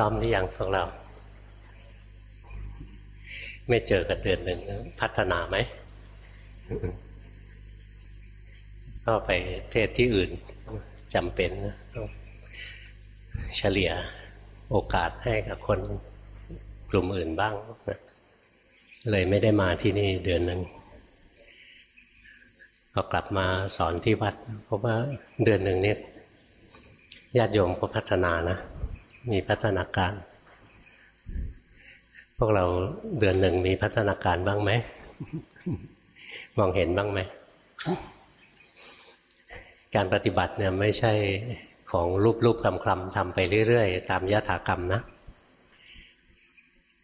ร้อมหรือยังพวกเรา ไม่เจอกันเดือนหนึ่งพัฒนาไหมก็ไปเทศที่อื่นจำเป็นเฉลี่ยโอกาสให้กับคนกลุ่มอื่นบ้างเลยไม่ได้มาที่นี่เดือนหนึ่งพอกลับมาสอนที่วัดเพราะว่าเดือนหนึ่งเนี่ยญาติโยมก็พัฒนานะ มีพัฒนาการ พวกเราเดือนหนึ่งมีพัฒนาการบ้างไหม มองเห็นบ้างไหม การปฏิบัติเนี่ยไม่ใช่ของรูปๆคลำๆทำไปเรื่อยๆ ตามยถากรรมนะ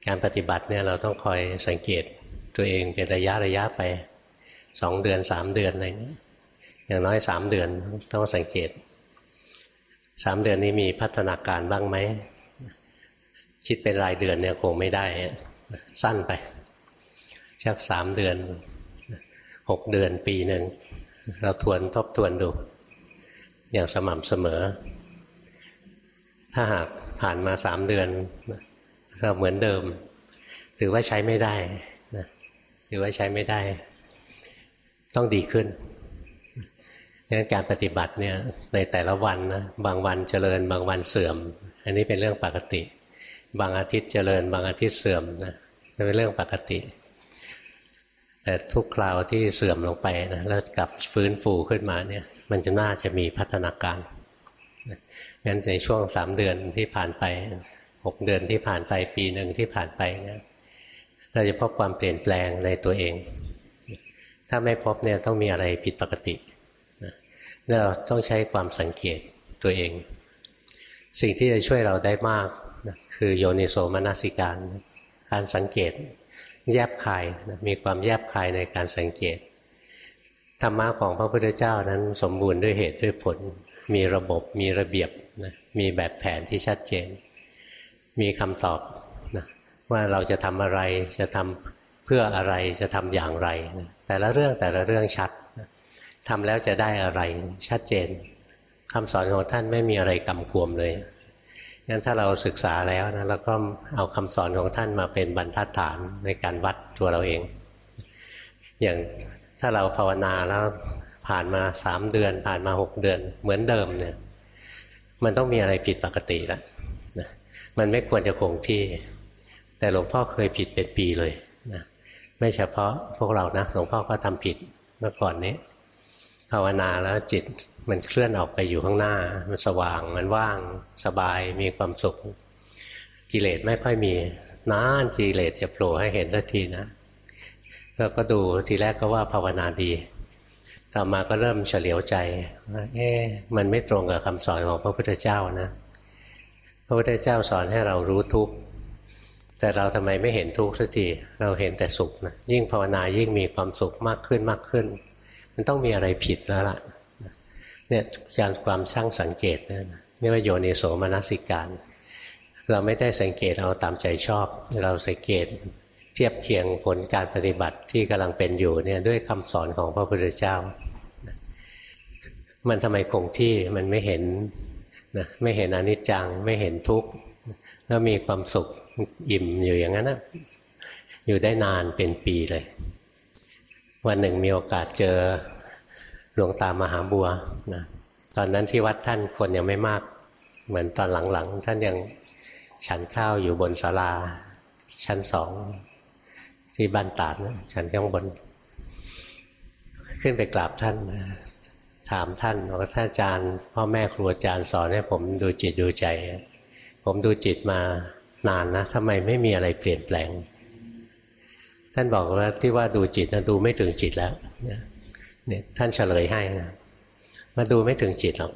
การปฏิบัติเนี่ยเราต้องคอยสังเกตตัวเองเป็นระยะระยะไปสองเดือนสามเดือนอะไรนี้อย่างน้อยสามเดือนต้องสังเกต สามเดือนนี้มีพัฒนาการบ้างไหมคิดเป็นรายเดือนเนี่ยคงไม่ได้สั้นไปชักสามเดือนหกเดือนปีหนึ่ง เราทวนทบทวนดู อย่างสม่ำเสมอ ถ้าหากผ่านมาสามเดือนเราเหมือนเดิม ถือว่าใช้ไม่ได้นะถือว่าใช้ไม่ได้ ต้องดีขึ้น งั้นการปฏิบัติเนี่ยในแต่ละวันนะบางวันเจริญ บางวันเสื่อม อันนี้เป็นเรื่องปกติ บางอาทิตย์เจริญ บางอาทิตย์เสื่อมนะเป็นเรื่องปกติ แต่ทุกคราวที่เสื่อมลงไปนะแล้วกลับฟื้นฟูขึ้นมาเนี่ยมันจะน่าจะมีพัฒนาการงั้นในช่วงสามเดือนที่ผ่านไปหกเดือนที่ผ่านไปปีหนึ่งที่ผ่านไปเนี่ยเราจะพบความเปลี่ยนแปลงในตัวเอง ถ้าไม่พบเนี่ยต้องมีอะไรผิดปกติ เราต้องใช้ความสังเกตตัวเอง สิ่งที่จะช่วยเราได้มากนะคือโยนิโสมนสิการ การสังเกต แยบคายนะมีความแยบคายในการสังเกตธรรมะของพระพุทธเจ้านั้นสมบูรณ์ด้วยเหตุด้วยผล มีระบบมีระเบียบนะมีแบบแผนที่ชัดเจน มีคำตอบนะว่าเราจะทำอะไรจะทำเพื่ออะไรจะทำอย่างไรนะแต่ละเรื่องแต่ละเรื่องชัด ทำแล้วจะได้อะไรชัดเจนคำสอนของท่านไม่มีอะไรกำกวมเลยงั้นถ้าเราศึกษาแล้วนะเราก็เอาคำสอนของท่านมาเป็นบรรทัดฐานในการวัดตัวเราเอง อย่างถ้าเราภาวนาแล้วผ่านมาสามเดือน ผ่านมาหกเดือน เหมือนเดิมเนี่ยมันต้องมีอะไรผิดปกติแล้วนะมันไม่ควรจะคงที่ แต่หลวงพ่อเคยผิดเป็นปีเลยนะไม่เฉพาะพวกเรานะหลวงพ่อก็ทำผิดเมื่อก่อนนี้ ภาวนาแล้วจิตมันเคลื่อนออกไปอยู่ข้างหน้า มันสว่างมันว่างสบายมีความสุข กิเลสไม่ค่อยมีนานกิเลสจะโผล่ให้เห็นทันทีนะแล้วก็ดูทีแรกก็ว่าภาวนาดี ต่อมาก็เริ่มเฉลียวใจว่าเอ๊ะมันไม่ตรงกับคำสอนของพระพุทธเจ้านะ พระพุทธเจ้าสอนให้เรารู้ทุกข์แต่เราทำไมไม่เห็นทุกข์สักทีเราเห็นแต่สุขนะยิ่งภาวนายิ่งมีความสุขมากขึ้นมากขึ้น มันต้องมีอะไรผิดแล้วล่ะเนี่ยการความช่างสังเกตนี่นี่ว่าโยนิโสมนสิการ เราไม่ได้สังเกตเอาตามใจชอบ เราสังเกตเทียบเคียงผลการปฏิบัติที่กำลังเป็นอยู่เนี่ยด้วยคำสอนของพระพุทธเจ้า มันทำไมคงที่มันไม่เห็นนะไม่เห็นอนิจจังไม่เห็นทุกข์แล้วมีความสุขอิ่มอยู่อย่างนั้นนะอยู่ได้นานเป็นปีเลย วันหนึ่งมีโอกาสเจอหลวงตามหาบัวนะตอนนั้นที่วัดท่านคนยังไม่มาก เหมือนตอนหลังๆ ท่านยังฉันข้าวอยู่บนศาลา ชั้นสองที่บ้านตาดนะฉันข้างบน ขึ้นไปกราบท่านถามท่านว่าท่านอาจารย์ พ่อแม่ครูอาจารย์สอนให้ผมดูจิตดูใจ ผมดูจิตมานานนะทำไมไม่มีอะไรเปลี่ยนแปลง ท่านบอกว่าที่ว่าดูจิตนะดูไม่ถึงจิตแล้วเนี่ยท่านเฉลยให้นะมาดูไม่ถึงจิตหรอก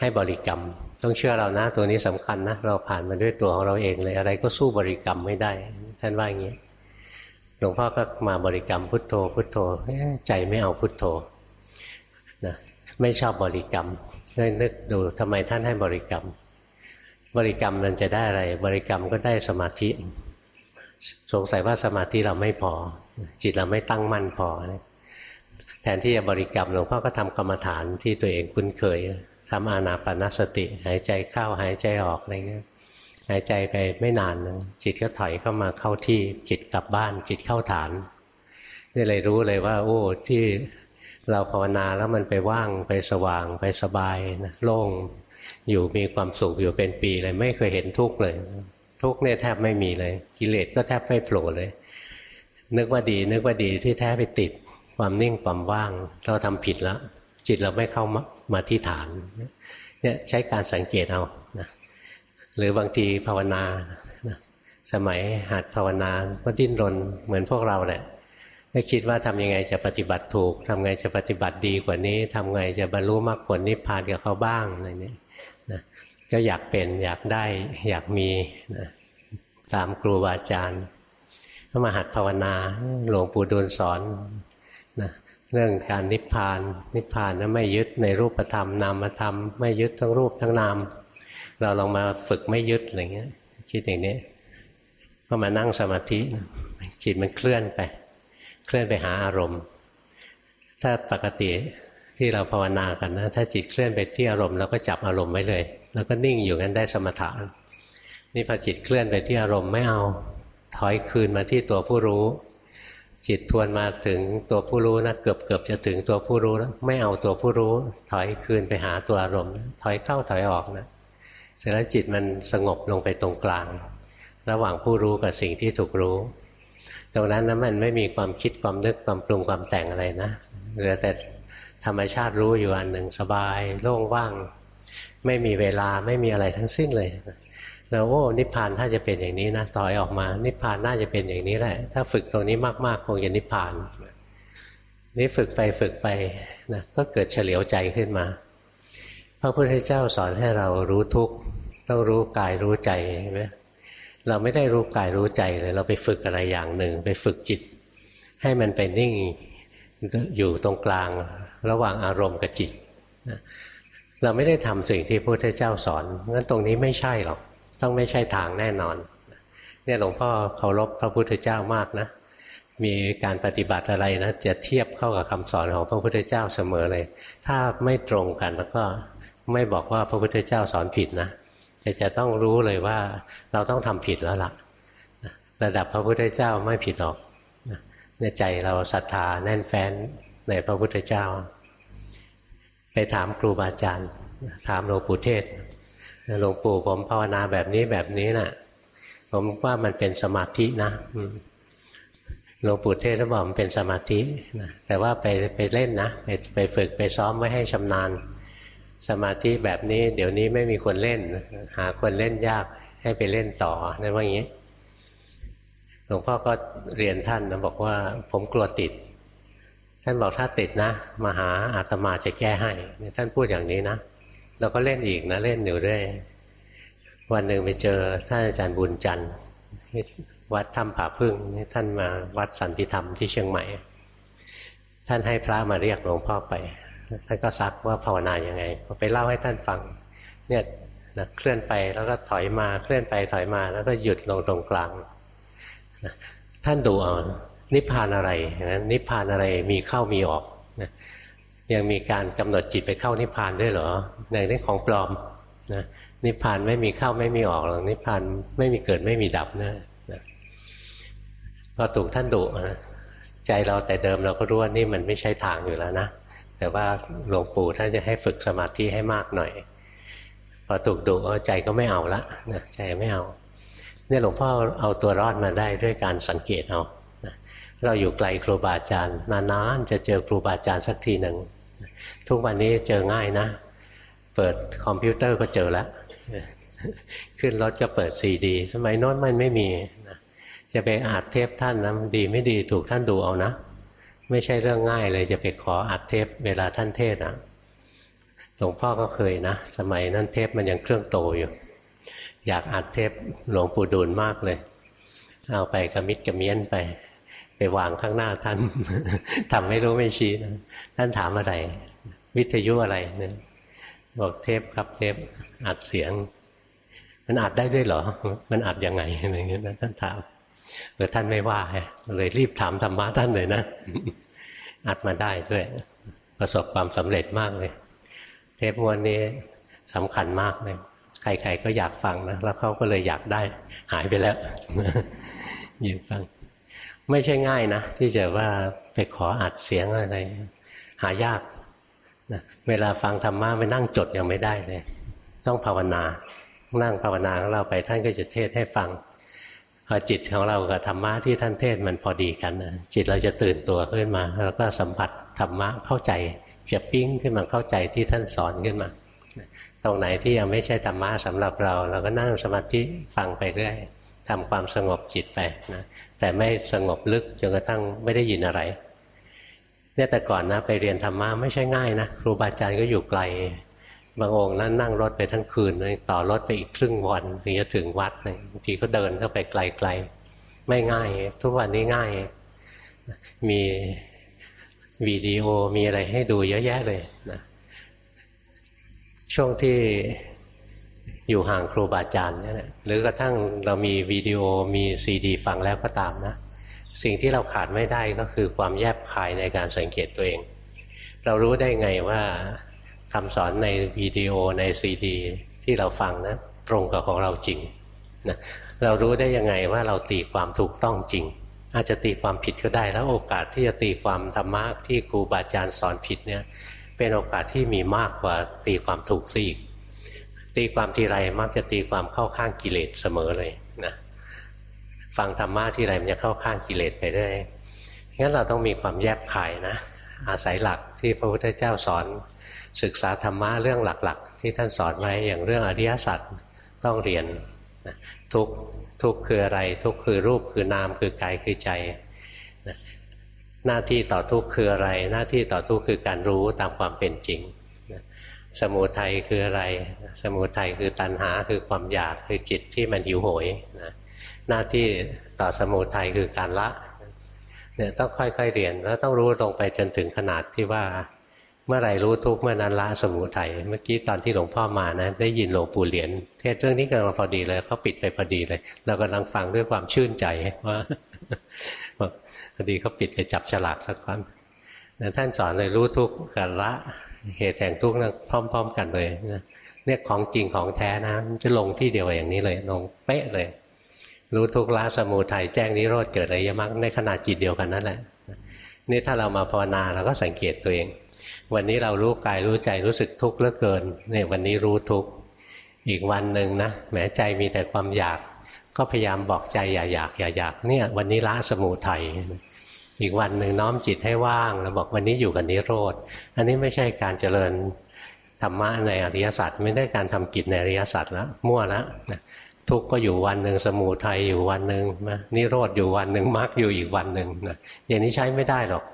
ให้บริกรรม ต้องเชื่อเรานะตัวนี้สำคัญนะเราผ่านมาด้วยตัวของเราเองเลยอะไรก็สู้บริกรรมไม่ได้ ท่านว่าอย่างนี้หลวงพ่อก็มาบริกรรมพุทโธ พุทโธใจไม่เอาพุทโธนะไม่ชอบบริกรรมเลยนึกดูทำไมท่านให้บริกรรม บริกรรมมันจะได้อะไร บริกรรมก็ได้สมาธิ สงสัยว่าสมาธิเราไม่พอ จิตเราไม่ตั้งมั่นพอ แทนที่จะบริกรรมหลวงพ่อก็ทำกรรมฐานที่ตัวเองคุ้นเคยทำอานาปนสติ หายใจเข้าหายใจออกอะไรเงี้ยหายใจไปไม่นานนึงจิตก็ถอยเข้ามาเข้าที่จิตกลับบ้าน จิตเข้าฐานนี่เลยรู้เลยว่า โอ้ที่เราภาวนาแล้วมันไปว่างไปสว่างไปสบายนะโล่งอยู่มีความสุขอยู่เป็นปีเลยไม่เคยเห็นทุกข์เลย ทุกเนี่ยแทบไม่มีเลย กิเลสก็แทบไม่โผล่เลย นึกว่าดี นึกว่าดีที่แท้ไปติดความนิ่งความว่าง เราทำผิดแล้ว จิตเราไม่เข้ามามาที่ฐานเนี่ยใช้การสังเกตเอานะหรือบางทีภาวนานะสมัยหัดภาวนาก็ดิ้นรนเหมือนพวกเราแหละไม่คิดว่าทำยังไงจะปฏิบัติถูกทำไงจะปฏิบัติดีกว่านี้ทำไงจะบรรลุมรรคผลนิพพานกับเขาบ้างอะไรเนี้นะ ก็อยากเป็นอยากได้อยากมีนะตามครูบาอาจารย์ก็มาหัดภาวนาหลวงปู่ดูลสอนนะเรื่องการนิพพาน นิพพานนั้นไม่ยึดในรูปธรรมนามธรรม ไม่ยึดทั้งรูปทั้งนาม เราลองมาฝึกไม่ยึดอะไรเงี้ยคิดอย่างนี้ ก็มานั่งสมาธิจิตมันเคลื่อนไป เคลื่อนไปหาอารมณ์ ถ้าปกติ ที่เราภาวนากันนะถ้าจิตเคลื่อนไปที่อารมณ์เราก็จับอารมณ์ไว้เลย แล้วก็นิ่งอยู่กันได้สมถะนี่พอจิตเคลื่อนไปที่อารมณ์ไม่เอา ถอยคืนมาที่ตัวผู้รู้ จิตทวนมาถึงตัวผู้รู้นะเกือบเกือบจะถึงตัวผู้รู้แล้วไม่เอาตัวผู้รู้ ถอยคืนไปหาตัวอารมณ์ ถอยเข้าถอยออกนะเสร็จแล้วจิตมันสงบลงไปตรงกลาง ระหว่างผู้รู้กับสิ่งที่ถูกรู้ ตรงนั้นนะมันไม่มีความคิดความนึกความปรุงความแต่งอะไรนะเหลือแต่ ธรรมชาติรู้อยู่อันหนึ่งสบาย โล่งว่าง ไม่มีเวลาไม่มีอะไรทั้งสิ้นเลยแล้วโอ้นิพพานถ้าจะเป็นอย่างนี้นะต่อยออกมา นิพพานน่าจะเป็นอย่างนี้แหละ ถ้าฝึกตรงนี้มากๆคงจะนิพพานนี่ฝึกไปฝึกไปนะก็เกิดเฉลียวใจขึ้นมา พระพุทธเจ้าสอนให้เรารู้ทุกข์ต้องรู้กายรู้ใจใช่ไหมเราไม่ได้รู้กายรู้ใจเลย เราไปฝึกอะไรอย่างหนึ่ง ไปฝึกจิต ให้มันไปนิ่งอยู่ตรงกลาง ระหว่างอารมณ์กับจิตเราไม่ได้ทำสิ่งที่พระพุทธเจ้าสอนงั้นตรงนี้ไม่ใช่หรอก ต้องไม่ใช่ทางแน่นอน เนี่ยหลวงพ่อเคารพพระพุทธเจ้ามากนะ มีการปฏิบัติอะไรนะจะเทียบเข้ากับคำสอนของพระพุทธเจ้าเสมอเลย ถ้าไม่ตรงกันแล้วก็ไม่บอกว่าพระพุทธเจ้าสอนผิดนะจะจะต้องรู้เลยว่าเราต้องทำผิดแล้วล่ะระดับพระพุทธเจ้าไม่ผิดหรอกในใจเราศรัทธาแน่นแฟ้น ในพระพุทธเจ้า ไปถามครูบาอาจารย์ ถามหลวงปู่เทศหลวงปู่ผมภาวนาแบบนี้แบบนี้นะ่ะ ผมว่ามันเป็นสมาธินะหลวงปู่เทศบอกมันเป็นสมาธินะแต่ว่าไปไปเล่นนะไปไปฝึกไปซ้อมไว้ให้ชำนาญ สมาธิแบบนี้เดี๋ยวนี้ไม่มีคนเล่น หาคนเล่นยากให้ไปเล่นต่อนั่นว่าอย่างนี้ หลวงพ่อก็เรียนท่านนะบอกว่าผมกลัวติด ท่านบอกถ้าติดนะมาหาอาตมาจะแก้ให้ท่านพูดอย่างนี้นะเราก็เล่นอีกนะเล่นอยู่เรื่อยวันหนึ่งไปเจอท่านอาจารย์บุญจันทร์วัดถ้ำผาพึ่งท่านมาวัดสันติธรรมที่เชียงใหม่ ท่านให้พระมาเรียกหลวงพ่อไป ท่านก็ซักว่าภาวนาอย่างไงไปเล่าให้ท่านฟังเนี่ยนะเคลื่อนไปแล้วก็ถอยมาเคลื่อนไปถอยมาแล้วก็หยุดลงตรงกลางนะท่านดูเอา นิพพานอะไรนะนิพพานอะไรมีเข้ามีออกนะยังมีการกำหนดจิตไปเข้านิพพานด้วยเหรอในเรื่องของปลอมนะนิพพานไม่มีเข้าไม่มีออกหรอกนิพพานไม่มีเกิดไม่มีดับนะพอถูกท่านดุนะใจเราแต่เดิมเราก็รู้ว่านี่มันไม่ใช่ทางอยู่แล้วนะแต่ว่าหลวงปู่ท่านจะให้ฝึกสมาธิให้มากหน่อย พอถูกดุใจก็ไม่เอาละนะใจไม่เอาเนี่ยหลวงพ่อเอาตัวรอดมาได้ด้วยการสังเกตเอา เราอยู่ไกลครูบาอาจารย์นานๆจะเจอครูบาอาจารย์สักทีหนึ่งทุกวันนี้เจอง่ายนะ เปิดคอมพิวเตอร์ก็เจอแล้ว ขึ้นรถก็เปิดซีดี สมัยโน้นมันไม่มีนะจะไปอาดเทปท่านนะดีไม่ดีถูกท่านดูเอานะ ไม่ใช่เรื่องง่ายเลยจะไปขออัดเทปเวลาท่านเทศนะหลวงพ่อก็เคยนะ สมัยนั้นเทปมันยังเครื่องโตอยู่ อยากอัดเทปหลวงปู่ดูลมากเลย เอาไปกระมิดกระเมียนไป วางข้างหน้าท่านทำไม่รู้ไม่ชี้นะท่านถามอะไร วิทยุอะไรเนี่ยบอกเทปครับเทปอัดเสียง มันอัดได้ด้วยเหรอ มันอัดยังไงอะไรเงี้ยท่านถามเออท่านไม่ว่าเลยรีบถามธรรมะท่านเลยนะอัดมาได้ด้วย ประสบความสำเร็จมากเลย เทปมวนนี้สำคัญมากเลยใครๆก็อยากฟังนะแล้วเขาก็เลยอยากได้ หายไปแล้วยืนฟัง ไม่ใช่ง่ายนะ ที่จะว่าไปขออัดเสียงอะไร หายากนะเวลาฟังธรรมะไปนั่งจดยังไม่ได้เลย ต้องภาวนานั่งภาวนาของเราไปท่านก็จะเทศให้ฟัง พอจิตของเรากับธรรมะที่ท่านเทศมันพอดีกันนะจิตเราจะตื่นตัวขึ้นมา แล้วก็สัมผัสธรรมะเข้าใจจะปิ้งขึ้นมาเข้าใจที่ท่านสอนขึ้นมา ตรงไหนที่ยังไม่ใช่ธรรมะสำหรับเรา เราก็นั่งสมาธิฟังไปเรื่อยทำความสงบจิตไปนะ แต่ไม่สงบลึกจนกระทั่งไม่ได้ยินอะไรเนี่ยแต่ก่อนนะไปเรียนธรรมะไม่ใช่ง่ายนะครูบาอาจารย์ก็อยู่ไกล บางองค์นั้นนั่งรถไปทั้งคืนต่อรถไปอีกครึ่งวันถึงจะถึงวัดบางทีก็เดินเข้าไปไกลๆไม่ง่าย ทุกวันนี้ง่าย มีวิดีโอมีอะไรให้ดูเยอะแยะเลยนะช่วงที่ อยู่ห่างครูบาอาจารย์เนี่ยหรือกระทั่งเรามีวิดีโอมีซีดีฟังแล้วก็ตามนะ สิ่งที่เราขาดไม่ได้ก็คือความแยบคายในการสังเกตตัวเอง เรารู้ได้ไงว่าคำสอนในวิดีโอในซีดีที่เราฟังนะตรงกับของเราจริงนะเรารู้ได้ยังไงว่าเราตีความถูกต้องจริง อาจจะตีความผิดก็ได้แล้วโอกาสที่จะตีความธรรมะที่ครูบาอาจารย์สอนผิดเนี่ยเป็นโอกาสที่มีมากกว่าตีความถูกซะอีก ตีความทีไรมักจะตีความเข้าข้างกิเลสเสมอเลยนะฟังธรรมะที่ไรมันจะเข้าข้างกิเลสไปเรื่อยงั้นเราต้องมีความแยบขายนะ อาศัยหลักที่พระพุทธเจ้าสอน ศึกษาธรรมะเรื่องหลักๆ ที่ท่านสอนไว้อย่างเรื่องอริยสัจต้องเรียนนะทุกทุกคืออะไร ทุกคือรูปคือนามคือกายคือใจนะหน้าที่ต่อทุกคืออะไร หน้าที่ต่อทุกคือการรู้ตามความเป็นจริง สมุทัยคืออะไร สมุทัยคือตัณหาคือความอยากคือจิตที่มันหิวโหยนะหน้าที่ต่อสมุทัยคือการละเนี่ยต้องค่อยๆเรียนแล้วต้องรู้ลงไปจนถึงขนาดที่ว่า เมื่อไหร่รู้ทุกเมื่อนั้นละสมุทัยเมื่อกี้ตอนที่หลวงพ่อมานะได้ยินหลวงปู่เหรียญเทศเรื่องนี้กำลังพอดีเลยเขาปิดไปพอดีเลย เรากำลังฟังด้วยความชื่นใจว่าพอดีเขาปิดไปจับฉลากแล้วก่อนท่านสอนเลยรู้ทุกกันละ เหตุแห่งทุกข์นะพร้อม ๆ กันเลยนะเนี่ยของจริงของแท้นะมันจะลงที่เดียวอย่างนี้เลยลงเป๊ะเลย รู้ทุกข์ละสมุทัยแจ้งนิโรธเกิดอริยมรรคในขณะจิตเดียวกันนั่นแหละนี่ถ้าเรามาภาวนาเราก็สังเกตตัวเอง วันนี้เรารู้กายรู้ใจรู้สึกทุกข์เหลือเกินเนี่ยวันนี้รู้ทุกข์อีกวันหนึ่งนะแม้ใจมีแต่ความอยาก ก็พยายามบอกใจอย่าอยากอย่าอยากเนี่ยวันนี้ละสมุทัย อีกวันหนึ่งน้อมจิตให้ว่างแล้วบอกวันนี้อยู่กับนิโรธ อันนี้ไม่ใช่การเจริญธรรมะในอริยสัจไม่ได้การทำกิจในอริยสัจแล้วมั่วแล้วทุกข์ก็อยู่วันหนึ่งสมูทัยอยู่วันหนึ่งนะนิโรธอยู่วันหนึ่งมรรคอยู่อีกวันหนึ่งนะอย่างนี้ใช้ไม่ได้หรอก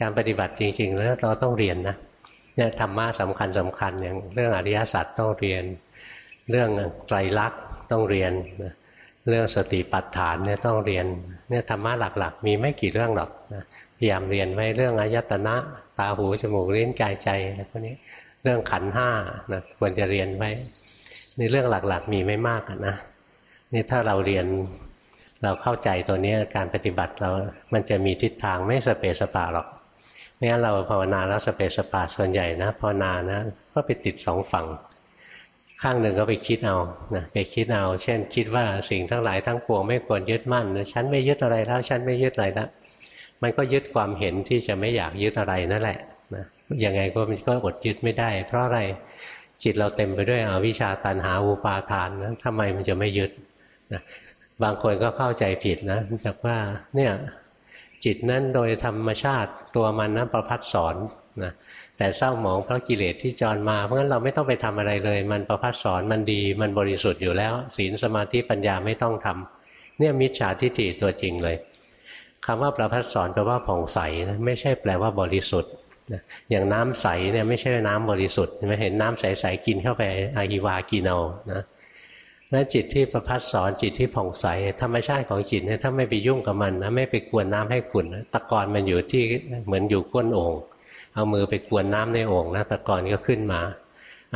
การปฏิบัติจริง ๆ แล้วเราต้องเรียนนะเนี่ยธรรมะสำคัญสำคัญอย่างเรื่องอริยสัจต้องเรียน เรื่องไตรลักษณ์ต้องเรียน เรื่องสติปัฏฐานเนี่ยต้องเรียน เนี่ยธรรมะหลักๆ มีไม่กี่เรื่องหรอกนะพยายามเรียนไว้เรื่องอายตนะ ตาหูจมูกลิ้นกายใจอะไรพวกนี้เรื่องขันห้านะควรจะเรียนไว้ในเรื่องหลักๆ มีไม่มากนะนี่ถ้าเราเรียนเราเข้าใจตัวนี้การปฏิบัติเรา มันจะมีทิศทางไม่สเปสปะหรอกไม่งั้นเราภาวนาแล้วสเปสปะส่วนใหญ่นะภาวนานะก็ไปติดสองฝั่ง ข้างหนึ่งก็ไปคิดเอานะไปคิดเอา เช่น คิดว่าสิ่งทั้งหลายทั้งปวงไม่ควรยึดมั่นฉันไม่ยึดอะไรแล้วฉันไม่ยึดอะไรแล้วมันก็ยึดความเห็นที่จะไม่อยากยึดอะไรนั่นแหละนะยังไงก็มันก็อดยึดไม่ได้ เพราะอะไรจิตเราเต็มไปด้วยอวิชชาตันหาอุปาทานนะทำไมมันจะไม่ยึดนะบางคนก็เข้าใจผิดนะจากว่าเนี่ยจิตนั้นโดยธรรมชาติตัวมันนะประพัดสอนนะ แต่เศร้าหมองเพราะกิเลสที่จรมา เพราะงั้นเราไม่ต้องไปทำอะไรเลย มันประพัดสอนมันดี มันบริสุทธิ์อยู่แล้ว ศีลสมาธิปัญญาไม่ต้องทำเนี่ยมิจฉาทิฏฐิตัวจริงเลยคำว่าประพัดสอนแปลว่าผ่องใสนะไม่ใช่แปลว่าบริสุทธิ์อย่างน้ำใสเนี่ยไม่ใช่น้ำบริสุทธิ์ไม่เห็นน้ำใสๆกินเข้าไปอาหิวากินเอานะนั้นจิตที่ประพัดสอนจิตที่ผ่องใส ธรรมชาติของจิตเนี่ยถ้าไม่ไปยุ่งกับมันนะไม่ไปกวนน้ำให้ขุ่นตะกอนมันอยู่ที่เหมือนอยู่ก้นโอ่ง เอามือไปกวนน้ำในโอ่งนะตะกอนก็ขึ้นมา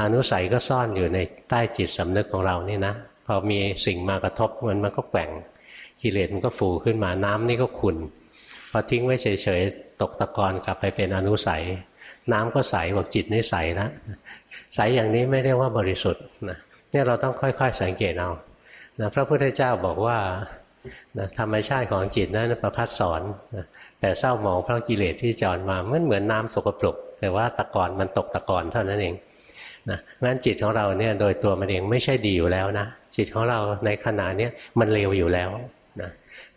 อนุสัยก็ซ่อนอยู่ในใต้จิตสำนึกของเรานี่นะพอมีสิ่งมากระทบมันมันก็แกว่งกิเลสมันก็ฟูขึ้นมาน้ำนี่ก็ขุ่นพอทิ้งไว้เฉยๆตกตะกอนกลับไปเป็นอนุสัย น้ำก็ใสบอกจิตนี่ใสแล้วใสอย่างนี้ไม่เรียกว่าบริสุทธิ์นะเนี่ยเราต้องค่อย ๆ สังเกตเอานะพระพุทธเจ้าบอกว่านะธรรมชาติของจิตนั้นประพัดสอนนะ แต่เศร้าหมองเพราะกิเลสที่จอนมามันเหมือนน้าสกปรก แต่ว่าตะกอนมันตกตะกอนเท่านั้นเองนะงั้นจิตของเราเนี่ยโดยตัวมันเองไม่ใช่ดีอยู่แล้วนะจิตของเราในขณะเนี้ยมันเลวอยู่แล้วนะ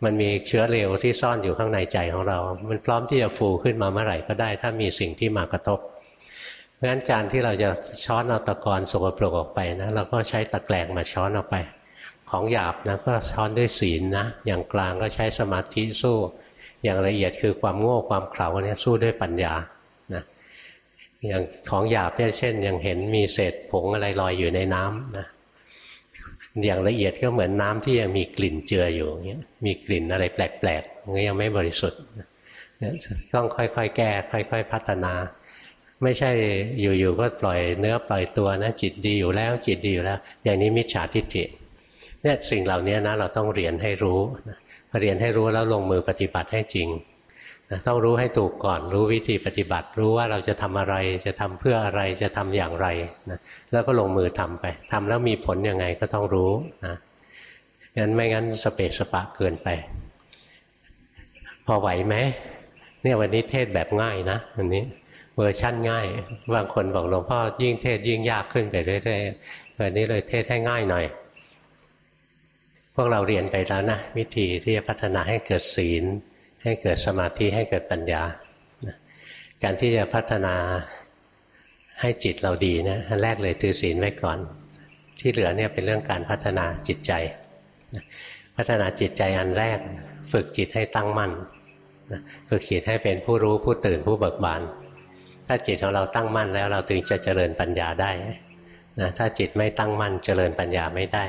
มันมีเชื้อเลวที่ซ่อนอยู่ข้างในใจของเรา มันพร้อมที่จะฟูขึ้นมาเมื่อไหร่ก็ได้ ถ้ามีสิ่งที่มากระทบเพราะฉะนั้นการที่เราจะช้อนเอาตะกอนสกปรกออกไปนะเราก็ใช้ตะแกรงมาช้อนออกไป ของหยาบนะก็ช้อนด้วยศีลนะอย่างกลางก็ใช้สมาธิสู้ อย่างละเอียดคือความโง่ความเขลาเนี่ยสู้ด้วยปัญญานะอย่างของหยาบเนี่ยเช่นยังเห็นมีเศษผงอะไรลอยอยู่ในน้ำนะอย่างละเอียดก็เหมือนน้ำที่ยังมีกลิ่นเจืออยู่เงี้ยมีกลิ่นอะไรแปลกๆมันยังไม่บริสุทธิ์ต้องค่อยๆ แก้ ค่อย ๆ พัฒนา ไม่ใช่อยู่ๆก็ปล่อยเนื้อปล่อยตัวนะ จิตดีอยู่แล้วจิตดีอยู่แล้ว อย่างนี้มิจฉาทิฏฐิเนี่ยสิ่งเหล่านี้นะเราต้องเรียนให้รู้ เรียนให้รู้แล้วลงมือปฏิบัติให้จริงนะต้องรู้ให้ถูกก่อนรู้วิธีปฏิบัติ รู้ว่าเราจะทำอะไรจะทำเพื่ออะไรจะทำอย่างไรนะแล้วก็ลงมือทำไปทำแล้วมีผลยังไงก็ต้องรู้นะงั้นไม่งั้นสเปสปะเกินไป พอไหวไหมเนี่ยวันนี้เทศแบบง่ายนะวันนี้เวอร์ชั่นง่าย บางคนบอกหลวงพ่อยิ่งเทศยิ่งยากขึ้นไปเรื่อยๆวันนี้เลยเทศให้ง่ายหน่อย วกเราเรียนไปแล้วนะวิธีที่จะพัฒนาให้เกิดศีล ให้เกิดสมาธิให้เกิดปัญญา การที่จะพัฒนาให้จิตเราดีนะอันแรกเลยถือศีลไว้ก่อน ที่เหลือเนี่ยเป็นเรื่องการพัฒนาจิตใจ พัฒนาจิตใจอันแรก ฝึกจิตให้ตั้งมั่นฝึกจิตให้เป็นผู้รู้ผู้ตื่นผู้เบิกบานถ้าจิตของเราตั้งมั่นแล้วเราถึงจะเจริญปัญญาได้นะถ้าจิตไม่ตั้งมั่นเจริญปัญญาไม่ได้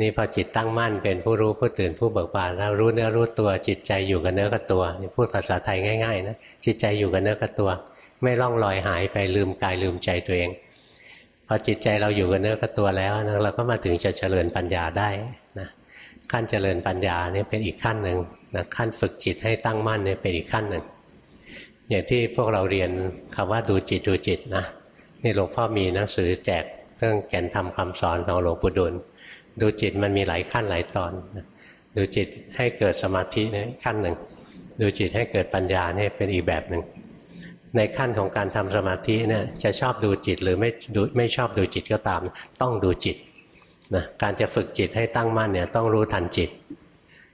นี่พอจิตตั้งมั่นเป็นผู้รู้ผู้ตื่นผู้เบิกบานแล้วรู้เนื้อรู้ตัวจิตใจอยู่กับเนื้อกับตัวนี่พูดภาษาไทยง่ายๆนะจิตใจอยู่กับเนื้อกับตัว ไม่ล่องลอยหายไปลืมกายลืมใจตัวเองพอจิตใจเราอยู่กับเนื้อกับตัวแล้วนะเราก็มาถึงจะเจริญปัญญาได้นะขั้นเจริญปัญญาเนี่ยเป็นอีกขั้นหนึ่งนะขั้นฝึกจิตให้ตั้งมั่นเนี่ยเป็นอีกขั้นหนึ่งอย่างที่พวกเราเรียนคำว่าดูจิตดูจิตนะนี่หลวงพ่อมีหนังสือแจกเรื่องแก่นทำคำสอนของหลวงปู่ดูล ดูจิตมันมีหลายขั้นหลายตอนดูจิตให้เกิดสมาธินี่ขั้นหนึ่ง ดูจิตให้เกิดปัญญาเนี่ยเป็นอีกแบบหนึ่ง ในขั้นของการทำสมาธิเนี่ยจะชอบดูจิตหรือไม่ดูไม่ชอบดูจิตก็ตาม ต้องดูจิตนะการจะฝึกจิตให้ตั้งมั่นเนี่ยต้องรู้ทันจิต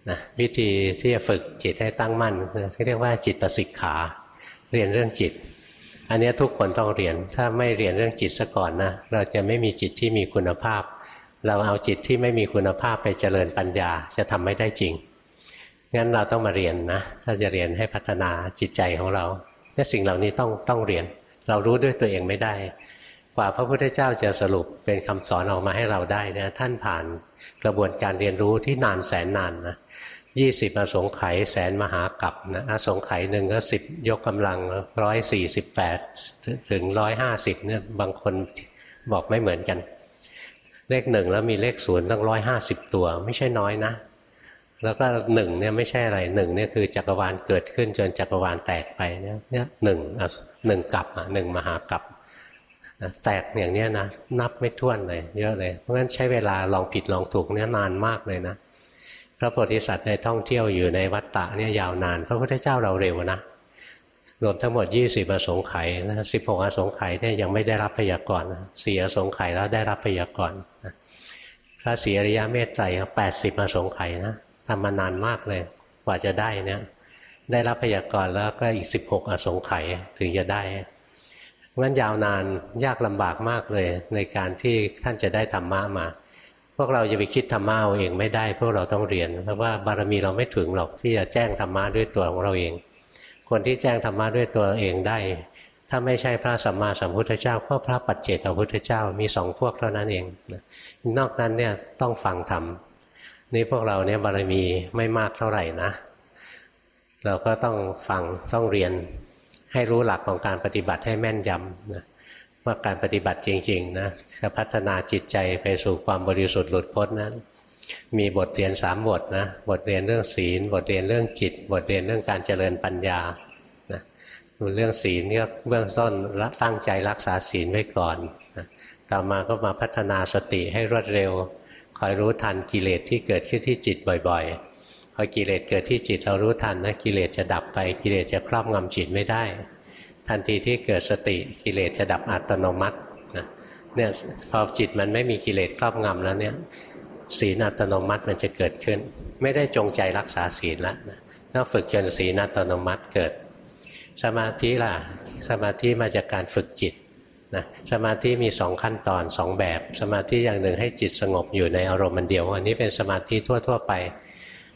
นะวิธีที่จะฝึกจิตให้ตั้งมั่นเรียกว่าจิตสิกขา เรียนเรื่องจิต อันนี้ทุกคนต้องเรียนถ้าไม่เรียนเรื่องจิตซะก่อนนะเราจะไม่มีจิตที่มีคุณภาพ เราเอาจิตที่ไม่มีคุณภาพไปเจริญปัญญาจะทำไม่ได้จริง งั้นเราต้องมาเรียนนะ ถ้าจะเรียนให้พัฒนาจิตใจของเราเนี่ยสิ่งเหล่านี้ต้องต้องเรียน เรารู้ด้วยตัวเองไม่ได้ กว่าพระพุทธเจ้าจะสรุปเป็นคำสอนออกมาให้เราได้นะท่านผ่านกระบวนการเรียนรู้ที่นานแสนนานนะยี่สิบอสงไขยแสนมหากับนะอสงไขยหนึ่งก็สิบยกกำลังร้อยสี่สิบแปดถึงร้อยห้าสิบเนี่ยบางคนบอกไม่เหมือนกัน เลขหนึ่งแล้วมีเลขศูนย์ตั้งร้อยห้าสิบตัว ไม่ใช่น้อยนะ แล้วก็หนึ่งเนี่ยไม่ใช่อะไรหนึ่งเนี่ยคือจักรวาลเกิดขึ้นจนจักรวาลแตกไปเนี่ยเนี่ยหนึ่งหนึ่งกลับอะหนึ่งมหากลับแตกอย่างเนี้ยนะนับไม่ถ้วนเลย เยอะเลย เพราะฉะนั้นใช้เวลาลองผิดลองถูกเนี่ยนานมากเลยนะพระโพธิสัตว์ในท่องเที่ยวอยู่ในวัฏฏะเนี่ยยาวนาน พระพุทธเจ้าเราเร็วนะ รวมทั้งหมด 20อสงไขยนะสิบหกอสงไขยเนี่ยยังไม่ได้รับพยากรณ์สี่อสงไขยแล้วได้รับพยากรณ์พระศรีอริยเมตไตรแปดสิบอสงไขยนะทำมานานมากเลยกว่าจะได้เนี่ยได้รับพยากรณ์แล้วก็อีกสิบหกอสงไขยถึงจะได้งั้นยาวนานยากลำบากมากเลย ในการที่ท่านจะได้ธรรมะมา พวกเราจะไปคิดธรรมะเอาเองไม่ได้ พวกเราต้องเรียน เพราะว่าบารมีเราไม่ถึงหรอกที่จะแจ้งธรรมะด้วยตัวของเราเอง คนที่แจ้งธรรมะด้วยตัวเองได้ ถ้าไม่ใช่พระสัมมาสัมพุทธเจ้า ก็พระปัจเจกพระพุทธเจ้ามีสองพวกเท่านั้นเอง นอกนั้นเนี่ยต้องฟังธรรมนี่พวกเราเนี่ยบารมีไม่มากเท่าไหร่นะ เราก็ต้องฟังต้องเรียนให้รู้หลักของการปฏิบัติให้แม่นยำนะว่าการปฏิบัติจริงๆนะจะพัฒนาจิตใจไปสู่ความบริสุทธิ์หลุดพ้นนั้น มีบทเรียนสามบทนะบทเรียนเรื่องศีล บทเรียนเรื่องจิต บทเรียนเรื่องการเจริญปัญญานะเรื่องศีลเนี่ยเบื้องต้นตั้งใจรักษาศีลไว้ก่อนนะต่อมาก็มาพัฒนาสติให้รวดเร็ว คอยรู้ทันกิเลสที่เกิดขึ้นที่จิตบ่อยๆพอกิเลสเกิดที่จิตเรารู้ทันนะกิเลสจะดับไปกิเลสจะครอบงำจิตไม่ได้ ทันทีที่เกิดสติกิเลสจะดับอัตโนมัตินะเนี่ยพอจิตมันไม่มีกิเลสครอบงำแล้วเนี่ย ศีลอัตโนมัติมันจะเกิดขึ้น ไม่ได้จงใจรักษาศีลแล้วนะต้องฝึกจนศีลอัตโนมัติเกิด สมาธิล่ะ สมาธิมาจากการฝึกจิตนะสมาธิมีสองขั้นตอนสองแบบ สมาธิอย่างหนึ่งให้จิตสงบอยู่ในอารมณ์มันเดียว อันนี้เป็นสมาธิทั่ว ๆ ไป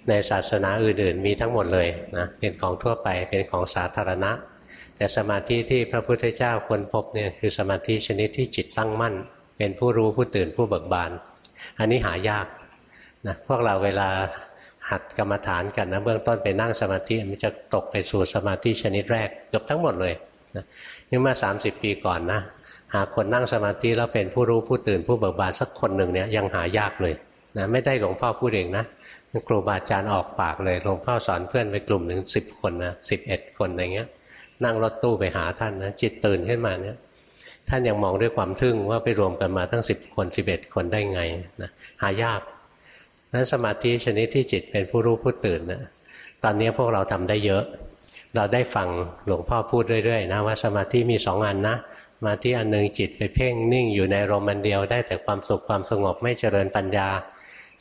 ในศาสนาอื่นๆ มีทั้งหมดเลยนะเป็นของทั่วไปเป็นของสาธารณะ แต่สมาธิที่พระพุทธเจ้าควรพบเนี่ยคือสมาธิชนิดที่จิตตั้งมั่น เป็นผู้รู้ผู้ตื่นผู้เบิกบาน อันนี้หายากนะพวกเราเวลาหัดกรรมฐานกันนะเบื้องต้นไปนั่งสมาธิมันจะตกไปสู่สมาธิชนิดแรกเกือบทั้งหมดเลยนะนี่มื่อ30 ปีก่อนนะหาคนนั่งสมาธิแล้วเป็นผู้รู้ผู้ตื่นผู้เบิกบานสักคนหนึ่งเนี่ยยังหายากเลยนะไม่ได้หลวงพ่อพูดเองนะครูบาอาจารย์ออกปากเลยหลวงพ่อสอนเพื่อนไปกลุ่มหนึ่งสิบคนนะสิบเอ็ดคนอะไรเงี้ย นั่งรถตู้ไปหาท่านนะจิตตื่นขึ้นมาเนี่ย ท่านยังมองด้วยความทึ่งว่าไปรวมกันมาตั้งสิบคนสิบเอ็ดคนได้ไงนะหายากนั้นสมาธิชนิดที่จิตเป็นผู้รู้ผู้ตื่นนะตอนนี้พวกเราทำได้เยอะ เราได้ฟังหลวงพ่อพูดเรื่อยๆนะว่าสมาธิมีสองอันนะมาที่อันหนึ่งจิตไปเพ่งนิ่งอยู่ในรมันเดียวได้แต่ความสุขความสงบไม่เจริญปัญญา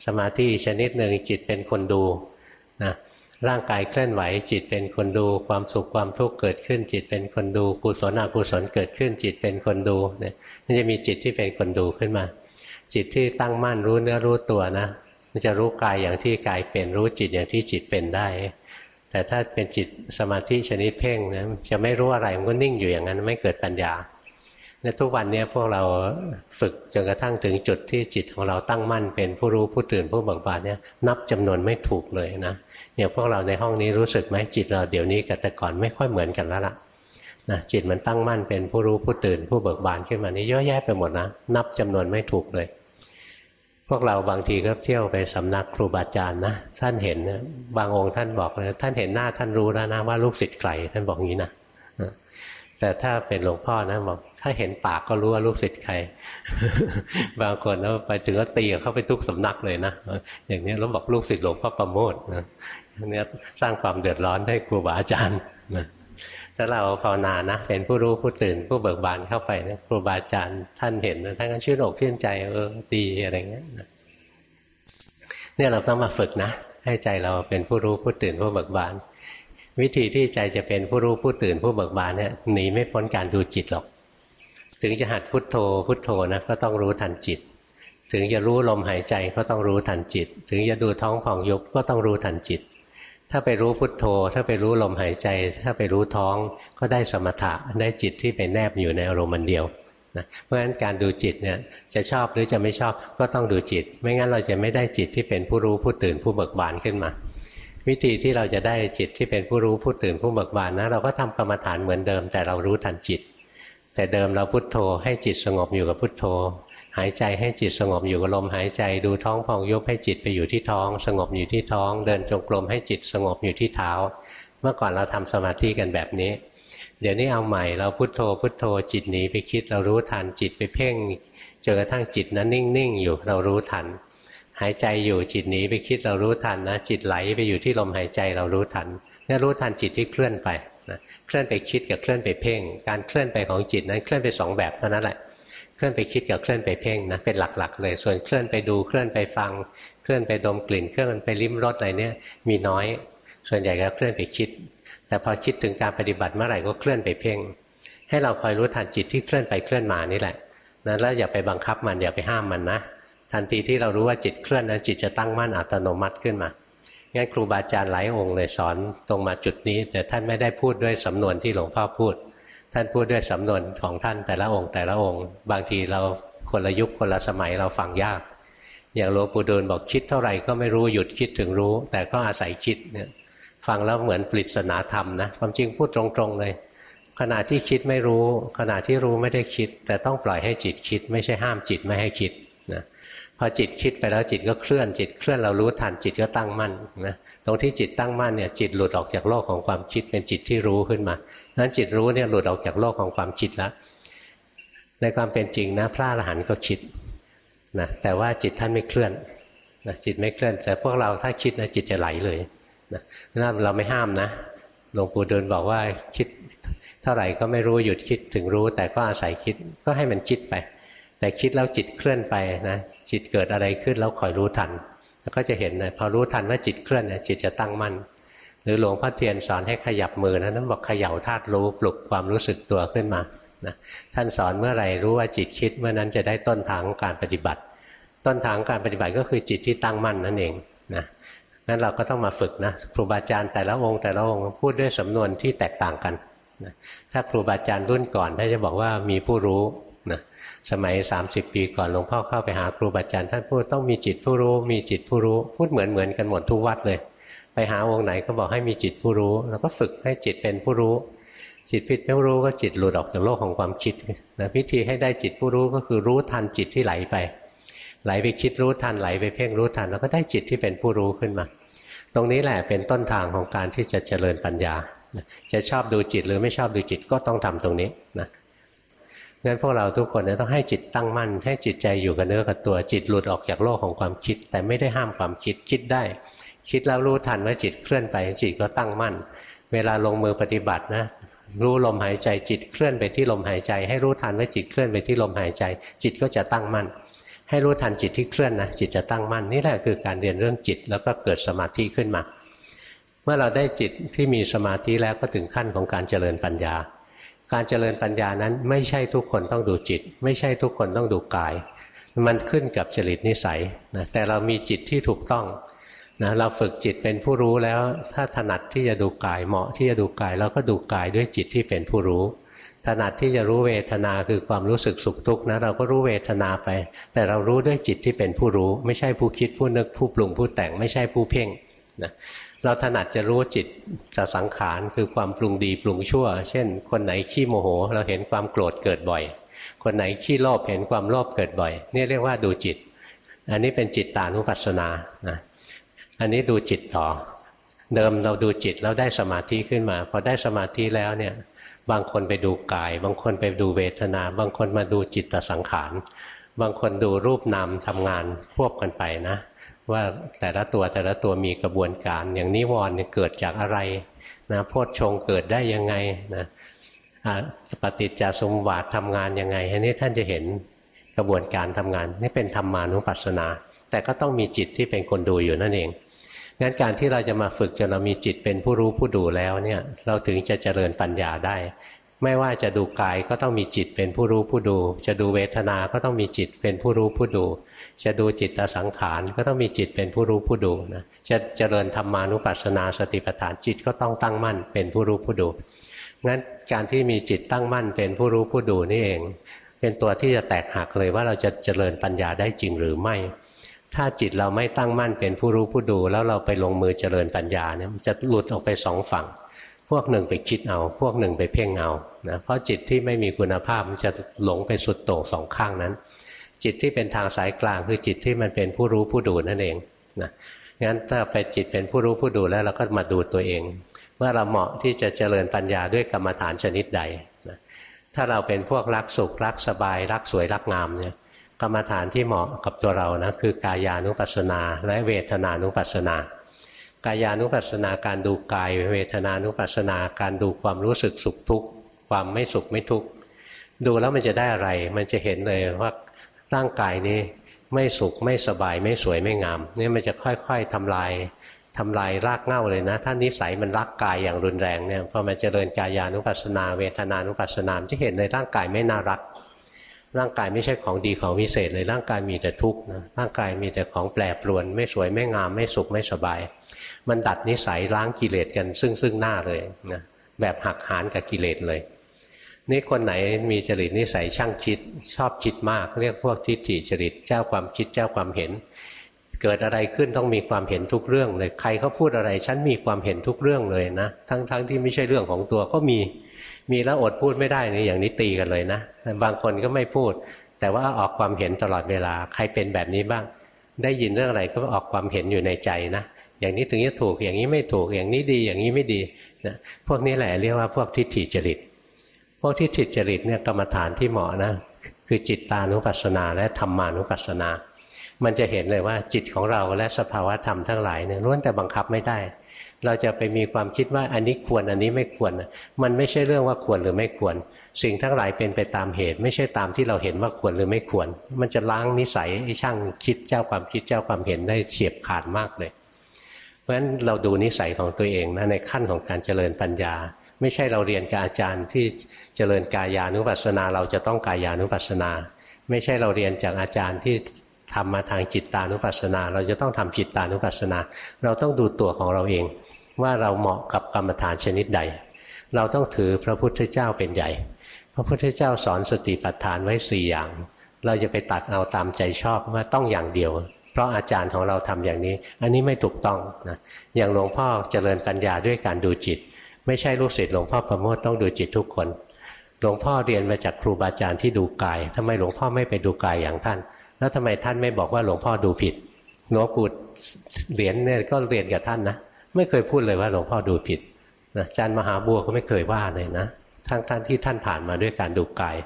สมาธิชนิดหนึ่งจิตเป็นคนดู ร่างกายเคลื่อนไหว จิตเป็นคนดูความสุขความทุกข์เกิดขึ้น จิตเป็นคนดูกุศลอกุศลเกิดขึ้น จิตเป็นคนดูเนี่ยมันจะมีจิตที่เป็นคนดูขึ้นมา จิตที่ตั้งมั่นรู้เนื้อรู้ตัวนะ มันจะรู้กายอย่างที่กายเป็นรู้จิตอย่างที่จิตเป็นได้ แต่ถ้าเป็นจิตสมาธิชนิดเพ่งนะจะไม่รู้อะไรมันก็นิ่งอยู่อย่างนั้นไม่เกิดปัญญา ในทุกวันนี้พวกเราฝึกจนกระทั่งถึงจุดที่จิตของเราตั้งมั่นเป็นผู้รู้ผู้ตื่นผู้เบิกบานเนี่ยนับจำนวนไม่ถูกเลยนะเนี่ยพวกเราในห้องนี้รู้สึกไหมจิตเราเดี๋ยวนี้กับแต่ก่อนไม่ค่อยเหมือนกันแล้วล่ะนะจิตมันตั้งมั่นเป็นผู้รู้ผู้ตื่นผู้เบิกบานขึ้นมานี่เยอะแยะไปหมดนะนับจำนวนไม่ถูกเลย พวกเราบางทีก็เที่ยวไปสำนักครูบาอาจารย์นะท่านเห็นนะบางองค์ท่านบอกเลยท่านเห็นหน้าท่านรู้แล้วนะว่าลูกศิษย์ใครท่านบอกอย่างนี้นะ แต่ถ้าเป็นหลวงพ่อนะบอกถ้าเห็นปากก็รู้ว่าลูกศิษย์ใคร บางคนแล้วไปถึงก็ตีเข้าไปทุกสำนักเลยนะอย่างนี้แล้วบอกลูกศิษย์หลวงพ่อประโมทนะนี้สร้างความเดือดร้อนให้ครูบาอาจารย์นะถ้าเราภาวนานะเป็นผู้รู้ผู้ตื่นผู้เบิกบานเข้าไปนะครูบาอาจารย์ท่านเห็นท่านก็ชื่นอกชื่นใจเออดีอะไรเงี้ยเนี่ยเราต้องมาฝึกนะ ให้ใจเราเป็นผู้รู้ผู้ตื่นผู้เบิกบาน วิธีที่ใจจะเป็นผู้รู้ผู้ตื่นผู้เบิกบานเนี่ยหนีไม่พ้นการดูจิตหรอก ถึงจะหัดพุทโธพุทโธนะก็ต้องรู้ทันจิต ถึงจะรู้ลมหายใจก็ต้องรู้ทันจิต ถึงจะดูท้องผ่องยุบก็ต้องรู้ทันจิต ถ้าไปรู้พุทโธ ถ้าไปรู้ลมหายใจ ถ้าไปรู้ท้องก็ได้สมถะได้จิตที่ไปแนบอยู่ในอารมณ์เดียวนะเพราะฉะนั้นการดูจิตเนี่ยจะชอบหรือจะไม่ชอบก็ต้องดูจิต ไม่งั้นเราจะไม่ได้จิตที่เป็นผู้รู้ผู้ตื่นผู้เบิกบานขึ้นมา วิธีที่เราจะได้จิตที่เป็นผู้รู้ผู้ตื่นผู้เบิกบานนะเราก็ทำกรรมฐานเหมือนเดิม แต่เรารู้ทันจิต แต่เดิมเราพุทโธให้จิตสงบอยู่กับพุทโธ หายใจให้จิตสงบอยู่กับลมหายใจดูท้องพองยุบให้จิตไปอยู่ที่ท้อง สงบอยู่ที่ท้อง เดินจงกรมให้จิตสงบอยู่ที่เท้า เมื่อก่อนเราทำสมาธิกันแบบนี้ เดี๋ยวนี้เอาใหม่เราพุทโธ พุทโธจิตหนีไปคิดเรารู้ทันจิตไปเพ่งจนกระทั่งจิตนั้นนิ่งๆอยู่เรารู้ทัน หายใจอยู่จิตหนีไปคิดเรารู้ทันนะจิตไหลไปอยู่ที่ลมหายใจเรารู้ทันนี่รู้ทันจิตที่เคลื่อนไปนะเคลื่อนไปคิดกับเคลื่อนไปเพ่ง การเคลื่อนไปของจิตนั้นเคลื่อนไปสองแบบเท่านั้นแหละเคลื่อนไปคิดกับเคลื่อนไปเพ่งนะเป็นหลักๆ เลย ส่วนเคลื่อนไปดูเคลื่อนไปฟัง เคลื่อนไปดมกลิ่น เคลื่อนไปลิ้มรสอะไรเนี่ยมีน้อย ส่วนใหญ่ก็เคลื่อนไปคิด แต่พอคิดถึงการปฏิบัติเมื่อไหร่ก็เคลื่อนไปเพ่ง ให้เราคอยรู้ทันจิตที่เคลื่อนไปเคลื่อนมานี่แหละนะแล้วอย่าไปบังคับมันอย่าไปห้ามมันนะ ทันทีที่เรารู้ว่าจิตเคลื่อนนั้นจิตจะตั้งมั่นอัตโนมัติขึ้นมางั้นครูบาอาจารย์หลายองค์เลยสอนตรงมาจุดนี้ แต่ท่านไม่ได้พูดด้วยสำนวนที่หลวงพ่อพูด ท่านพูดด้วยสำนวนของท่านแต่ละองค์แต่ละองค์ บางทีเราคนละยุคคนละสมัยเราฟังยาก อย่างหลวงปู่ดูลบอกคิดเท่าไหร่ก็ไม่รู้หยุดคิดถึงรู้ แต่ก็อาศัยคิดเนี่ยฟังแล้วเหมือนปริศนาธรรมนะความจริงพูดตรงๆเลย ขณะที่คิดไม่รู้ ขณะที่รู้ไม่ได้คิด แต่ต้องปล่อยให้จิตคิด ไม่ใช่ห้ามจิตไม่ให้คิด นะพอจิตคิดไปแล้วจิตก็เคลื่อน จิตเคลื่อนเรารู้ทันจิตก็ตั้งมั่นนะตรงที่จิตตั้งมั่นเนี่ยจิตหลุดออกจากโลกของความคิดเป็นจิตที่รู้ขึ้นมานั้นจิตรู้เนี่ยหลุดออกจากโลกของความคิดแล้วในความเป็นจริงนะพระอรหันต์ก็คิดนะแต่ว่าจิตท่านไม่เคลื่อนนะจิตไม่เคลื่อน แต่พวกเราถ้าคิดนะจิตจะไหลเลยนะนั่นเราไม่ห้ามนะหลวงปู่เดินบอกว่าคิดเท่าไหร่ก็ไม่รู้หยุดคิดถึงรู้ แต่ก็อาศัยคิดก็ให้มันคิดไป แต่คิดแล้วจิตเคลื่อนไปนะจิตเกิดอะไรขึ้นแล้วคอยรู้ทัน แล้วก็จะเห็นนะพอรู้ทันว่าจิตเคลื่อนนะจิตจะตั้งมั่นหรือหลวงพ่อเทียนสอนให้ขยับมือนะนั้นบอกเขย่าธาตุรู้ปลุกความรู้สึกตัวขึ้นมานะท่านสอนเมื่อไหร่รู้ว่าจิตคิดเมื่อนั้นจะได้ต้นทางการปฏิบัติ ต้นทางการปฏิบัติก็คือจิตที่ตั้งมั่นนั่นเองนะงั้นเราก็ต้องมาฝึกนะครูบาอาจารย์แต่ละองค์แต่ละองค์พูดด้วยสำนวนที่แตกต่างกันนะถ้าครูบาอาจารย์รุ่นก่อนท่านจะบอกว่ามีผู้รู้ สมัย 30 ปีก่อนหลวงพ่อเข้าไปหาครูบาอาจารย์ท่านพูดต้องมีจิตผู้รู้ มีจิตผู้รู้ พูดเหมือนเหมือนกันหมดทุกวัดเลย ไปหาองค์ไหนก็บอกให้มีจิตผู้รู้ แล้วก็ฝึกให้จิตเป็นผู้รู้ จิตผิดไม่รู้ก็จิตหลุดออกจากโลกของความคิดนะพิธีให้ได้จิตผู้รู้ก็คือรู้ทันจิตที่ไหลไป ไหลไปคิดรู้ทันไหลไปเพ่งรู้ทัน แล้วก็ได้จิตที่เป็นผู้รู้ขึ้นมา ตรงนี้แหละเป็นต้นทางของการที่จะเจริญปัญญาจะชอบดูจิตหรือไม่ชอบดูจิตก็ต้องทำตรงนี้นะ งั้นพวกเราทุกคนต้องให้จิตตั้งมั่น ให้จิตใจอยู่กับเนื้อกับตัวจิตหลุดออกจากโลกของความคิด แต่ไม่ได้ห้ามความคิดคิดได้ คิดแล้วรู้ทันว่าจิตเคลื่อนไปจิตก็ตั้งมั่น เวลาลงมือปฏิบัตินะรู้ลมหายใจจิตเคลื่อนไปที่ลมหายใจ ให้รู้ทันว่าจิตเคลื่อนไปที่ลมหายใจ จิตก็จะตั้งมั่น ให้รู้ทันจิตที่เคลื่อนนะจิตจะตั้งมั่นนี่แหละคือการเรียนเรื่องจิตแล้วก็เกิดสมาธิขึ้นมา เมื่อเราได้จิตที่มีสมาธิแล้วก็ถึงขั้นของการเจริญปัญญา การเจริญปัญญานั้นไม่ใช่ทุกคนต้องดูจิต ไม่ใช่ทุกคนต้องดูกาย มันขึ้นกับจริตนิสัยนะแต่เรามีจิตที่ถูกต้องนะเราฝึกจิตเป็นผู้รู้แล้ว ถ้าถนัดที่จะดูกายเหมาะที่จะดูกายเราก็ดูกายด้วยจิตที่เป็นผู้รู้ ถนัดที่จะรู้เวทนาคือความรู้สึกสุขทุกข์นะเราก็รู้เวทนาไป แต่เรารู้ด้วยจิตที่เป็นผู้รู้ ไม่ใช่ผู้คิดผู้นึกผู้ปรุงผู้แต่งไม่ใช่ผู้เพ่งนะ เราถนัดจะรู้จิตจะสังขารคือความปรุงดีปรุงชั่ว เช่น คนไหนขี้โมโห เราเห็นความโกรธเกิดบ่อย คนไหนขี้โลภเห็นความโลภเกิดบ่อย นี่เรียกว่าดูจิต อันนี้เป็นจิตตานุปัสสนานะอันนี้ดูจิตต่อ เดิมเราดูจิตแล้วได้สมาธิขึ้นมา พอได้สมาธิแล้วเนี่ยบางคนไปดูกาย บางคนไปดูเวทนา บางคนมาดูจิตตสังขาร บางคนดูรูปนามทำงานควบกันไปนะ ว่าแต่ละตัวแต่ละตัวมีกระบวนการ อย่างนิวรณ์เกิดจากอะไรนะโพชฌงเกิดได้ยังไงนะสปฏิจจสมบัติทำงานยังไงอันนี้ท่านจะเห็นกระบวนการทำงานนี่เป็นธรรมานุปัสสนา แต่ก็ต้องมีจิตที่เป็นคนดูอยู่นั่นเองงั้นการที่เราจะมาฝึกจนเรามีจิตเป็นผู้รู้ผู้ดูแล้วเนี่ยเราถึงจะเจริญปัญญาได้ ไม่ว่าจะดูกายก็ต้องมีจิตเป็นผู้รู้ผู้ดู จะดูเวทนา ก็ต้องมีจิตเป็นผู้รู้ผู้ดู จะดูจิตตสังขารก็ต้องมีจิตเป็นผู้รู้ผู้ดูนะ จะเจริญธรรมานุปัสสนาสติปัฏฐานจิตก็ต้องตั้งมั่นเป็นผู้รู้ผู้ดู งั้นการที่มีจิตตั้งมั่นเป็นผู้รู้ผู้ดูนี่เอง เป็นตัวที่จะแตกหักเลยว่าเราจะเจริญปัญญาได้จริงหรือไม่ ถ้าจิตเราไม่ตั้งมั่นเป็นผู้รู้ผู้ดู แล้วเราไปลงมือเจริญปัญญาเนี่ยมันจะหลุดออกไปสองฝั่ง พวกหนึ่งไปคิดเอา พวกหนึ่งไปเพ่งเอานะเพราะจิตที่ไม่มีคุณภาพมันจะหลงไปสุดโต่งสองข้างนั้น จิตที่เป็นทางสายกลางคือจิตที่มันเป็นผู้รู้ผู้ดูนั่นเองนะงั้นถ้าไปจิตเป็นผู้รู้ผู้ดูแล้วเราก็มาดูตัวเองว่าเราเหมาะที่จะเจริญปัญญาด้วยกรรมฐานชนิดใดนะถ้าเราเป็นพวกรักสุขรักสบาย รักสวยรักงามเนี่ยกรรมฐานที่เหมาะกับตัวเรานะคือกายานุปัสสนา และเวทนานุปัสสนา กายานุปัสสนาการดูกาย เวทนานุปัสสนาการดูความรู้สึกสุขทุกข์ความไม่สุขไม่ทุกข์ดูแล้วมันจะได้อะไร มันจะเห็นเลยว่าร่างกายนี้ไม่สุขไม่สบายไม่สวยไม่งามนี่มันจะค่อยๆทำลายทำลายรากเง้าเลยนะ ถ้านิสัยมันรักกายอย่างรุนแรงเนี่ยพอมันจเจริญกายานุปัสสนา เวทนานุปัสสนาจะเห็นเลยร่างกายไม่น่ารัก ร่างกายไม่ใช่ของดีของวิเศษเลยร่างกายมีแต่ทุกข์นะร่างกายมีแต่ของแปรปรวน ไม่สวยไม่งามไม่สุขไม่สบาย มันดัดนิสัยล้างกิเลสกันซึ่งซึ่งหน้าเลยนะแบบหักหานกับกิเลสเลยนี่คนไหนมีจริตนิสัยช่างคิด ชอบคิดมาก เรียกพวกทิฏฐิจริตเจ้าความคิดเจ้าความเห็น เกิดอะไรขึ้นต้องมีความเห็นทุกเรื่องเลยใครเขาพูดอะไรฉันมีความเห็นทุกเรื่องเลยนะทั้งๆทที่ไม่ใช่เรื่องของตัวก็มีมีแล้วอดพูดไม่ได้นี่อย่างนี้ตีกันเลยนะบางคนก็ไม่พูด แต่ว่าออกความเห็นตลอดเวลาใครเป็นแบบนี้บ้าง ได้ยินเรื่องอะไรก็ออกความเห็นอยู่ในใจนะ อย่างนี้ถึงจะถูกอย่างนี้ไม่ถูกอย่างนี้ดีอย่างนี้ไม่ดีนะพวกนี้แหละเรียกว่าพวกทิฏฐิจริต พวกทิฏฐิจริตเนี่ยกรรมฐานที่เหมาะนะคือจิตตานุปัสสนาและธรรมานุปัสสนา มันจะเห็นเลยว่าจิตของเราและสภาวะธรรมทั้งหลายเนี่ยล้วนแต่บังคับไม่ได้ เราจะไปมีความคิดว่าอันนี้ควรอันนี้ไม่ควร มันไม่ใช่เรื่องว่าควรหรือไม่ควร สิ่งทั้งหลายเป็นไปตามเหตุ ไม่ใช่ตามที่เราเห็นว่าควรหรือไม่ควร มันจะล้างนิสัยไอ้ช่างคิดเจ้าความคิดเจ้าความเห็นได้เฉียบขาดมากเลย ราะฉะนั้นเราดูนิสัยของตัวเองนะในขั้นของการเจริญปัญญา ไม่ใช่เราเรียนกับอาจารย์ที่เจริญกายานุปัสสนา เราจะต้องกายานุปัสสนา ไม่ใช่เราเรียนจากอาจารย์ที่ทำมาทางจิตตานุปัสสนา เราจะต้องทำจิตตานุปัสสนา เราต้องดูตัวของเราเอง ว่าเราเหมาะกับกรรมฐานชนิดใด เราต้องถือพระพุทธเจ้าเป็นใหญ่ พระพุทธเจ้าสอนสติปัฏฐานไว้สี่อย่าง เราจะไปตัดเอาตามใจชอบว่าต้องอย่างเดียว เพราะอาจารย์ของเราทำอย่างนี้ อันนี้ไม่ถูกต้องนะอย่างหลวงพ่อเจริญปัญญาด้วยการดูจิต ไม่ใช่ลูกศิษย์หลวงพ่อประโมทต้องดูจิตทุกคนหลวงพ่อเรียนมาจากครูบาอาจารย์ที่ดูกายทำไมหลวงพ่อไม่ไปดูกายอย่างท่าน แล้วทำไมท่านไม่บอกว่าหลวงพ่อดูผิดหลวงปู่เหรียญเนี่ยก็เรียนกับท่านนะไม่เคยพูดเลยว่าหลวงพ่อดูผิดนะอาจารย์มหาบัวก็ไม่เคยว่าเลยนะทั้งท่านที่ท่านผ่านมาด้วยการดูกาย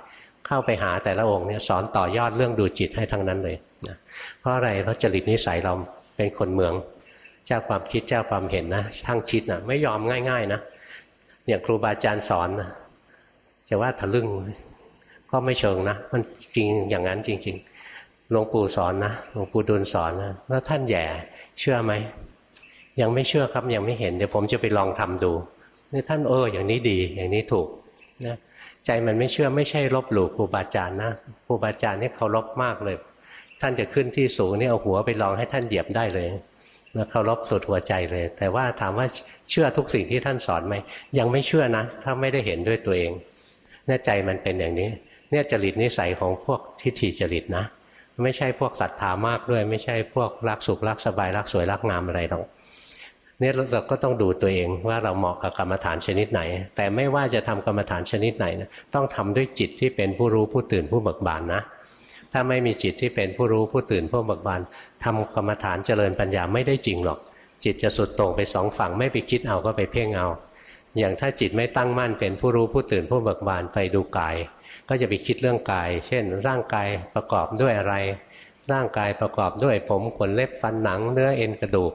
เข้าไปหาแต่ละองค์เนี่ยสอนต่อยอดเรื่องดูจิตให้ทั้งนั้นเลย นะเพราะอะไรเพราะจริตนิสัยเราเป็นคนเมือง เจ้าความคิดเจ้าความเห็นนะทั้งคิดนะไม่ยอมง่าย ๆนะอย่างครูบาอาจารย์สอนนะจะว่าทะลึ่งก็ไม่เชิงนะ มันจริงอย่างนั้นจริง ๆ หลวงปู่สอนนะหลวงปู่ดูลสอนนะแล้วท่านแย่เชื่อไหมยังไม่เชื่อครับยังไม่เห็นเดี๋ยวผมจะไปลองทำดูนี่ท่านเอออย่างนี้ดีอย่างนี้ถูกนะใจมันไม่เชื่อไม่ใช่ลบหลู่ครูบาอาจารย์นะครูบาอาจารย์นี่เคารพมากเลย ท่านจะขึ้นที่สูงนี่เอาหัวไปลองให้ท่านเหยียบได้เลยนะเคารพสุดหัวใจเลย แต่ว่าถามว่าเชื่อทุกสิ่งที่ท่านสอนไหมยังไม่เชื่อนะ ถ้าไม่ได้เห็นด้วยตัวเองเนี่ยใจมันเป็นอย่างนี้ เนี่ยจริตนิสัยของพวกทิฏฐิจริตนะ ไม่ใช่พวกศรัทธามากด้วย ไม่ใช่พวกรักสุขรักสบายรักสวยรักงามอะไรหรอกเนี่ยเราก็ต้องดูตัวเองว่าเราเหมาะกับกรรมฐานชนิดไหน แต่ไม่ว่าจะทำกรรมฐานชนิดไหนนะต้องทำด้วยจิตที่เป็นผู้รู้ผู้ตื่นผู้เบิกบานนะ ถ้าไม่มีจิตที่เป็นผู้รู้ผู้ตื่นผู้เบิกบานทำกรรมฐานเจริญปัญญาไม่ได้จริงหรอก จิตจะสุดตรงไปสองฝั่งไม่ไปคิดเอาก็ไปเพ่งเอา อย่างถ้าจิตไม่ตั้งมั่นเป็นผู้รู้ผู้ตื่นผู้เบิกบานไปดูกาย ก็จะไปคิดเรื่องกาย เช่น ร่างกายประกอบด้วยอะไร ร่างกายประกอบด้วยผมขนเล็บฟันหนังเนื้อเอ็นกระดูก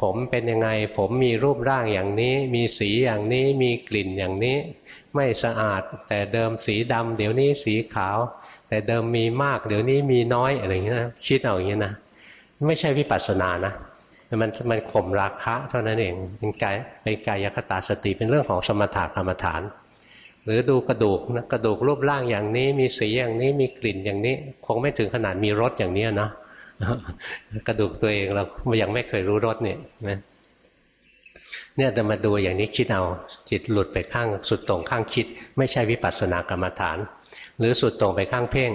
ผมเป็นยังไง ผมมีรูปร่างอย่างนี้ มีสีอย่างนี้ มีกลิ่นอย่างนี้ ไม่สะอาด แต่เดิมสีดำเดี๋ยวนี้สีขาว แต่เดิมมีมากเดี๋ยวนี้มีน้อยอะไรอย่างเงี้ยนะคิดเอาอย่างเงี้ยนะไม่ใช่วิปัสสนานะแต่มันมันข่มราคะเท่านั้นเองเป็นกายเป็นกายคตาสติเป็นเรื่องของสมถะกรรมฐาน หรือดูกระดูกนะกระดูกรูปร่างอย่างนี้ มีสีอย่างนี้มีกลิ่นอย่างนี้ คงไม่ถึงขนาดมีรสอย่างนี้นะกระดูกตัวเองเรายังไม่เคยรู้รสเนี่ยนะเนี่ยจะมาดูอย่างนี้คิดเอาจิตหลุดไปข้างสุดตรงข้างคิด ไม่ใช่วิปัสสนากรรมฐาน หรือสุดตรงไปข้างเพ่ง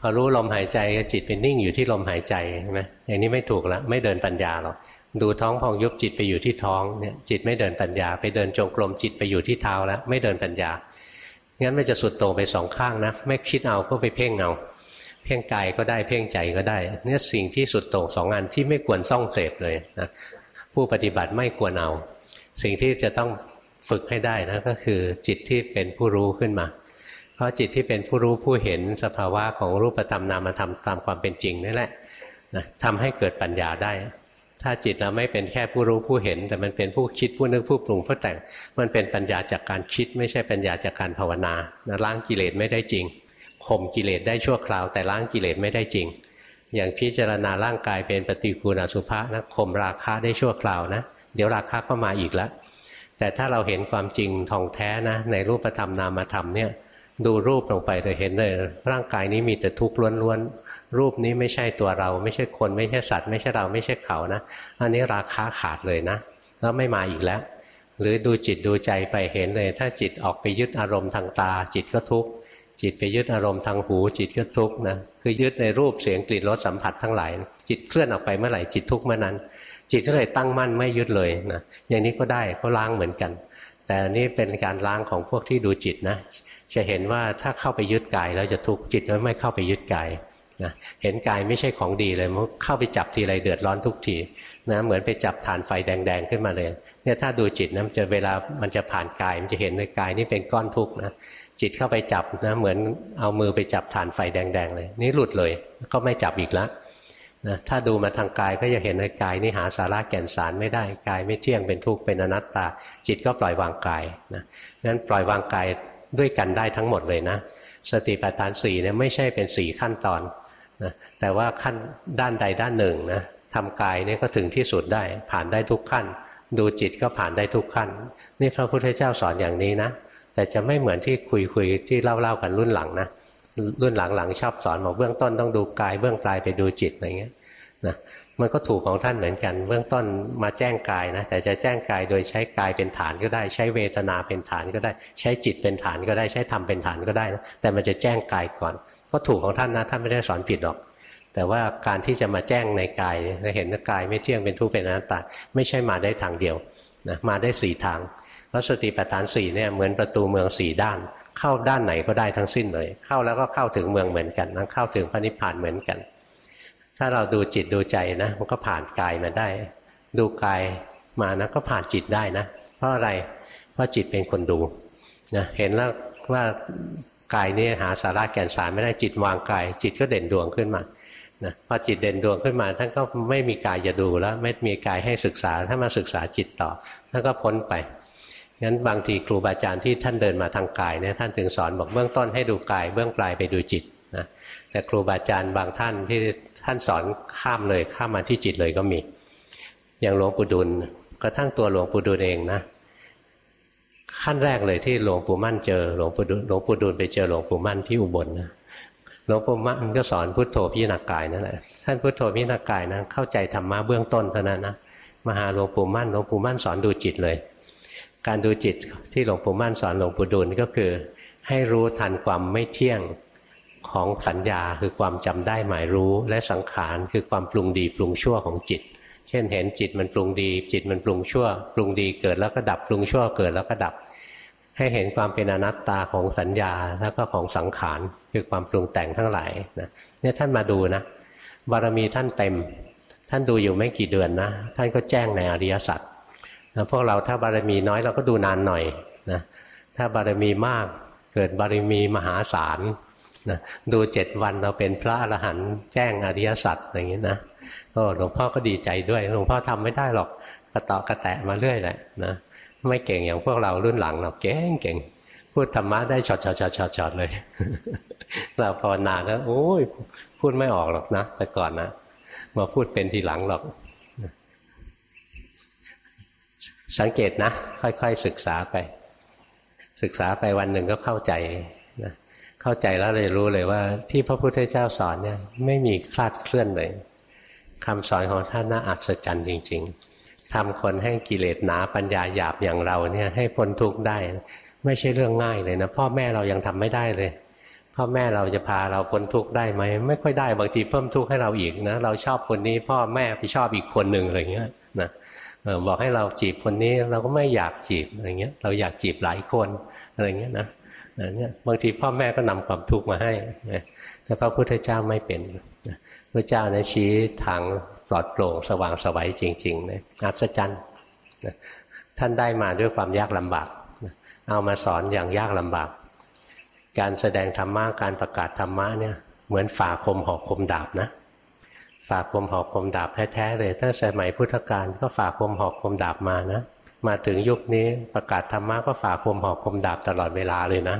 พอรู้ลมหายใจจิตเป็นนิ่งอยู่ที่ลมหายใจใช่ไหมอย่างนี้ไม่ถูกแล้วไม่เดินปัญญาหรอกดูท้องพองยุบจิตไปอยู่ที่ท้องเนี่ยจิตไม่เดินปัญญา ไปเดินจงกรมจิตไปอยู่ที่เท้าแล้วไม่เดินปัญญางั้นไม่จะสุดตรงไปสองข้างนะไม่คิดเอาก็ไปเพ่งเอาเพ่งกายก็ได้เพ่งใจก็ได้ เนี่ยสิ่งที่สุดตรงสองอันที่ไม่ควรซ่องเสพเลยนะผู้ปฏิบัติไม่ควรเอา สิ่งที่จะต้องฝึกให้ได้นะก็คือจิตที่เป็นผู้รู้ขึ้นมา ราะจิตที่เป็นผู้รู้ผู้เห็นสภาวะของรูปธรรมนามธรรมตามความเป็นจริงนี่แหละนะทำให้เกิดปัญญาได้ ถ้าจิตเราไม่เป็นแค่ผู้รู้ผู้เห็น แต่มันเป็นผู้คิดผู้นึกผู้ปรุงผู้แต่ง มันเป็นปัญญาจากการคิด ไม่ใช่ปัญญาจากการภาวนานะล้างกิเลสไม่ได้จริงข่มกิเลสได้ชั่วคราว แต่ล้างกิเลสไม่ได้จริง อย่างพิจารณาร่างกายเป็นปฏิกูลอสุภะนะข่มราคะได้ชั่วคราวนะเดี๋ยวราคะก็มาอีกแล้วแต่ถ้าเราเห็นความจริงทองแท้นะในรูปธรรมนามธรรมเนี่ย ดูรูปลงไปจะเห็นเลย ร่างกายนี้มีแต่ทุกข์ล้วนๆ รูปนี้ไม่ใช่ตัวเรา ไม่ใช่คนไม่ใช่สัตว์ ไม่ใช่เราไม่ใช่เขานะ อันนี้ราคาขาดเลยนะ แล้วไม่มาอีกแล้ว หรือดูจิตดูใจไปเห็นเลย ถ้าจิตออกไปยึดอารมณ์ทางตา จิตก็ทุกข์จิตไปยึดอารมณ์ทางหูจิตก็ทุกข์นะคือยึดในรูปเสียงกลิ่นรสสัมผัสทั้งหลาย จิตเคลื่อนออกไปเมื่อไหร่จิตทุกข์เมื่อนั้น จิตก็เลยตั้งมั่นไม่ยึดเลยนะอย่างนี้ก็ได้ก็ล้างเหมือนกัน แต่นี่เป็นการล้างของพวกที่ดูจิตนะ จะเห็นว่าถ้าเข้าไปยึดกายแล้วจะทุกข์จิตไม่เข้าไปยึดกายนะเห็นกายไม่ใช่ของดีเลยมันเข้าไปจับทีไรเดือดร้อนทุกทีนะเหมือนไปจับฐานไฟแดง ๆ ขึ้นมาเลยเนี่ยถ้าดูจิตนะมันจะเวลามันจะผ่านกายมันจะเห็นในกายนี่เป็นก้อนทุกข์นะจิตเข้าไปจับนะเหมือนเอามือไปจับฐานไฟแดง ๆ เลย นี่หลุดเลยก็ไม่จับอีกแล้วนะถ้าดูมาทางกายก็จะเห็นในกายนี่หาสาระแก่นสารไม่ได้กายไม่เที่ยงเป็นทุกข์เป็นอนัตตา จิตก็ปล่อยวางกายนะนั้นปล่อยวางกาย ด้วยกันได้ทั้งหมดเลยนะ สติปัฏฐานสี่เนี่ยไม่ใช่เป็นสี่ขั้นตอนนะแต่ว่าขั้นด้านใดด้านหนึ่งนะทำกายเนี่ยก็ถึงที่สุดได้ผ่านได้ทุกขั้น ดูจิตก็ผ่านได้ทุกขั้น นี่พระพุทธเจ้าสอนอย่างนี้นะ แต่จะไม่เหมือนที่คุยคุยที่เล่าเล่ากันรุ่นหลังนะรุ่นหลังๆชอบสอนบอกเบื้องต้นต้องดูกาย เบื้องปลายไปดูจิตอะไรเงี้ย มันก็ถูกของท่านเหมือนกัน เบื้องต้นมาแจ้งกายนะแต่จะแจ้งกายโดยใช้กายเป็นฐานก็ได้ ใช้เวทนาเป็นฐานก็ได้ ใช้จิตเป็นฐานก็ได้ ใช้ธรรมเป็นฐานก็ได้นะแต่มันจะแจ้งกายก่อน ก็ถูกของท่านนะท่านไม่ได้สอนผิดหรอก แต่ว่าการที่จะมาแจ้งในกายจะเห็นว่ากายไม่เที่ยงเป็นทุกข์เป็นอนัตตาไม่ใช่มาได้ทางเดียวนะมาได้สี่ทางพระสติปัฏฐานสี่เนี่ยเหมือนประตูเมืองสี่ด้าน เข้าด้านไหนก็ได้ทั้งสิ้นเลย เข้าแล้วก็เข้าถึงเมืองเหมือนกันทั้งเข้าถึงพระนิพพานเหมือนกัน ถ้าเราดูจิตดูใจนะ มันก็ผ่านกายมาได้ ดูกายมานะก็ผ่านจิตได้นะ เพราะอะไร เพราะจิตเป็นคนดูนะเห็นแล้วว่ากายนี่หาสาระแก่นสารไม่ได้จิตวางกาย จิตก็เด่นดวงขึ้นมานะพอจิตเด่นดวงขึ้นมาท่านก็ไม่มีกายจะดูแล้ว ไม่มีกายให้ศึกษาถ้ามาศึกษาจิตต่อท่านก็พ้นไปงั้นบางทีครูบาอาจารย์ที่ท่านเดินมาทางกายเนี่ยท่านถึงสอนบอกเบื้องต้นให้ดูกาย เบื้องปลายไปดูจิตนะแต่ครูบาอาจารย์บางท่านที่ ท่านสอนข้ามเลยข้ามมาที่จิตเลยก็มี อย่างหลวงปู่ดุลกระทั่งตัวหลวงปู่ดุลเองนะ ขั้นแรกเลยที่หลวงปู่มั่นเจอหลวงปู่ดุลหลวงปู่ดุลไปเจอหลวงปู่มั่นที่อุบลนะหลวงปู่มั่นก็สอนพุทโธพิจารณากายนั่นแหละท่านพุทโธพิจารณากายนะเข้าใจธรรมะเบื้องต้นเท่านั้นนะมหาหลวงปู่มั่นหลวงปู่มั่นสอนดูจิตเลย การดูจิตที่หลวงปู่มั่นสอนหลวงปู่ดูลก็คือ ให้รู้ทันความไม่เที่ยง ของสัญญาคือความจำได้หมายรู้ และสังขารคือความปรุงดีปรุงชั่วของจิต เช่นเห็นจิตมันปรุงดี จิตมันปรุงชั่ว ปรุงดีเกิดแล้วก็ดับปรุงชั่วเกิดแล้วก็ดับ ให้เห็นความเป็นอนัตตาของสัญญาแล้วก็ของสังขารคือความปรุงแต่งทั้งหลายนะเนี่ยท่านมาดูนะบารมีท่านเต็ม ท่านดูอยู่ไม่กี่เดือนนะท่านก็แจ้งในอริยสัจนะพวกเราถ้าบารมีน้อยเราก็ดูนานหน่อยนะถ้าบารมีมากเกิดบารมีมหาศาล นะดูเจ็ดวันเราเป็นพระอรหันต์แจ้งอริยสัจอย่างนี้นะก็หลวงพ่อก็ดีใจด้วยหลวงพ่อทำไม่ได้หรอกกระตอกระแตะมาเรื่อยแหละนะไม่เก่งอย่างพวกเรารุ่นหลังเราเก่งเก่งพูดธรรมะได้ช็อตช็อตช็อตช็อตช็อตเลยเราภาวนาแล้วโอ้ยพูดไม่ออกหรอกนะ แต่ก่อนนะมาพูดเป็นทีหลังหรอก สังเกตนะ ค่อยๆศึกษาไป ศึกษาไปวันหนึ่งก็เข้าใจ เข้าใจแล้วเลยรู้เลยว่า ที่พระพุทธเจ้าสอนเนี่ยไม่มีคลาดเคลื่อนเลยคำสอนของท่านน่าอัศจรรย์จริง ๆทำคนให้กิเลสหนาปัญญาหยาบอย่างเราเนี่ยให้พ้นทุกข์ได้ ไม่ใช่เรื่องง่ายเลยนะพ่อแม่เรายังทำไม่ได้เลยพ่อแม่เราจะพาเราพ้นทุกข์ได้ไหมไม่ค่อยได้บางทีเพิ่มทุกข์ให้เราอีกนะเราชอบคนนี้ พ่อแม่ไปชอบอีกคนหนึ่งอะไรเงี้ยนะบอกให้เราจีบคนนี้เราก็ไม่อยากจีบอะไรเงี้ย เราอยากจีบหลายคนอะไรเงี้ยนะ เนี่ยบางทีพ่อแม่ก็นำความทุกข์มาให้แต่พระพุทธเจ้าไม่เป็นพระเจ้านะชี้ทางปลอดโปร่งสว่างสวัยจริงๆนะอัศจรรย์ท่านได้มาด้วยความยากลำบากเอามาสอนอย่างยากลำบาก การแสดงธรรมะการประกาศธรรมะเนี่ยเหมือนฝ่าคมหอกคมดาบนะฝ่าคมหอกคมดาบแท้ๆเลยตั้งสมัยพุทธกาลก็ฝ่าคมหอกคมดาบมานะ มาถึงยุคนี้ประกาศธรรมะก็ฝ่าคมหอกคมดาบตลอดเวลาเลยนะ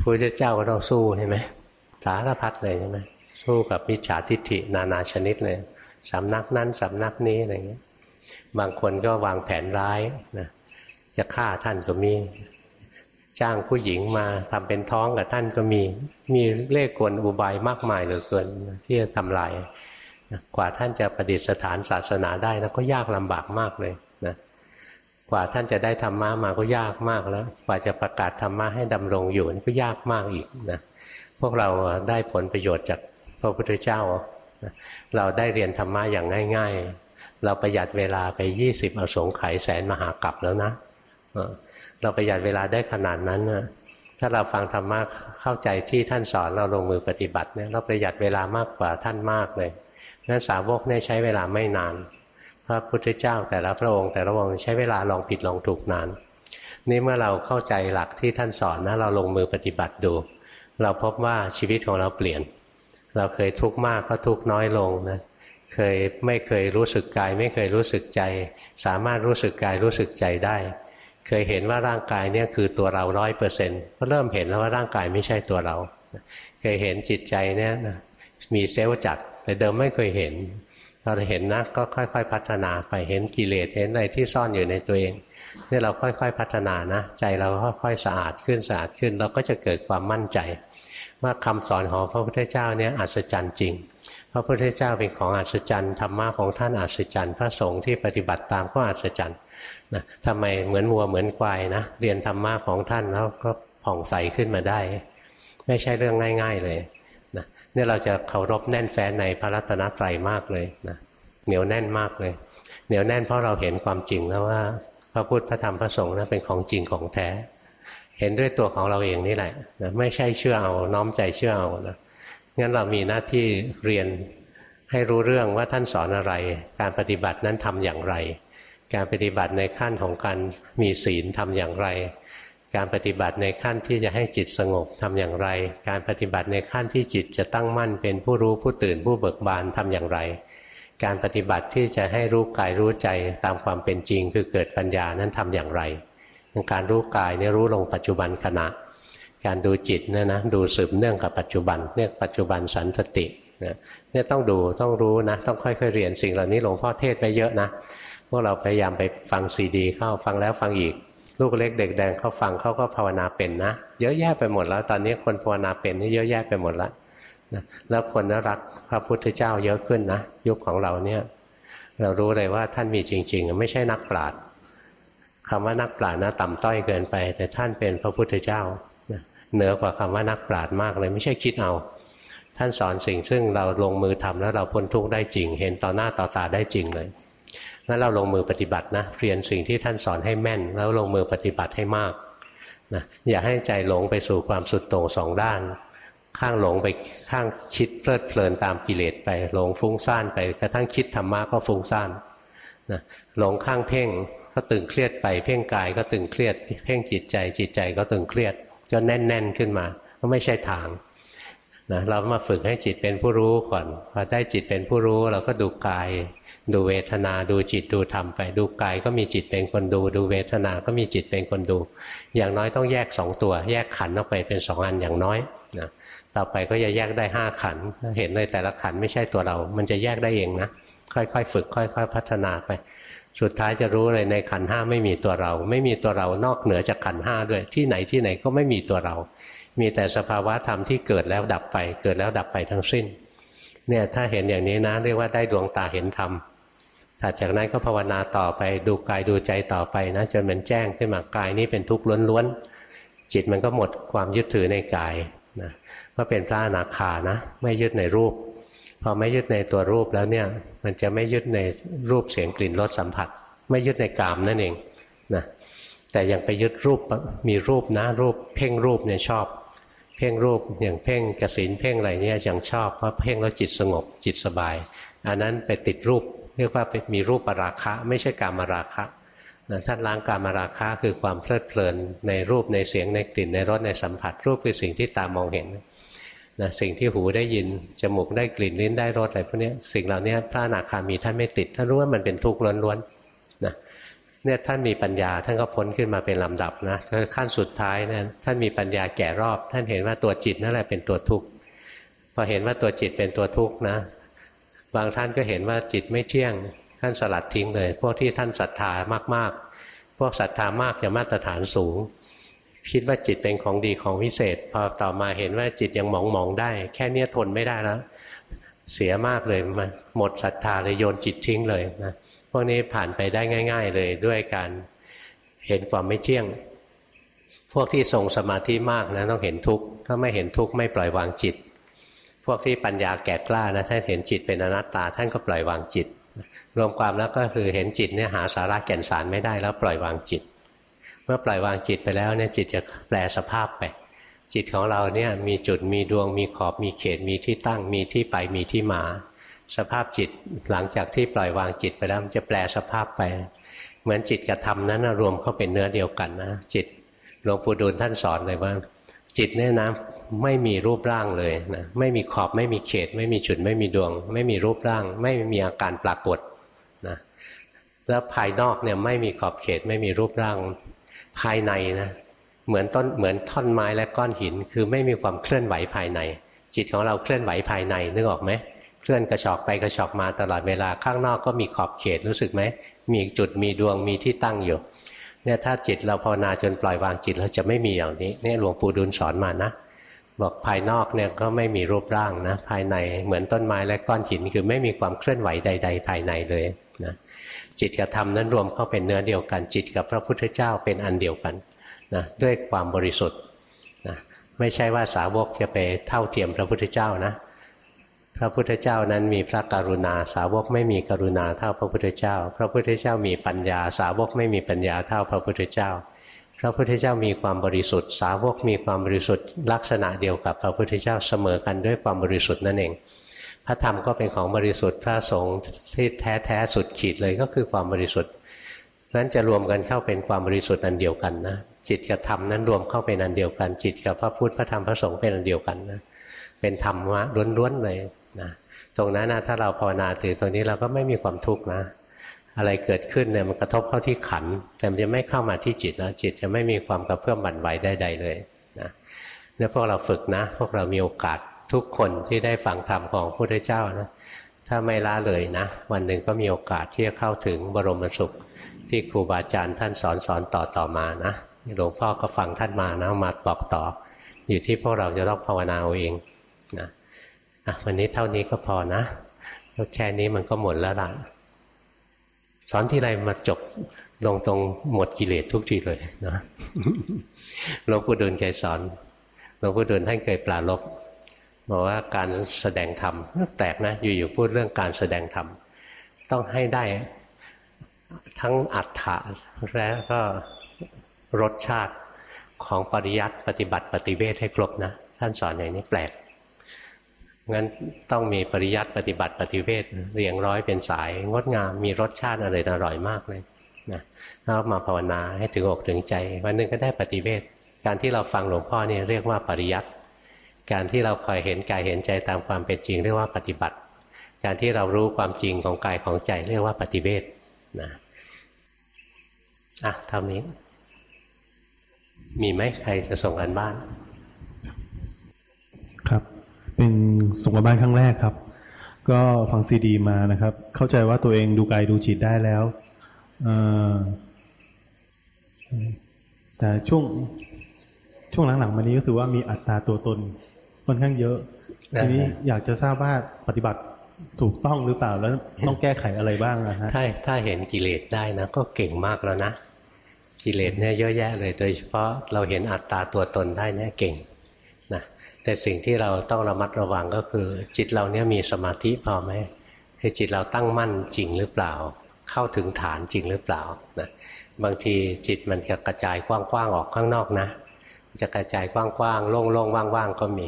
พระเจ้าก็ต้องสู้ใช่ไหมสารพัดเลยใช่ไหมสู้กับมิจฉาทิฏฐินานาชนิดเลยสำนักนั้นสำนักนี้อะไรเงี้ย บางคนก็วางแผนร้ายนะจะฆ่าท่านก็มี จ้างผู้หญิงมาทำเป็นท้องกับท่านก็มี มีเลขกลอุบายมากมายเหลือเกิน ที่จะทำลาย กว่าท่านจะประดิษฐานศาสนาได้นะก็ยากลำบากมากเลยนะกว่าท่านจะได้ธรรมะมาก็ยากมากแล้ว กว่าจะประกาศธรรมะให้ดำรงอยู่นี่ก็ยากมากอีกนะพวกเราได้ผลประโยชน์จากพระพุทธเจ้า เราได้เรียนธรรมะอย่างง่าย ๆ เราประหยัดเวลาไปยี่สิบอสงไขยแสนมหากรัปแล้วนะเราประหยัดเวลาได้ขนาดนั้นนะถ้าเราฟังธรรมะเข้าใจที่ท่านสอนเราลงมือปฏิบัติเนี่ยเราประหยัดเวลามากกว่าท่านมากเลย นั้นสาวกเนี่ยใช้เวลาไม่นาน พระพุทธเจ้าแต่ละพระองค์แต่ละองค์ใช้เวลาลองผิดลองถูกนาน นี่เมื่อเราเข้าใจหลักที่ท่านสอนนะเราลงมือปฏิบัติดู เราพบว่าชีวิตของเราเปลี่ยน เราเคยทุกข์มากก็ทุกข์น้อยลงนะเคยไม่เคยรู้สึกกาย ไม่เคยรู้สึกใจ สามารถรู้สึกกายรู้สึกใจได้ เคยเห็นว่าร่างกายเนี่ยคือตัวเราร้อยเปอร์เซ็นต์ก็เริ่มเห็นแล้วว่าร่างกายไม่ใช่ตัวเรา เคยเห็นจิตใจเนี่ยมีเซลล์จัด แต่เดิมไม่เคยเห็นเราเห็นนะก็ค่อยๆ พัฒนาไปเห็นกิเลสเห็นอะไรที่ซ่อนอยู่ในตัวเองนี่เราค่อยๆพัฒนานะ ใจเราค่อยๆสะอาดขึ้นสะอาดขึ้น เราก็จะเกิดความมั่นใจ ว่าคำสอนของพระพุทธเจ้าเนี่ยอัศจรรย์จริงพระพุทธเจ้าเป็นของอัศจรรย์ธรรมะของท่านอัศจรรย์พระสงฆ์ที่ปฏิบัติตามก็อัศจรรย์นะทำไมเหมือนวัวเหมือนควายนะเรียนธรรมะของท่านแล้วก็ผ่องใสขึ้นมาได้ ไม่ใช่เรื่องง่าย ๆ เลย นะนี่เราจะเคารพแน่นแฟ้นในพระรัตนตรัยมากเลยนะเหนียวแน่นมากเลย เหนียวแน่นเพราะเราเห็นความจริงแล้วว่า พระพุทธพระธรรมพระสงฆ์นั้นเป็นของจริงของแท้ เห็นด้วยตัวของเราเองนี่แหละนะไม่ใช่เชื่อเอาน้อมใจเชื่อเอานะงั้นเรามีหน้าที่เรียนให้รู้เรื่องว่าท่านสอนอะไร การปฏิบัตินั้นทำอย่างไร การปฏิบัติในขั้นของการมีศีลทำอย่างไร การปฏิบัติในขั้นที่จะให้จิตสงบทำอย่างไร การปฏิบัติในขั้นที่จิตจะตั้งมั่นเป็นผู้รู้ผู้ตื่นผู้เบิกบานทำอย่างไร การปฏิบัติที่จะให้รู้กายรู้ใจตามความเป็นจริง คือเกิดปัญญานั้นทำอย่างไร การรู้กายเนี่ยรู้ลงปัจจุบันขณะ การดูจิตเนี่ยนะดูสืบเนื่องกับปัจจุบันเรียกปัจจุบันสันติเนี่ยต้องดูต้องรู้นะต้องค่อยๆเรียนสิ่งเหล่านี้หลวงพ่อเทศไปเยอะนะพวกเราพยายามไปฟังซีดี เข้าฟังแล้วฟังอีก ลูกเล็กเด็กแดงเขาฟังเขาก็ภาวนาเป็นนะ เยอะแยะไปหมดแล้ว ตอนนี้คนภาวนาเป็นนี่เยอะแยะไปหมดแล้วนะแล้วคนน่ารักพระพุทธเจ้าเยอะขึ้นนะยุคของเราเนี่ย เรารู้เลยว่าท่านมีจริง ๆ ไม่ใช่นักปราชญ์คำว่านักปราชญ์นะต่ำต้อยเกินไป แต่ท่านเป็นพระพุทธเจ้าเหนือกว่าคำว่านักปราชญ์มากเลย ไม่ใช่คิดเอา ท่านสอนสิ่งซึ่งเราลงมือทำแล้วเราพ้นทุกข์ได้จริง เห็นต่อหน้าต่อตาได้จริงเลย งั้นเราลงมือปฏิบัตินะเรียนสิ่งที่ท่านสอนให้แม่น แล้วลงมือปฏิบัติให้มากนะอย่าให้ใจหลงไปสู่ความสุดโต่งสองด้าน ข้างหลงไปข้างคิดเพลิดเพลินตามกิเลสไปหลงฟุ้งซ่านไปกระทั่งคิดธรรมะก็ฟุ้งซ่านนะหลงข้างเพ่งก็ตึงเครียดไปเพ่งกายก็ตึงเครียด เพ่งจิตใจจิตใจก็ตึงเครียดจนแน่น ๆขึ้นมา ก็ไม่ใช่ทางนะเรามาฝึกให้จิตเป็นผู้รู้ก่อนพอได้จิตเป็นผู้รู้เราก็ดูกาย ดูเวทนาดูจิตดูธรรมไป ดูกายก็มีจิตเป็นคนดู ดูเวทนาก็มีจิตเป็นคนดู อย่างน้อยต้องแยกสองตัว แยกขันออกไปเป็นสองอันอย่างน้อยนะต่อไปก็จะแยกได้ห้าขันเห็นเลยแต่ละขันไม่ใช่ตัวเรา มันจะแยกได้เองนะค่อยๆฝึก ค่อย ๆ พัฒนาไป สุดท้ายจะรู้เลยในขันห้าไม่มีตัวเรา ไม่มีตัวเรานอกเหนือจากขันห้าด้วยที่ไหนที่ไหนก็ไม่มีตัวเรา มีแต่สภาวะธรรมที่เกิดแล้วดับไป เกิดแล้วดับไปทั้งสิ้นเนี่ยถ้าเห็นอย่างนี้นะเรียกว่าได้ดวงตาเห็นธรรม ถัดจากนั้นก็ภาวนาต่อไปดูกายดูใจต่อไปนะจนมันแจ้งขึ้นมากายนี้เป็นทุกข์ล้วนๆจิตมันก็หมดความยึดถือในกายนะก็เป็นพระอนาคานะไม่ยึดในรูปพอไม่ยึดในตัวรูปแล้วเนี่ยมันจะไม่ยึดในรูปเสียงกลิ่นรสสัมผัส ไม่ยึดในกามนั่นเองนะแต่ยังไปยึดรูปมีรูปนะรูปเพ่งรูปเนี่ยชอบ เพ่งรูปอย่างเพ่งกสินเพ่งอะไรเนี่ยยังชอบเพราะเพ่งแล้วจิตสงบจิตสบาย อันนั้นไปติดรูป เรียกว่ามีรูปปราคะ ไม่ใช่กามราคะนะท่านล้างกามราคะคือความเพลิดเพลินในรูปในเสียงในกลิ่นในรสในสัมผัส รูปคือสิ่งที่ตามองเห็นนะสิ่งที่หูได้ยิน จมูกได้กลิ่นลิ้นได้รสอะไรพวกนี้สิ่งเหล่านี้พระอนาคามีท่านไม่ติด ท่านรู้ว่ามันเป็นทุกข์ล้วนๆนะเนี่ยท่านมีปัญญาท่านก็พ้นขึ้นมาเป็นลำดับนะขั้นสุดท้ายนะท่านมีปัญญาแก่รอบ ท่านเห็นว่าตัวจิตนั่นแหละเป็นตัวทุกข์พอเห็นว่าตัวจิตเป็นตัวทุกข์นะ บางท่านก็เห็นว่าจิตไม่เที่ยง ท่านสลัดทิ้งเลย พวกที่ท่านศรัทธามากๆ พวกศรัทธามากจะมาตรฐานสูง คิดว่าจิตเป็นของดีของวิเศษ พอต่อมาเห็นว่าจิตยังมองมองได้ แค่เนี้ทนไม่ได้แล้ว เสียมากเลยมาหมดศรัทธาเลยโยนจิตทิ้งเลยนะพวกนี้ผ่านไปได้ง่าย ๆ เลยด้วยการเห็นความไม่เที่ยง พวกที่ทรงสมาธิมากนะต้องเห็นทุกข์ถ้าไม่เห็นทุกข์ไม่ปล่อยวางจิต พวกที่ปัญญาแก่กล้านะท่านเห็นจิตเป็นอนัตตา ท่านก็ปล่อยวางจิต รวมความแล้วก็คือเห็นจิตเนี่ยหาสาระแก่นสารไม่ได้แล้วปล่อยวางจิต เมื่อปล่อยวางจิตไปแล้วเนี่ยจิตจะแปลสภาพไป จิตของเราเนี่ยมีจุดมีดวงมีขอบมีเขตมีที่ตั้งมีที่ไปมีที่มา สภาพจิตหลังจากที่ปล่อยวางจิตไปแล้วมันจะแปลสภาพไป เหมือนจิตกับธรรมนั้นรวมเข้าเป็นเนื้อเดียวกันนะจิตหลวงปู่ดูลท่านสอนเลยว่าจิตเนี่ยนะ ไม่มีรูปร่างเลยนะไม่มีขอบไม่มีเขต ไม่มีจุดไม่มีดวง ไม่มีรูปร่าง ไม่มีอาการปรากฏนะแล้วภายนอกเนี่ยไม่มีขอบเขตไม่มีรูปร่างภายในนะเหมือนต้นเหมือนท่อนไม้และก้อนหิน คือไม่มีความเคลื่อนไหวภายใน จิตของเราเคลื่อนไหวภายในนึกออกไหมเคลื่อนกระชอกไปกระชอกมาตลอดเวลาข้างนอกก็มีขอบเขตรู้สึกไหมมีจุดมีดวงมีที่ตั้งอยู่เนี่ยถ้าจิตเราภาวนาจนปล่อยวางจิตเราจะไม่มีอย่างนี้เนี่ยหลวงปู่ดูลสอนมานะ บอกภายนอกเนี่ยก็ไม่มีรูปร่างนะภายในเหมือนต้นไม้และก้อนหินคือไม่มีความเคลื่อนไหวใด ๆ ภายในเลยนะจิตกับธรรมนั้นรวมเข้าเป็นเนื้อเดียวกัน จิตกับพระพุทธเจ้าเป็นอันเดียวกันนะด้วยความบริสุทธิ์นะไม่ใช่ว่าสาวกจะไปเท่าเทียมพระพุทธเจ้านะ พระพุทธเจ้านั้นมีพระกรุณา สาวกไม่มีกรุณาเท่าพระพุทธเจ้า พระพุทธเจ้ามีปัญญา สาวกไม่มีปัญญาเท่าพระพุทธเจ้า ระพุทธเจ้ามีความบริสุทธิ์ สาวกมีความบริสุทธิ์ ลักษณะเดียวกับพระพุทธเจ้าเสมอกันด้วยความบริสุทธิ์นั่นเอง พระธรรมก็เป็นของบริสุทธิ์พระสงฆ์ที่แท้แท้สุดขีดเลยก็คือความบริสุทธิ์นั้นจะรวมกันเข้าเป็นความบริสุทธิ์อันเดียวกันนะจิตกับธรรมนั้นรวมเข้าเป็นอันเดียวกัน จิตกับพระพุทธพระธรรมพระสงฆ์เป็นอันเดียวกันนะเป็นธรรมะล้วนๆเลยนะตรงนั้นนะถ้าเราภาวนาถือตรงนี้เราก็ไม่มีความทุกข์นะ อะไรเกิดขึ้นเนี่ยมันกระทบเข้าที่ขัน แต่มันจะไม่เข้ามาที่จิตนะจิตจะไม่มีความกระเพื่อมบั่นไหวใดๆเลยนะเนี่ยพวกเราฝึกนะ พวกเรามีโอกาสทุกคนที่ได้ฟังธรรมของพระพุทธเจ้านะถ้าไม่ละเลยนะ วันหนึ่งก็มีโอกาสที่จะเข้าถึงบรมสุข ที่ครูบาอาจารย์ท่านสอนสอนต่อต่อมานะหลวงพ่อก็ฟังท่านมานะมาบอกต่อ อยู่ที่พวกเราจะต้องภาวนาเอาเองนะวันนี้เท่านี้ก็พอนะแค่นี้มันก็หมดแล้วล่ะ สอนที่ไรมาจบลงตรงหมดกิเลสทุกทีเลยนะหลวงปู่ดูลเคยสอนหลวงปู่ดูลท่านเคยปลาลบบอกว่าการแสดงธรรมแปลกนะ อยู่ๆพูดเรื่องการแสดงธรรมต้องให้ได้ทั้งอัฏฐะและก็รสชาติของปริยัติปฏิบัติปฏิเวทให้ครบนะ ท่านสอนอย่างนี้แปลก งั้นต้องมีปริยัติปฏิบัติปฏิเวทเรียงร้อยเป็นสายงดงามมีรสชาติอร่อยอร่อยมากเลยนะแล้วมาภาวนาให้ถึงอกถึงใจ วันหนึ่งก็ได้ปฏิเวทการที่เราฟังหลวงพ่อเนี่ยเรียกว่าปริยัติการที่เราคอยเห็นกายเห็นใจตามความเป็นจริงเรียกว่าปฏิบัติ การที่เรารู้ความจริงของกายของใจเรียกว่าปฏิเวทนะอะเท่านี้ มีไหมใครจะส่งกันบ้าน ครับ เป็นส่งกันบ้านครั้งแรกครับ ก็ฟังซีดีมานะครับ เข้าใจว่าตัวเองดูกายดูจิตได้แล้วแต่ช่วงช่วงหลังๆมานี้ก็คือว่ามีอัตราตัวตนค่อนข้างเยอะทีนี้อยากจะทราบว่าปฏิบัติถูกต้องหรือเปล่าแล้วต้องแก้ไขอะไรบ้างนะฮะถ้าถ้าเห็นกิเลสได้นะ ก็เก่งมากแล้วนะกิเลสเนี่ยเยอะแยะเลย โดยเฉพาะเราเห็นอัตตาตัวตนได้เนี่ยเก่งนะ แต่สิ่งที่เราต้องระมัดระวังก็คือ จิตเราเนี่ยมีสมาธิพอไหมคือจิตเราตั้งมั่นจริงหรือเปล่า เข้าถึงฐานจริงหรือเปล่านะบางทีจิตมันจะกระจายกว้างๆออกข้างนอกนะจะกระจายกว้างๆโล่งๆว่างๆก็มี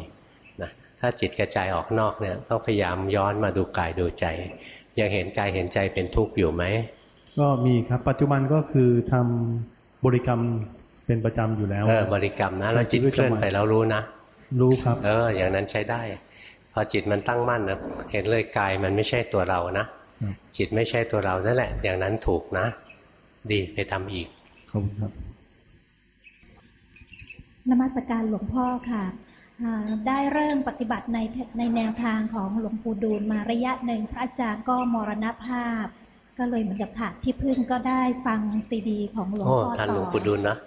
นะถ้าจิตกระจายออกนอกเนี่ยต้องพยายามย้อนมาดูกายดูใจ ยังเห็นกายเห็นใจเป็นทุกข์อยู่ไหมก็มีครับปัจจุบันก็คือทำบริกรรมเป็นประจำอยู่แล้วเออบริกรรมนะแล้วจิตเคลื่อนไปแล้วรู้นะ รู้ครับ เออ อย่างนั้นใช้ได้ พอจิตมันตั้งมั่นนะเห็นเลยกายมันไม่ใช่ตัวเรานะจิตไม่ใช่ตัวเรานั่นแหละ อย่างนั้นถูกนะ ดีไปทำอีกขอบคุณครับนมัสการหลวงพ่อค่ะได้เริ่มปฏิบัติในในแนวทางของหลวงปู่ดูลมาระยะหนึ่งพระอาจารย์ก็มรณภาพ ก็เลยเหมือนกับขาดที่พึ่งก็ได้ฟังซีดี ของหลวงพ่อต่อหลวงปู่ดูลนะ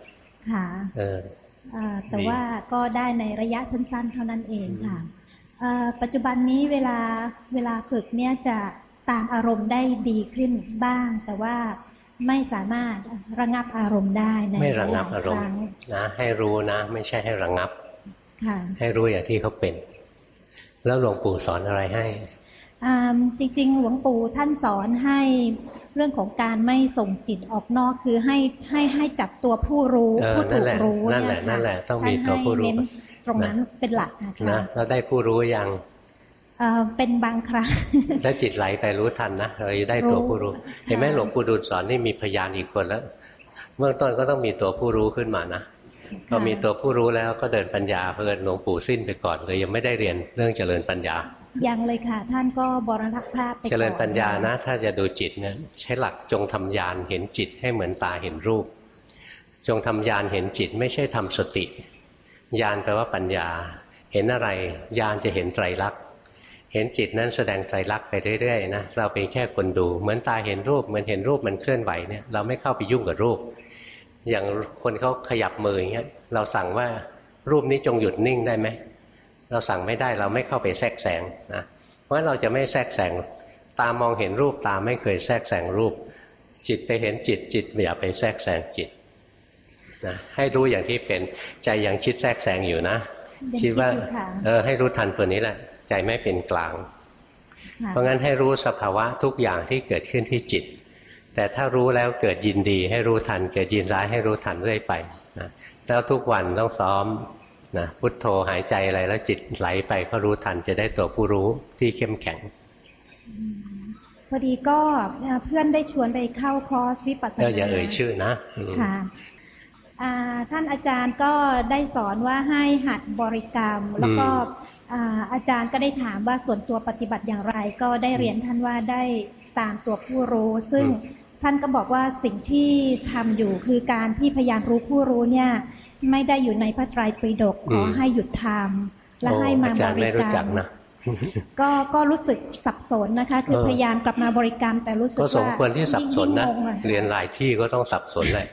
ค่ะ แต่ว่าก็ได้ในระยะสั้น ๆ เท่านั้นเองค่ะปัจจุบันนี้เวลาเวลาฝึกเนี่ยจะตามอารมณ์ได้ดีขึ้นบ้าง แต่ว่าไม่สามารถระงับอารมณ์ได้ในไม่ระงับอารมณ์นะให้รู้นะ ไม่ใช่ให้ระงับให้รู้อย่างที่เขาเป็น แล้วหลวงปู่สอนอะไรให้ จริงๆ หลวงปู่ท่านสอนให้เรื่องของการไม่ส่งจิตออกนอกคือให้ให้ให้จับตัวผู้รู้ผู้ถูกรู้เนี่ยค่ะต้องมีตัวผู้รู้ตรงนั้นเป็นหลักนะคะนะแล้วได้ผู้รู้ยังเอ่อเป็นบางครั้งถ้าจิตไหลไปรู้ทันนะเราจะได้ตัวผู้รู้รู้เห็นไหมค่ะหลวงปู่ดูลสอนนี่มีพยานอีกคนแล้วเบื้องต้นก็ต้องมีตัวผู้รู้ขึ้นมานะพอมีตัวผู้รู้แล้วก็เดินปัญญาเพลินหลวงปู่สิ้นไปก่อนเลยยังไม่ได้เรียนเรื่องเจริญปัญญา ยังเลยค่ะ ท่านก็บรณภาพไปก่อนเจริญปัญญานะ ถ้าจะดูจิตเนี่ยใช้หลักจงทำญาณเห็นจิตให้เหมือนตาเห็นรูป จงทำญาณเห็นจิตไม่ใช่ทำสติญาณแปลว่าปัญญา เห็นอะไรญาณจะเห็นไตรลักษณ์เห็นจิตนั้นแสดงไตรลักษณ์ไปเรื่อยๆนะเราเป็นแค่คนดู เหมือนตาเห็นรูปเหมือนเห็นรูปมันเคลื่อนไหวเนี่ยเราไม่เข้าไปยุ่งกับรูป อย่างคนเขาขยับมืออย่างเงี้ยเราสั่งว่ารูปนี้จงหยุดนิ่งได้ไหม เราสั่งไม่ได้เราไม่เข้าไปแทรกแซงนะเพราะฉะนั้นเราจะไม่แทรกแซงตามองเห็นรูปตาไม่เคยแทรกแซงรูป จิตไปเห็นจิตจิตอย่าไปแทรกแซงจิตนะให้รู้อย่างที่เป็นใจยังคิดแทรกแซงอยู่นะยังคิดว่าอยู่ค่ะเออให้รู้ทันตัวนี้แหละ ใจไม่เป็นกลางค่ะเพราะงั้นให้รู้สภาวะทุกอย่างที่เกิดขึ้นที่จิต แต่ถ้ารู้แล้วเกิดยินดีให้รู้ทัน เกิดยินร้ายให้รู้ทันเรื่อยไปนะแล้วทุกวันต้องซ้อม นะพุทโธหายใจอะไรแล้วจิตไหลไปก็รู้ทันจะได้ตัวผู้รู้ที่เข้มแข็ง พอดีก็เอ่อเพื่อนได้ชวนไปเข้าคอร์สวิปัสสก็นาอย่าเอ่ยชื่อนะอืมค่ะอ่าท่านอาจารย์ก็ได้สอนว่าให้หัดบริกรรม แล้วก็อ่าอาจารย์ก็ได้ถามว่าส่วนตัวปฏิบัติอย่างไร ก็ได้เรียนท่านว่าได้ตามตัวผู้รู้ ซึ่งท่านก็บอกว่าสิ่งที่ทำอยู่คือการที่พยายามรู้ผู้รู้เนี่ย ไม่ได้อยู่ในพระไตรปิฎกขอให้หยุดทำและโอ้ให้มาอาบจารย์ริไม่กรู้รรจักมนะก็ก็รู้สึกสับสนนะคะ คือเออพยายามกลับมาบริกรรมแต่รู้สึกก็ว่าสมควรที่สับสนนะยิ่งงงอะเรียนหลายที่ก็ต้องสับสนแหละ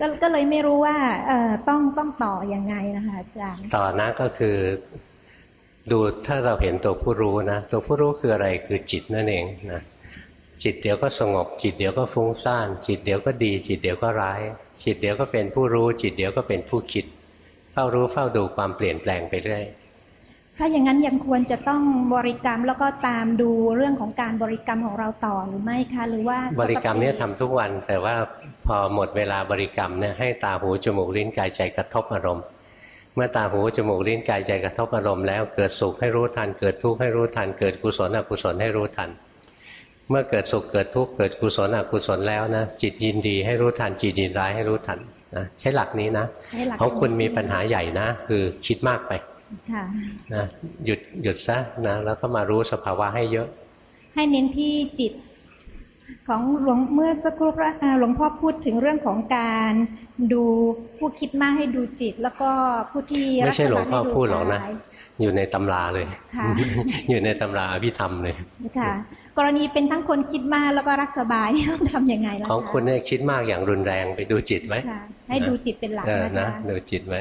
ก็ก็เลยไม่รู้ว่าเอ่อต้องต้องต่อยังไงนะคะอาจารย์ต่อนะก็คือ ดูถ้าเราเห็นตัวผู้รู้นะ ตัวผู้รู้คืออะไรคือจิตนั่นเองนะ จิตเดี๋ยวก็สงบ จิตเดี๋ยวก็ฟุ้งซ่าน จิตเดี๋ยวก็ดี จิตเดี๋ยวก็ร้าย จิตเดี๋ยวก็เป็นผู้รู้ จิตเดี๋ยวก็เป็นผู้คิด เฝ้ารู้เฝ้าดูความเปลี่ยนแปลงไปเรื่อยถ้าอย่างนั้นยังควรจะต้องบริกรรมแล้วก็ตามดูเรื่องของการบริกรรมของเราต่อหรือไม่คะหรือว่าบริกรรมเนี่ยทำทุกวัน แต่ว่าพอหมดเวลาบริกรรมเนี่ยให้ตาหูจมูกลิ้นกายใจกระทบอารมณ์ เมื่อตาหูจมูกลิ้นกายใจกระทบอารมณ์แล้วเกิดสุขให้รู้ทัน เกิดทุกข์ให้รู้ทัน เกิดกุศลอกุศลให้รู้ทัน เมื่อเกิดสุขเกิดทุกข์เกิดกุศลอกุศลแล้วนะจิตยินดีให้รู้ทันจิตยินร้ายให้รู้ทันนะใช้หลักนี้นะใช้หลักของคุณมีปัญหาใหญ่นะ คือคิดมากไปค่ะนะหยุดหยุดซะนะแล้วก็มารู้สภาวะให้เยอะ ให้เน้นที่จิตของหลวงเมื่อสักครู่พระอ่าหลวงพ่อพูดถึงเรื่องของการดูผู้คิดมากให้ดูจิต แล้วก็ผู้ที่ไม่ใช่หลวงพ่อรักษาให้พูดหรอกนะกายอยู่ในตำราเลยค่ะอยู่ในตำราอภิธรรมเลยค่ะ กรณีเป็นทั้งคนคิดมากแล้วก็รักสบายนี่ต้องทำยังไงล่ะะของคุณเนี่ยคิดมากอย่างรุนแรงไปดูจิตไว้ค่ะให้ดูจิตเป็นหลักเออนะนะคะดูจิตไว้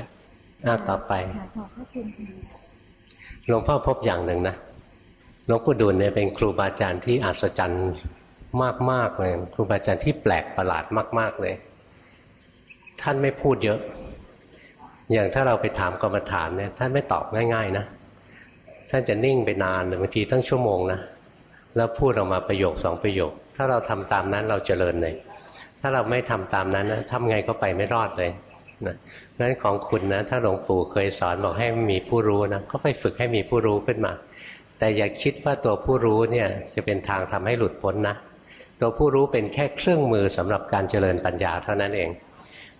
อ้าวต่อไปค่ะขอบพระคุณค่ะหลวงพ่อพบอย่างหนึ่งนะหลวงปู่ดูลเนี่ยเป็นครูบาอาจารย์ที่อัศจรรย์มากๆเลยครูบาอาจารย์ที่แปลกประหลาดมาก ๆเลย ท่านไม่พูดเยอะ อย่างถ้าเราไปถามกรรมฐานเนี่ยท่านไม่ตอบง่าย ๆ นะท่านจะนิ่งไปนานบางทีตั้งชั่วโมงนะ แล้วพูดออกมาประโยคสองประโยค ถ้าเราทำตามนั้นเราเจริญเลยถ้าเราไม่ทำตามนั้นนะทำไงก็ไปไม่รอดเลยนะนั้นของคุณนะถ้าหลวงปู่เคยสอนบอกให้มีผู้รู้นะก็ไปฝึกให้มีผู้รู้ขึ้นมา แต่อย่าคิดว่าตัวผู้รู้เนี่ยจะเป็นทางทำให้หลุดพ้นนะตัวผู้รู้เป็นแค่เครื่องมือสำหรับการเจริญปัญญาเท่านั้นเอง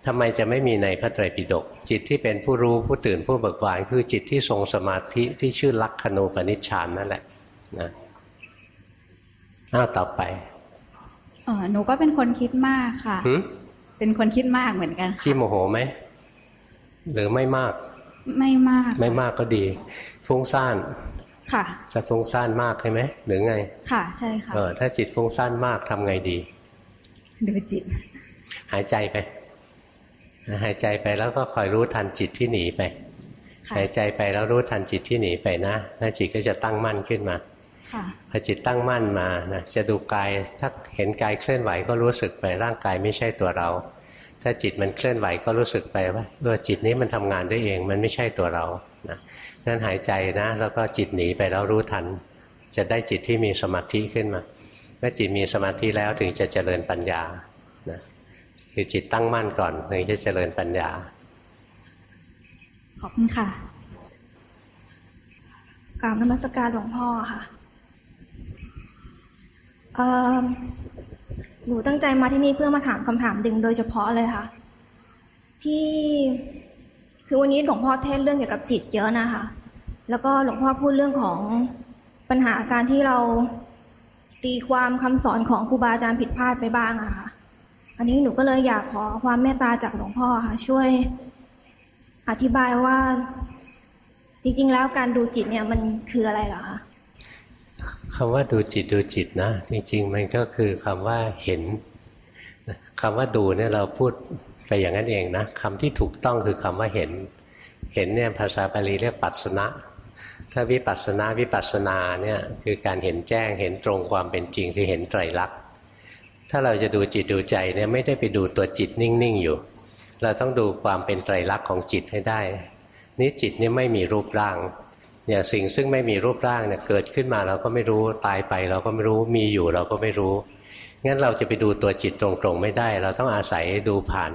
ทำไมจะไม่มีในพระไตรปิฎกจิตที่เป็นผู้รู้ผู้ตื่นผู้เบิกบานคือจิตที่ทรงสมาธิที่ชื่อลักขณูปนิชฌานนั่นแหละนะ อ้าวต่อไปเออหนูก็เป็นคนคิดมากค่ะหึเป็นคนคิดมากเหมือนกันค่ะขี้โมโหไหมหรือไม่มาก ไม่มาก ไม่มากก็ดี ฟุ้งซ่านค่ะ จะฟุ้งซ่านมากใช่ไหมหรือไง ค่ะ ใช่ค่ะเออถ้าจิตฟุ้งซ่านมากทำไงดีดูจิต หายใจไป หายใจไปแล้วก็คอยรู้ทันจิตที่หนีไปค่ะหายใจไปแล้วรู้ทันจิตที่หนีไปนะแล้วจิตก็จะตั้งมั่นขึ้นมาค่ะ พอจิตตั้งมั่นมานะจะดูกายถ้าเห็นกายเคลื่อนไหวก็รู้สึกไปร่างกายไม่ใช่ตัวเรา ถ้าจิตมันเคลื่อนไหวก็รู้สึกไปว่าเออจิตนี้มันทำงานได้เองมันไม่ใช่ตัวเรานะนั้นหายใจนะ แล้วก็จิตหนีไปแล้วรู้ทัน จะได้จิตที่มีสมาธิขึ้นมาเมื่อจิตมีสมาธิแล้วถึงจะเจริญปัญญานะคือจิตตั้งมั่นก่อนถึงจะเจริญปัญญา ขอบคุณค่ะกราบนมัสการหลวงพ่อค่ะเอ่อ หนูตั้งใจมาที่นี่เพื่อมาถามคำถามดึงโดยเฉพาะเลยค่ะ ที่คือวันนี้หลวงพ่อเทศเรื่องเกี่ยวกับจิตเยอะนะคะ แล้วก็หลวงพ่อพูดเรื่องของปัญหาการที่เราตีความคำสอนของครูบาอาจารย์ผิดพลาดไปบ้างอะค่ะ อันนี้หนูก็เลยอยากขอความเมตตาจากหลวงพ่อค่ะ ช่วยอธิบายว่า จริง ๆ แล้วการดูจิตเนี่ยมันคืออะไรเหรอคะ คำว่าดูจิตดูจิตนะ จริง ๆ มันก็คือคำว่าเห็นคำว่าดูเนี่ยเราพูดไปอย่างนั้นเองนะคำที่ถูกต้องคือคำว่าเห็น เห็นเนี่ยภาษาบาลีเรียกปัสสนะถ้าวิปัสสนาวิปัสสนาเนี่ยคือการเห็นแจ้งเห็นตรงความเป็นจริงคือเห็นไตรลักษณ์ถ้าเราจะดูจิตดูใจเนี่ยไม่ได้ไปดูตัวจิตนิ่งๆอยู่ เราต้องดูความเป็นไตรลักษณ์ของจิตให้ได้ นี่จิตนี่ไม่มีรูปร่าง อย่างสิ่งซึ่งไม่มีรูปร่างเนี่ยเกิดขึ้นมาเราก็ไม่รู้ตายไปเราก็ไม่รู้มีอยู่เราก็ไม่รู้งั้นเราจะไปดูตัวจิตตรงๆไม่ได้ เราต้องอาศัยดูผ่าน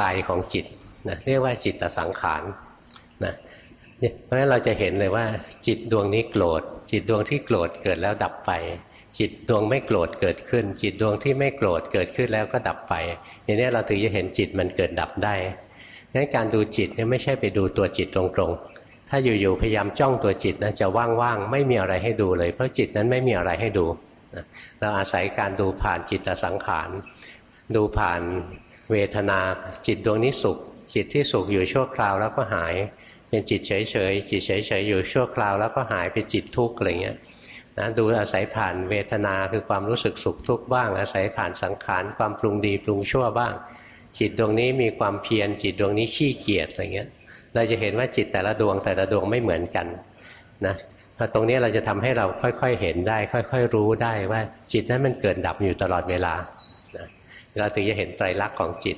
กายของจิตนะเรียกว่าจิตตสังขารนะเนี่ยเพราะฉะนั้นเราจะเห็นเลยว่า จิตดวงนี้โกรธ จิตดวงที่โกรธเกิดแล้วดับไป จิตดวงไม่โกรธเกิดขึ้น จิตดวงที่ไม่โกรธเกิดขึ้นแล้วก็ดับไป อย่างนี้เราถึงจะเห็นจิตมันเกิดดับได้งั้นการดูจิตเนี่ยไม่ใช่ไปดูตัวจิตตรงๆ ถ้าอยู่ๆพยายามจ้องตัวจิตนะจะว่างๆไม่มีอะไรให้ดูเลย เพราะจิตนั้นไม่มีอะไรให้ดูนะเราอาศัยการดูผ่านจิตสังขาร ดูผ่านเวทนา จิตดวงนี้สุข จิตที่สุขอยู่ชั่วคราวแล้วก็หาย เป็นจิตเฉยๆจิตเฉยๆอยู่ชั่วคราวแล้วก็หายเป็นจิตทุกข์อะไรเงี้ยนะดูอาศัยผ่านเวทนาคือความรู้สึกสุขทุกข์บ้าง อาศัยผ่านสังขารความปรุงดีปรุงชั่วบ้าง จิตดวงนี้มีความเพียรจิตดวงนี้ขี้เกียจอะไรเงี้ย เราจะเห็นว่าจิตแต่ละดวงแต่ละดวงไม่เหมือนกันนะตรงนี้เราจะทำให้เราค่อยๆเห็นได้ ค่อย ๆ รู้ได้ว่าจิตนั้นมันเกิดดับอยู่ตลอดเวลานะเราถึงจะเห็นไตรลักษณ์ของจิต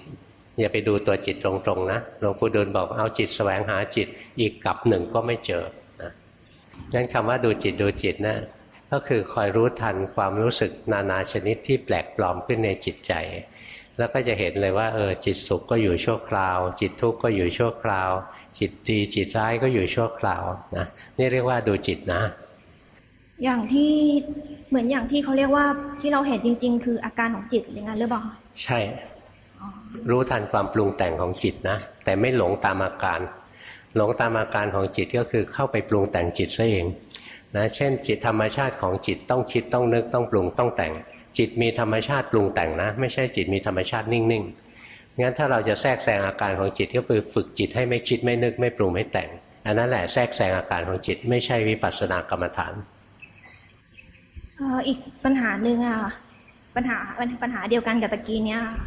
อย่าไปดูตัวจิตตรงๆนะหลวงปู่ดูลบอกเอาจิตแสวงหาจิตอีกกับหนึ่งก็ไม่เจอนะงั้นคำว่าดูจิตดูจิตนะก็คือคอยรู้ทันความรู้สึกนานาชนิดที่แปลกปลอมขึ้นในจิตใจ แล้วก็จะเห็นเลยว่าเออจิตสุขก็อยู่ชั่วคราว จิตทุกข์ก็อยู่ชั่วคราว จิตดีจิตร้ายก็อยู่ชั่วคราวนะนี่เรียกว่าดูจิตนะ อย่างที่เหมือนอย่างที่เขาเรียกว่าที่เราเห็นจริง ๆ คืออาการของจิตอย่างนั้นหรือเปล่าคะใช่รู้ทันความปรุงแต่งของจิตนะ แต่ไม่หลงตามอาการ หลงตามอาการของจิตก็คือเข้าไปปรุงแต่งจิตซะเองนะเช่น จิตธรรมชาติของจิตต้องคิดต้องนึกต้องปรุงต้องแต่ง จิตมีธรรมชาติปรุงแต่งนะ ไม่ใช่จิตมีธรรมชาตินิ่งๆ งั้นถ้าเราจะแทรกแซงอาการของจิตก็คือฝึกจิตให้ไม่คิดไม่นึกไม่ปรุงไม่แต่ง อันนั้นแหละแทรกแซงอาการของจิตไม่ใช่วิปัสสนากรรมฐานเอ่ออีกปัญหาหนึ่งอะค่ะปัญหาปัญหาเดียวกันกับตะกี้เนี้ยค่ะ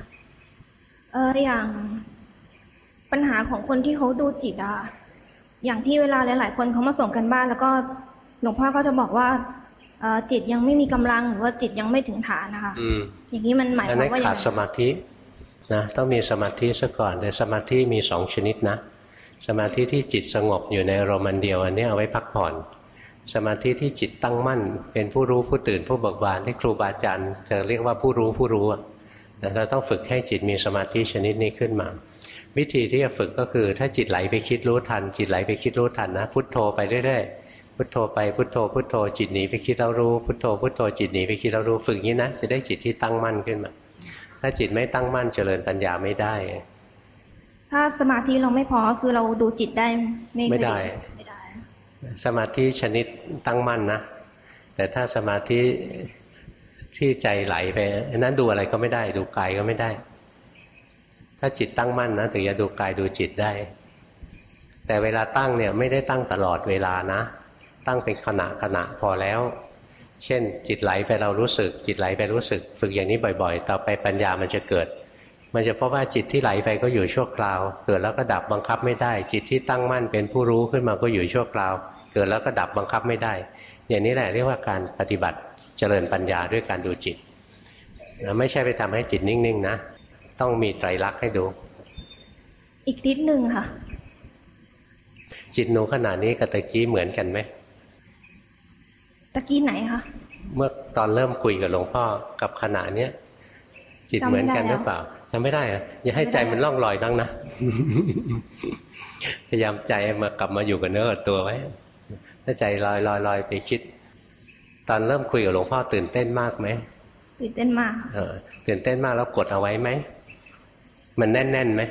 เอออย่างปัญหาของคนที่เขาดูจิตอะอย่างที่เวลาหลาย ๆ คนเขามาส่งกันบ้าน แล้วก็หลวงพ่อก็จะบอกว่าเอ่อจิตยังไม่มีกำลังหรือว่าจิตยังไม่ถึงฐานนะคะอืมอย่างนี้มันหมายอันความนั้นว่าอย่าขางดไรสมาธิ นะต้องมีสมาธิซะก่อนแต่สมาธิมีสองชนิดนะ สมาธิที่จิตสงบอยู่ในอารมณ์อันเดียวอันนี้เอาไว้พักผ่อน สมาธิที่จิตตั้งมั่น เป็นผู้รู้ผู้ตื่นผู้เบิกบานที่ครูบาอาจารย์จะเรียกว่าผู้รู้ผู้รู้อะเราต้องฝึกให้จิตมีสมาธิชนิดนี้ขึ้นมาวิธีที่จะฝึกก็คือ ถ้าจิตไหลไปคิดรู้ทัน จิตไหลไปคิดรู้ทันนะพุทโธไปเรื่อยๆพุทโธไปพุทโธพุทโธจิตหนีไปคิดแล้วรู้พุทโธพุทโธจิตหนีไปคิดแล้วรู้ฝึกอย่างนี้นะจะได้จิตที่ตั้งมั่นขึ้นมา ถ้าจิตไม่ตั้งมั่นเจริญปัญญาไม่ได้ ถ้าสมาธิเราไม่พอคือเราดูจิตได้ไม่ไม่ได้ไม่ได้ สมาธิชนิดตั้งมั่นนะ แต่ถ้าสมาธิที่ใจไหลไปอันนั้นดูอะไรก็ไม่ได้ ดูกายก็ไม่ได้ ถ้าจิตตั้งมั่นนะถึงจะดูกายดูจิตได้ แต่เวลาตั้งเนี่ยไม่ได้ตั้งตลอดเวลานะ ตั้งเป็นขณะขณะพอแล้ว เช่น จิตไหลไปเรารู้สึก จิตไหลไปรู้สึก ฝึกอย่างนี้บ่อย ๆ ต่อไปปัญญามันจะเกิด มันจะพบว่าจิตที่ไหลไปก็อยู่ชั่วคราว เกิดแล้วก็ดับบังคับไม่ได้ จิตที่ตั้งมั่นเป็นผู้รู้ขึ้นมาก็อยู่ชั่วคราว เกิดแล้วก็ดับบังคับไม่ได้ อย่างนี้แหละเรียกว่าการปฏิบัติเจริญปัญญาด้วยการดูจิตนะไม่ใช่ไปทำให้จิตนิ่งๆนะต้องมีไตรลักษณ์ให้ดู อีกนิดหนึ่งค่ะ จิตหนูขนาดนี้กับตะกี้เหมือนกันไหม ตะกี้ไหนคะเมื่อตอนเริ่มคุยกับหลวงพ่อกับขณะเนี้ยจิตจำเหไม่มือนกันได้หรือเปล่าจำไม่ได้เหรอะอย่าให้ใจมันล่องลอยบ้างนะพยายามใจมากลับมาอยู่กับเนื้อกับตัวไว้ถ้าใจลอยลอยลอยไปคิด ตอนเริ่มคุยกับหลวงพ่อตื่นเต้นมากไหมตื่นเต้นมากค่ะเออตื่นเต้นมากแล้วกดเอาไว้ไหมมันแน่นแน่นๆไหม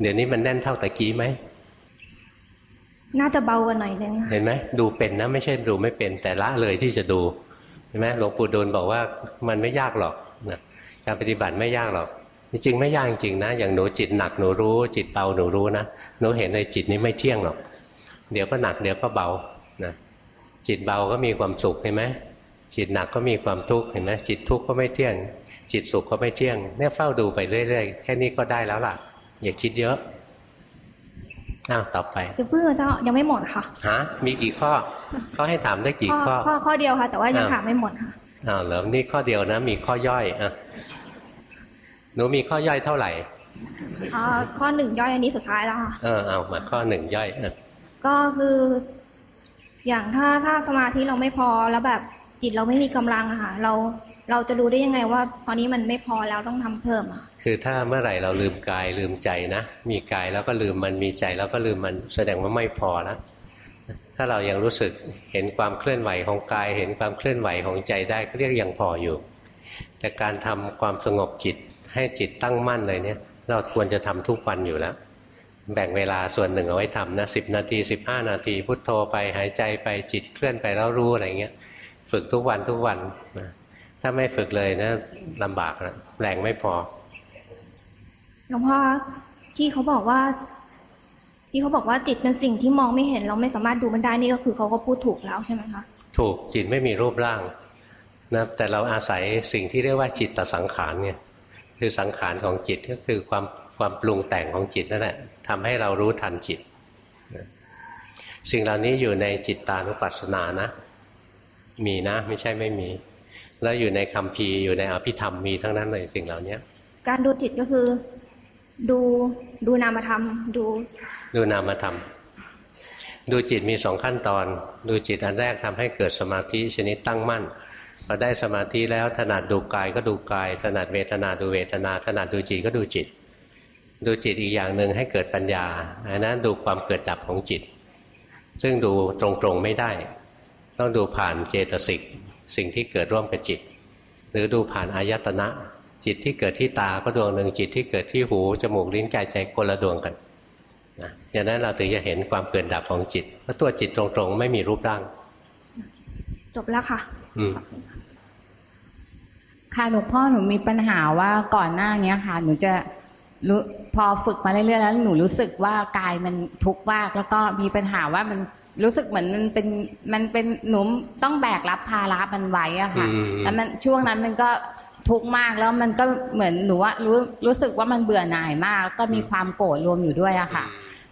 เดี๋ยวนี้มันแน่นเท่าตะกี้ไหม น่าจะเบากว่าหน่อยนึงเห็นไหมดูเป็นนะไม่ใช่ดูไม่เป็นแต่ละเลยที่จะดูเห็นไหมหลวงปู่ดูลบอกว่ามันไม่ยากหรอกนะการปฏิบัติไม่ยากหรอกจริงๆไม่ยากจริงนะ อย่างหนูจิตหนักหนูรู้ จิตเบาหนูรู้นะหนูเห็นในจิตนี้ไม่เที่ยงหรอก เดี๋ยวก็หนักเดี๋ยวก็เบานะจิตเบาก็มีความสุขเห็นไหมจิตหนักก็มีความทุกข์เห็นไหมจิตทุกข์ก็ไม่เที่ยง จิตสุขก็ไม่เที่ยงเนี่ยเฝ้าดูไปเรื่อยๆแค่นี้ก็ได้แล้วล่ะ อย่าคิดเยอะ อ้าวต่อไปเดี๋ยวเพื่อนเจ้ายังไม่หมดค่ะฮะมีกี่ข้อเขาให้ถามได้กี่ข้อ ข้อข้อข้อเดียวค่ะ แต่ว่ายังอ้าวถามไม่หมดค่ะอ้าวเหรอนี่ข้อเดียวนะ มีข้อย่อยอะหนูมีข้อย่อยเท่าไหร่อ่าข้อหนึ่งย่อยอันนี้สุดท้ายแล้วค่ะเออเอามาข้อหนึ่งย่อยอะก็คือ อย่างถ้าถ้าสมาธิเราไม่พอแล้วแบบจิตเราไม่มีกำลังอะค่ะเราเราจะรู้ได้ยังไงว่าตอนนี้มันไม่พอแล้วต้องทำเพิ่มอะ คือถ้าเมื่อไหร่เราลืมกายลืมใจนะ มีกายแล้วก็ลืมมันมีใจแล้วก็ลืมมันแสดงว่าไม่พอแล้วถ้าเรายังรู้สึกเห็นความเคลื่อนไหวของกาย เห็นความเคลื่อนไหวของใจได้ก็เรียกยังพออยู่ แต่การทำความสงบจิตให้จิตตั้งมั่นเลยเนี่ย เราควรจะทำทุกวันอยู่แล้ว แบ่งเวลาส่วนหนึ่งเอาไว้ทำนะสิบนาทีสิบห้านาที พุทโธไปหายใจไปจิตเคลื่อนไปแล้วรู้อะไรเงี้ยฝึกทุกวันทุกวันนะถ้าไม่ฝึกเลยนะลำบากนะแรงไม่พอ หลวงพ่อที่เขาบอกว่า ที่เขาบอกว่าจิตเป็นสิ่งที่มองไม่เห็น เราไม่สามารถดูมันได้นี่ก็คือเขาก็พูดถูกแล้วใช่ไหมคะถูกจิตไม่มีรูปร่างนะแต่เราอาศัยสิ่งที่เรียกว่าจิตตสังขารเนี่ยคือสังขารของจิตก็คือความความปรุงแต่งของจิตนั่นแหละทำให้เรารู้ทันจิตนะสิ่งเหล่านี้อยู่ในจิตตานุปัสสนานะ มีนะไม่ใช่ไม่มี แล้วอยู่ในคำพีร์อยู่ในอภิธรรมมีทั้งนั้นเลยสิ่งเหล่านี้การดูจิตก็คือ ดูดูนามธรรม ดูดูนามธรรม ดูจิตมีสองขั้นตอน ดูจิตอันแรกทำให้เกิดสมาธิชนิดตั้งมั่นพอได้สมาธิแล้วถนัดดูกายก็ดูกาย ถนัดเวทนาดูเวทนาถนัดดูจิตก็ดูจิต ดูจิตอีกอย่างหนึ่งให้เกิดปัญญาอันนั้นดูความเกิดดับของจิต ซึ่งดูตรงๆไม่ได้ ต้องดูผ่านเจตสิกสิ่งที่เกิดร่วมกับจิต หรือดูผ่านอายตนะ จิตที่เกิดที่ตาก็ดวงหนึ่งจิตที่เกิดที่หูจมูกลิ้นกายใจคนละดวงกันนะอย่างนั้นเราถึงจะเห็นความเกิดดับของจิตเพราะตัวจิตตรงๆ ไม่มีรูปร่างจบแล้วค่ะ อืมค่ะหลวงพ่อหนูมีปัญหาว่าก่อนหน้าเนี้ยค่ะ หนูจะรู้พอฝึกมาเรื่อยๆแล้วหนูรู้สึกว่ากายมันทุกข์มาก แล้วก็มีปัญหาว่ามันรู้สึกเหมือนมันเป็นมันเป็นหนูต้องแบกรับภาระมันไว้อะค่ะอืมแล้วมันช่วงนั้นมันก็ ทุกข์มากแล้วมันก็เหมือนหนูว่ารู้รู้สึกว่ามันเบื่อหน่ายมาก ก็มีความโกรธรวมอยู่ด้วยอะค่ะ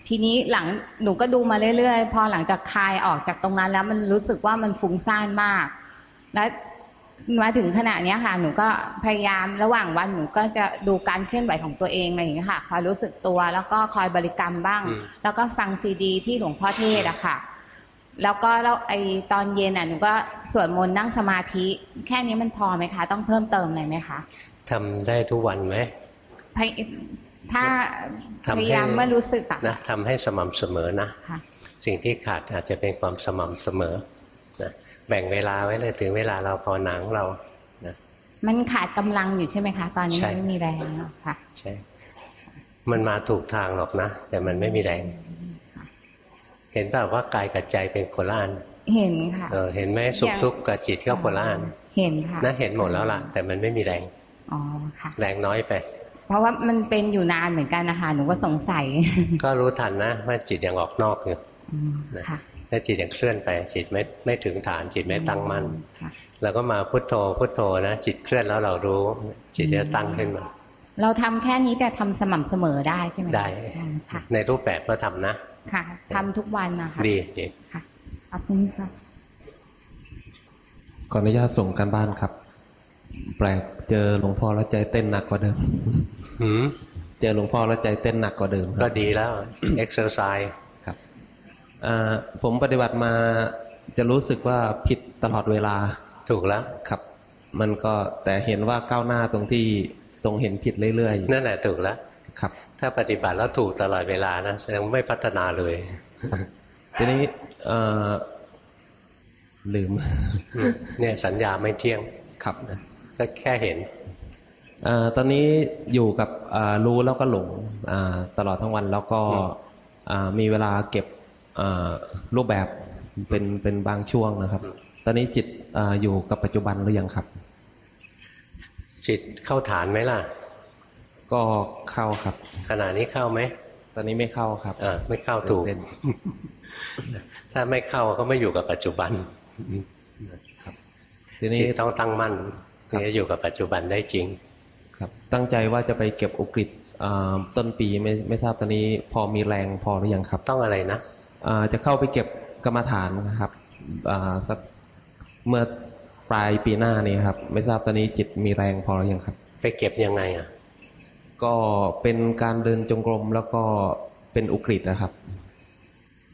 ทีนี้หลังหนูก็ดูมาเรื่อยๆ พอหลังจากคลายออกจากตรงนั้นแล้วมันรู้สึกว่ามันฟุ้งซ่านมาก และมาถึงขณะเนี้ยค่ะ หนูก็พยายามระหว่างวันหนูก็จะดูการเคลื่อนไหวของตัวเองอะไรอย่างเงี้ยค่ะคอยรู้สึกตัวแล้วก็คอยบริกรรมบ้างอืมแล้วก็ฟังซีดีที่หลวงพ่อเทศอะค่ะ แล้วก็แล้วไอตอนเย็นอะหนูก็สวดมนต์นั่งสมาธิ แค่นี้มันพอไหมคะ ต้องเพิ่มเติมอะไรไหมคะทำได้ทุกวันไหมพยถ้าทำให้พยายามเมื่อรู้สึกอะนะทำให้สม่ำเสมอนะค่ะสิ่งที่ขาดอาจจะเป็นความสม่ำเสมอนะแบ่งเวลาไว้เลยถึงเวลาเราพอหนังเรานะมันขาดกำลังอยู่ใช่ไหมคะ ตอนนี้ใช่มันไม่มีแรงอะค่ะใช่ มันมาถูกทางหรอกนะ แต่มันไม่มีแรง เห็นเปล่าว่ากายกับใจเป็นคนละอันเห็นค่ะเออเห็นไหมสุขทุกข์กับจิตก็คนละอันเห็นค่ะนะเห็นหมดแล้วล่ะ แต่มันไม่มีแรงอ๋อค่ะ แรงน้อยไป เพราะว่ามันเป็นอยู่นานเหมือนกันนะคะหนูก็สงสัย ก็รู้ทันนะว่าจิตยังออกนอกอยู่อืมค่ะถ้าจิตยังเคลื่อนไปจิตไม่ไม่ถึงฐานจิตไม่ตั้งมั่นค่ะเราก็มาพุทโธพุทโธนะจิตเคลื่อนแล้วเรารู้ จิตจะตั้งขึ้นมา เราทำแค่นี้แต่ทำสม่ำเสมอได้ใช่ไหมคะได้อืมค่ะในรูปแบบก็ทำนะ ค่ะทำทุกวันนะคะดีดีค่ะขอบคุณค่ะขออนุญาตส่งการบ้านครับ แปลกเจอหลวงพ่อแล้วใจเต้นหนักกว่าเดิมหืมเจอหลวงพ่อแล้วใจเต้นหนักกว่าเดิมคก็รับดีแล้ว exercise ครับอ่าผมปฏิบัติมาจะรู้สึกว่าผิดตลอดเวลาถูกแล้วครับ มันก็แต่เห็นว่าก้าวหน้าตรงที่ตรงเห็นผิดเรื่อยนั่นแหละถูกแล้วๆ ครับ ถ้าปฏิบัติแล้วถูกตลอดเวลานะแสดงว่าไม่พัฒนาเลยทีนี้เอ่อลืมอืม เนี่ยสัญญาไม่เที่ยงครับก็แค่เห็นเอ่อตอนนี้อยู่กับอ่ารู้แล้วก็หลงอ่าตลอดทั้งวันแล้วก็อ่ามีเวลาเก็บอ่ารูปแบบเป็นเป็นบางช่วงนะครับ ตอนนี้จิตอาอยู่กับปัจจุบันหรือยังครับ จิตเข้าฐานไหมล่ะ ก็เข้าครับ ขณะนี้เข้าไหมตอนนี้ไม่เข้าครับเออไม่เข้าถูกเป็นถ้าไม่เข้าก็ไม่อยู่กับปัจจุบันทีนี้จิตต้องตั้งมั่นครัถึบงจะอยู่กับปัจจุบันได้จริง ครับ ตั้งใจว่าจะไปเก็บอุกฤษอ่าต้นปีไม่ไม่ทราบตอนนี้พอมีแรงพอหรือยังครับ ต้องอะไรนะอ่าจะเข้าไปเก็บกรรมฐานนะครับอ่าสักเมื่อปลายปีหน้านี้ครับ ไม่ทราบตอนนี้จิตมีแรงพอหรือยังครับ ไปเก็บยังไงอะ ก็เป็นการเดินจงกรมแล้วก็เป็นอุกฤษนะครับ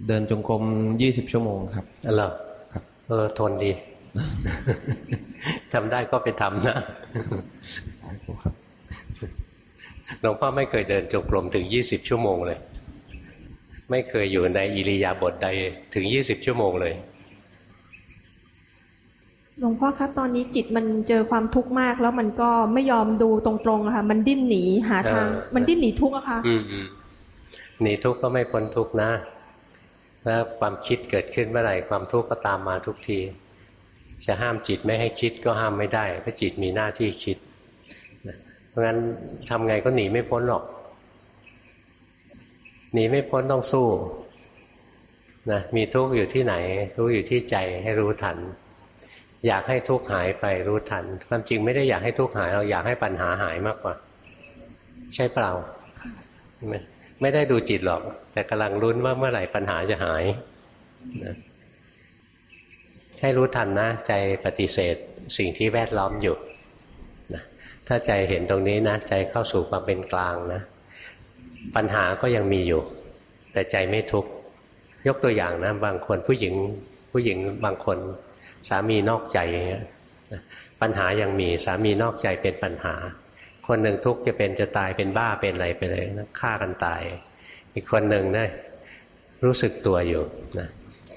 เดินจงกรมยี่สิบชั่วโมงครับอ๋อเหรอครับ เออทนดีทำได้ก็ไปทำนะครับหลวงพ่อไม่เคยเดินจงกรมถึงยี่สิบชั่วโมงเลย ไม่เคยอยู่ในอิริยาบถใดถึงยี่สิบชั่วโมงเลย หลวงพ่อครับตอนนี้จิตมันเจอความทุกข์มาก แล้วมันก็ไม่ยอมดูตรงๆอะค่ะมันดิ้นหนีหาทางเออมันดิ้นหนีทุกข์อะค่ะอืมอืมหนีทุกข์ก็ไม่พ้นทุกข์นะแล้วความคิดเกิดขึ้นเมื่อไหร่ความทุกข์ก็ตามมาทุกที จะห้ามจิตไม่ให้คิดก็ห้ามไม่ได้เพราะจิตมีหน้าที่คิดนะเพราะงั้นทำไงก็หนีไม่พ้นหรอก หนีไม่พ้นต้องสู้นะมีทุกข์อยู่ที่ไหน ทุกข์อยู่ที่ใจให้รู้ทัน อยากให้ทุกข์หายไปรู้ทัน ความจริงไม่ได้อยากให้ทุกข์หาย เราอยากให้ปัญหาหายมากกว่า ใช่เปล่า ไม่ได้ดูจิตหรอก แต่กำลังลุ้นว่าเมื่อไหร่ปัญหาจะหายนะให้รู้ทันนะ ใจปฏิเสธสิ่งที่แวดล้อมอยู่นะถ้าใจเห็นตรงนี้นะ ใจเข้าสู่ความเป็นกลางนะ ปัญหาก็ยังมีอยู่ แต่ใจไม่ทุกข์ยกตัวอย่างนะ บางคนผู้หญิงผู้หญิงบางคน สามีนอกใจอย่างเงี้ยปัญหายังมีสามีนอกใจเป็นปัญหา คนหนึ่งทุกข์จะเป็นจะตายเป็นบ้าเป็นอะไรไปเลยนะฆ่ากันตาย อีกคนหนึ่งนะรู้สึกตัวอยู่นะ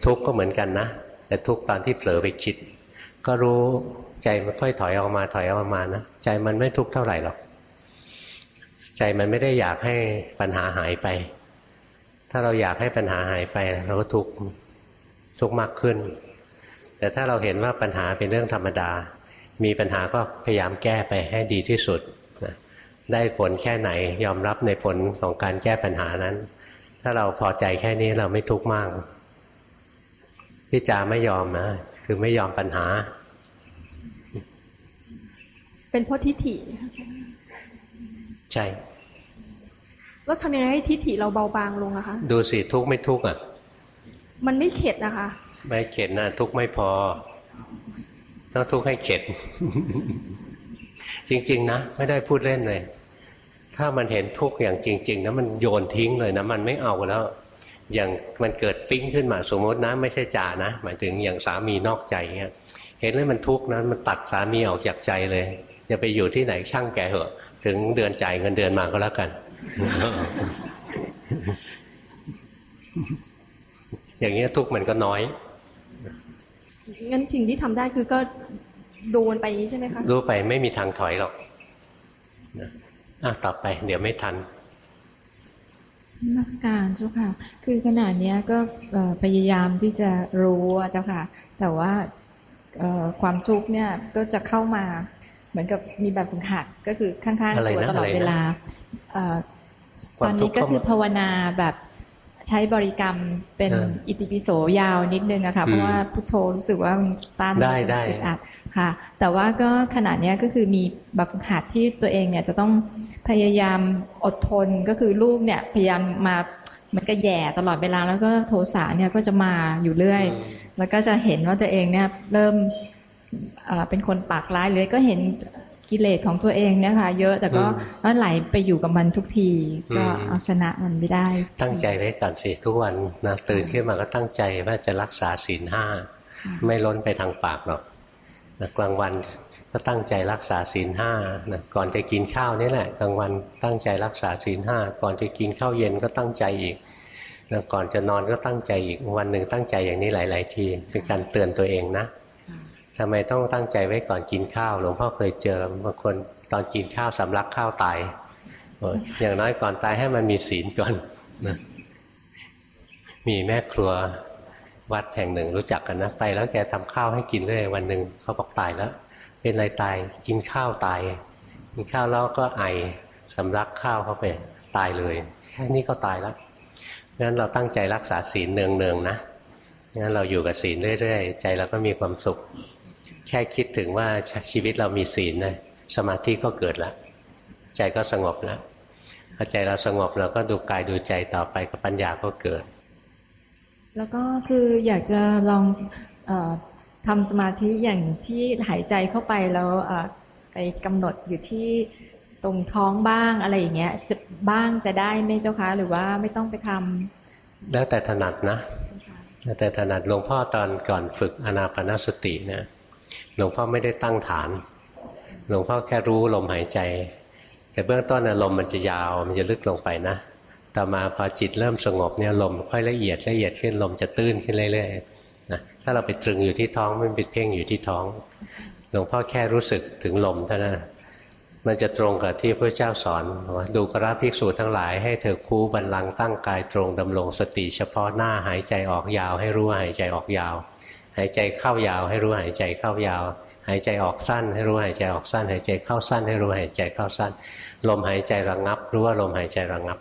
ทุกข์ก็เหมือนกันนะ แต่ทุกข์ตอนที่เผลอไปคิด ก็รู้ใจมันค่อยถอยออกมาถอยออกมานะใจมันไม่ทุกข์เท่าไหร่หรอกใจมันไม่ได้อยากให้ปัญหาหายไป ถ้าเราอยากให้ปัญหาหายไปเราก็ทุกข์ทุกข์มากขึ้น แต่ถ้าเราเห็นว่าปัญหาเป็นเรื่องธรรมดา มีปัญหาก็พยายามแก้ไปให้ดีที่สุดนะได้ผลแค่ไหนยอมรับในผลของการแก้ปัญหานั้น ถ้าเราพอใจแค่นี้เราไม่ทุกข์มากพี่จาไม่ยอมนะคือไม่ยอมปัญหา เป็นเพราะทิฏฐิใช่แล้วทำยังไงให้ทิฏฐิเราเบาบางลงอะคะ ดูสิทุกข์ไม่ทุกข์อะมันไม่เข็ดนะคะ ไม่เข็ดนะทุกไม่พอ ต้องทุกข์ให้เข็ด จริง ๆ นะ ไม่ได้พูดเล่นเลย ถ้ามันเห็นทุกข์อย่างจริง ๆนะมันโยนทิ้งเลยนะ มันไม่เอาแล้ว อย่างมันเกิดปิ้งขึ้นมาสมมตินะ ไม่ใช่จ่านะหมายถึงอย่างสามีนอกใจเงี้ยเห็นแล้วมันทุกข์นะมันตัดสามีออกจากใจเลยอย่าไปอยู่ที่ไหนช่างแกเหอะ ถึงเดือนจ่ายเงินเดือนมาก็แล้วกัน อย่างเงี้ยทุกข์มันก็น้อย งั้นสิ่งที่ทำได้คือก็ดูมันไปอย่างนี้ใช่ไหมคะรู้ไปไม่มีทางถอยหรอกนะอะต่อไป เดี๋ยวไม่ทันนมัสการเจ้าค่ะ คือขนาดเนี้ยก็เอ่อพยายามที่จะรู้อะเจ้าค่ะ แต่ว่าเอ่อความทุกข์เนี่ยก็จะเข้ามาเหมือนกับมีแบบฝึกหัดก็คือข้างอะไรๆตัวนะตลอดอะไรนะเวลาเอ่อควาตมอนทุนี้กข์ก็เข้าคือมาภาวนาแบบ ใช้บริกรรมเป็นเอออิติปิโสยาวนิดนึงอะค่ะอืมเพราะว่าพุทโธรู้สึกว่ามันสั้นได้มันจะได้อึดอัดค่ะ แต่ว่าก็ขนาดเนี้ยก็คือมีแบบฝึกหัดที่ตัวเองเนี่ยจะต้องพยายามอดทนก็คือลูกเนี่ยพยายามมาเหมันก็แย่ตลอดเวลาแล้วก็โทสะเนี่ยก็จะมาอยู่เรื่อย แล้วก็จะเห็นว่าตัวเองเนี่ยเริ่มเอ่อเป็นคนปากร้ายเลยก็เห็น กิเลสของตัวเองเนี่ยค่ะเยอะแต่ก็อืมก็ไหลไปอยู่กับมันทุกทีก็อืมเอาชนะมันไม่ได้ ตั้งใจไว้ก่อนสิทุกวันนะตื่นขึ้นมาก็ตั้งใจว่าจะรักษาศีลห้าค่ะไม่ล้นไปทางปากหรอกนะกลางวันก็ตั้งใจรักษาศีลห้านะก่อนจะกินข้าวนี่แหละกลางวันตั้งใจรักษาศีลห้าก่อนจะกินข้าวเย็นก็ตั้งใจอีกแล้วก่อนจะนอนก็ตั้งใจอีกวันหนึ่งตั้งใจอย่างนี้หลาย ๆ ทีเป็นการเตือนตัวเองนะ ทำไมต้องตั้งใจไว้ก่อนกินข้าว หลวงพ่อเคยเจอบางคนตอนกินข้าวสำลักข้าวตายอย่างน้อยก่อนตายให้มันมีศีลก่อนนะมีแม่ครัววัดแห่งหนึ่งรู้จักกันนะไปแล้วแกทำข้าวให้กินเลยวันหนึ่งเขาบอกตายแล้ว เป็นอะไรตายกินข้าวตายกินข้าวแล้วก็ไอสำลักข้าวเข้าไปตายเลย แค่นี้ก็ตายแล้วงั้นเราตั้งใจรักษาศีลเนืองๆนะงั้นเราอยู่กับศีลเรื่อยๆ ใจเราก็มีความสุข แค่คิดถึงว่าชีวิตเรามีศีลนะสมาธิก็เกิดแล้ว ใจก็สงบแล้วพอใจเราสงบเราก็ดูกายดูใจต่อไปกับปัญญาก็เกิด แล้วก็คืออยากจะลองเออทำสมาธิอย่างที่หายใจเข้าไปแล้วเอ่อไปกำหนดอยู่ที่ตรงท้องบ้างอะไรอย่างเงี้ยจะบ้างจะได้ไหมเจ้าคะหรือว่าไม่ต้องไปทำแล้วแต่ถนัดนะ แล้วแต่ถนัดหลวงพ่อตอนก่อนฝึกอนาปนสตินะ หลวงพ่อไม่ได้ตั้งฐาน หลวงพ่อแค่รู้ลมหายใจ แต่เบื้องต้นนะลมมันจะยาวมันจะลึกลงไปนะต่อมาพอจิตเริ่มสงบเนี่ยลมค่อยละเอียดละเอียดขึ้นลมจะตื้นขึ้นเรื่อยๆนะถ้าเราไปตรึงอยู่ที่ท้องไม่ไปเพ่งอยู่ที่ท้อง หลวงพ่อแค่รู้สึกถึงลมเท่านั้นมันจะตรงกับที่พระเจ้าสอนว่าดูกราภิกษุทั้งหลายให้เธอคูบันลังก์ตั้งกายตรงดำรงสติเฉพาะหน้าหายใจออกยาว ให้รู้หายใจออกยาว หายใจเข้ายาวให้รู้หายใจเข้ายาว หายใจออกสั้นให้รู้หายใจออกสั้น หายใจเข้าสั้นให้รู้หายใจเข้าสั้น ลมหายใจระงับ รู้ว่าลมหายใจระงับ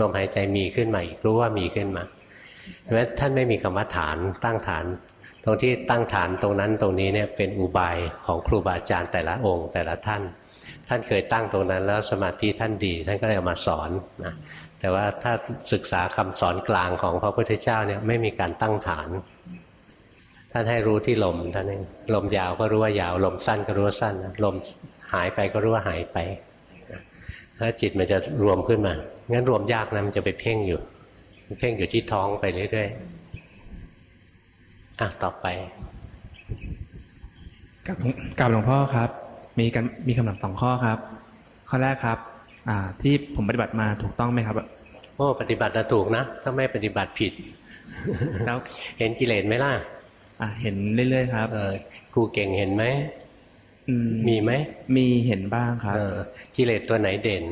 ลมหายใจมีขึ้นมาอีกรู้ว่ามีขึ้นมาเพราะท่านไม่มีคำว่าฐานตั้งฐาน ตรงที่ตั้งฐานตรงนั้นตรงนี้เนี่ยเป็นอุบายของครูบาอาจารย์แต่ละองค์แต่ละท่าน ท่านเคยตั้งตรงนั้นแล้วสมาธิท่านดี ท่านก็เลยเอามาสอนนะแต่ว่าถ้าศึกษาคำสอนกลางของพระพุทธเจ้าเนี่ยไม่มีการตั้งฐาน ท่านให้รู้ที่ลมท่านเองลมยาวก็รู้ว่ายาว ลมสั้นก็รู้ว่าสั้นนะลมหายไปก็รู้ว่าหายไปถ้าจิตมันจะรวมขึ้นมางั้นรวมยากนะมันจะไปเพ่งอยู่ เพ่งอยู่ที่ท้องไปเรื่อยๆอะต่อไปกับกับหลวงพ่อครับ มีกันมีคำถามสองข้อครับ ข้อแรกครับ อ่า ที่ผมปฏิบัติมาถูกต้องไหมครับโอ้ปฏิบัติน่ะถูกนะถ้าไม่ปฏิบัติผิดแล้วเห็นกิเลสไหมล่ะ อ่าเห็นเรื่อยๆครับเออกูเก่งเห็นไหมอืมมีไหมมีเห็นบ้างครับเออกิเลสตัวไหนเด่น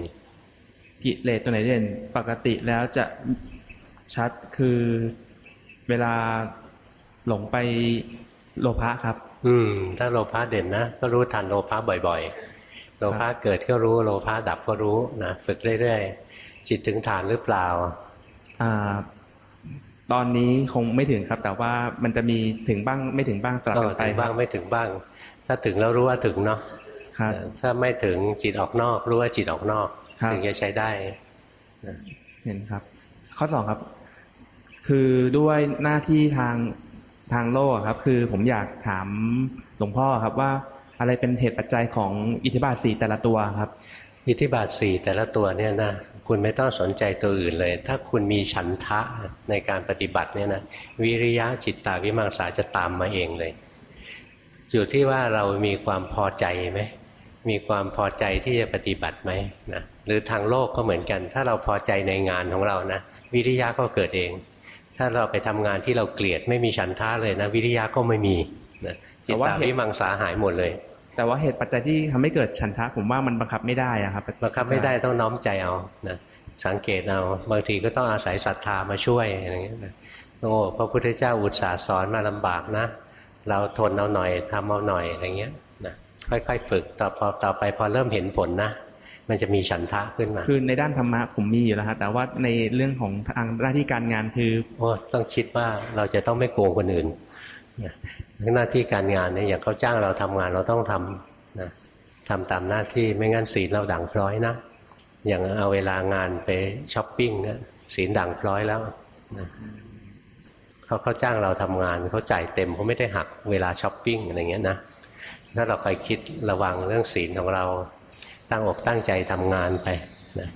กิเลสตัวไหนเด่น ปกติแล้วจะชัดคือเวลาหลงไปโลภะครับ อืม ถ้าโลภะเด่นนะก็รู้ทันโลภะบ่อย ๆ โลภะเกิดก็รู้โลภะดับก็รู้นะฝึกเรื่อยๆจิตถึงฐานหรือเปล่า อ่า ตอนนี้คงไม่ถึงครับ แต่ว่ามันจะมีถึงบ้างไม่ถึงบ้างสลับก็กันไปถึงคบ้ารังบไม่ถึงบ้าง ถ้าถึงแล้วรู้ว่าถึงเนาะครับเออถ้าไม่ถึงจิตออกนอกรู้ว่าจิตออกนอกครับถึงจะใช้ได้เห็นครับ ข้อสองครับ คือด้วยหน้าที่ทางทางโลกอะครับ คือผมอยากถามหลวงพ่อครับว่าอะไรเป็นเหตุปัจจัยของอิทธิบาทสี่แต่ละตัวครับ อิทธิบาทสี่แต่ละตัวเนี่ยนะ คุณไม่ต้องสนใจตัวอื่นเลย ถ้าคุณมีฉันทะในการปฏิบัติเนี่ยนะวิริยะจิตตาวิมังสาจะตามมาเองเลยอยู่ที่ว่าเรามีความพอใจไหมมีความพอใจที่จะปฏิบัติไหมนะหรือทางโลกก็เหมือนกัน ถ้าเราพอใจในงานของเรานะวิริยะก็เกิดเอง ถ้าเราไปทำงานที่เราเกลียดไม่มีฉันทะเลยนะ วิริยะก็ไม่มีนะจิตตาวิมังสาหายหมดเลย แต่ว่าเหตุปัจจัยที่ทำให้เกิดฉันทะผมว่ามันบังคับไม่ได้อะครับบังคับไม่ได้ต้องน้อมใจเอานะสังเกตเอาบางทีก็ต้องอาศัยศรัทธามาช่วยอะไรอย่างเงี้ยนะโอ้พระพุทธเจ้าอุตส่าห์สอนมาลำบากนะ เราทนเอาหน่อยทำเอาหน่อยอะไรเงี้ยนะค่อยๆฝึกต่อพอต่อไปพอเริ่มเห็นผลนะ มันจะมีฉันทะขึ้นมา คือในด้านธรรมะผมมีอยู่แล้วครับแต่ว่าในเรื่องของทางหน้าที่การงานคือโอ้ต้องคิดว่าเราจะต้องไม่โกงคนอื่นนะ หน้าที่การงานเนี่ยอย่างเขาจ้างเราทำงานเราต้องทำนะทำตามหน้าที่ไม่งั้นศีลเราด่างพร้อยนะอย่างเอาเวลางานไปช้อปปิ้งเนี่ยศีลด่างพร้อยแล้วนะเขาเขาจ้างเราทำงานเขาจ่ายเต็มเขาไม่ได้หักเวลาช้อปปิ้งอะไรเงี้ยนะถ้าเราคอยคิดระวังเรื่องศีลของเราตั้งอกตั้งใจทำงานไปนะ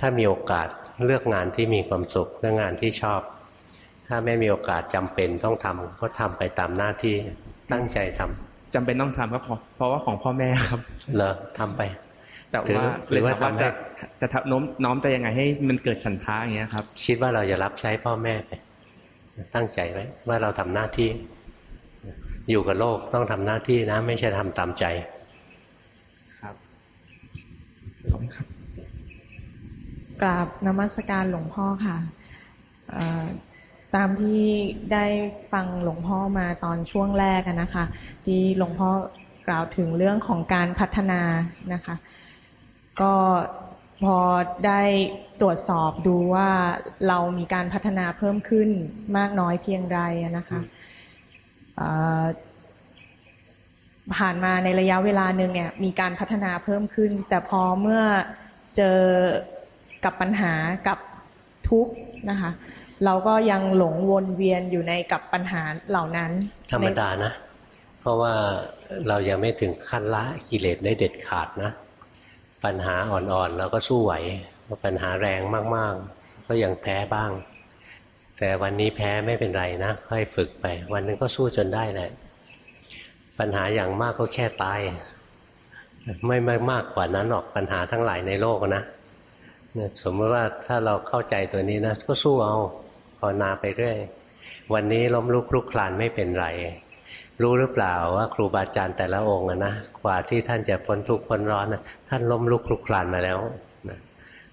ถ้ามีโอกาสเลือกงานที่มีความสุขเลือกงานที่ชอบ ถ้าไม่มีโอกาสจำเป็นต้องทำก็ทำไปตามหน้าที่ตั้งใจทำจำเป็นต้องทำครับเพราะเพราะว่าของพ่อแม่ครับเหรอทำไป แต่ถือว่าหรือว่าเลยถามทำให้จะจะทำโน้มน้อมใจยังไงให้มันเกิดฉันทะอย่างเงี้ยครับ คิดว่าเราจะรับใช้พ่อแม่ไปตั้งใจไว้ว่าเราทำหน้าที่ อยู่กับโลกต้องทำหน้าที่นะ ไม่ใช่ทำตามใจครับกราบนมัสการหลวงพ่อค่ะเอ่อ ตามที่ได้ฟังหลวงพ่อมาตอนช่วงแรกนะคะ ที่หลวงพ่อกล่าวถึงเรื่องของการพัฒนานะคะ ก็พอได้ตรวจสอบดูว่าเรามีการพัฒนาเพิ่มขึ้นมากน้อยเพียงใดนะคะผ่านมาในระยะเวลาหนึ่งเนี่ยมีการพัฒนาเพิ่มขึ้น แต่พอเมื่อเจอกับปัญหากับทุกข์นะคะ เราก็ยังหลงวนเวียนอยู่ในกับปัญหาเหล่านั้น ธรรมดานะ เพราะว่าเรายังไม่ถึงขั้นละกิเลสได้เด็ดขาดนะ ปัญหาอ่อนๆเราก็สู้ไหวปัญหาแรงมากๆ ก็ยังแพ้บ้าง แต่วันนี้แพ้ไม่เป็นไรนะ ค่อยฝึกไป วันหนึงก็สู้จนได้แหละปัญหาอย่างมากก็แค่ตาย ไม่ไม่มากกว่านั้นหรอกปัญหาทั้งหลายในโลกนะสมมติว่าถ้าเราเข้าใจตัวนี้นะ ก็สู้เอา ภาวนาไปเรื่อย วันนี้ล้มลุกคลุกคลานไม่เป็นไรรู้หรือเปล่าว่าครูบาอาจารย์แต่ละองค์อะนะกว่าที่ท่านจะพ้นทุกข์พ้นร้อนนะท่านล้มลุกคลุกคลานมาแล้วนะ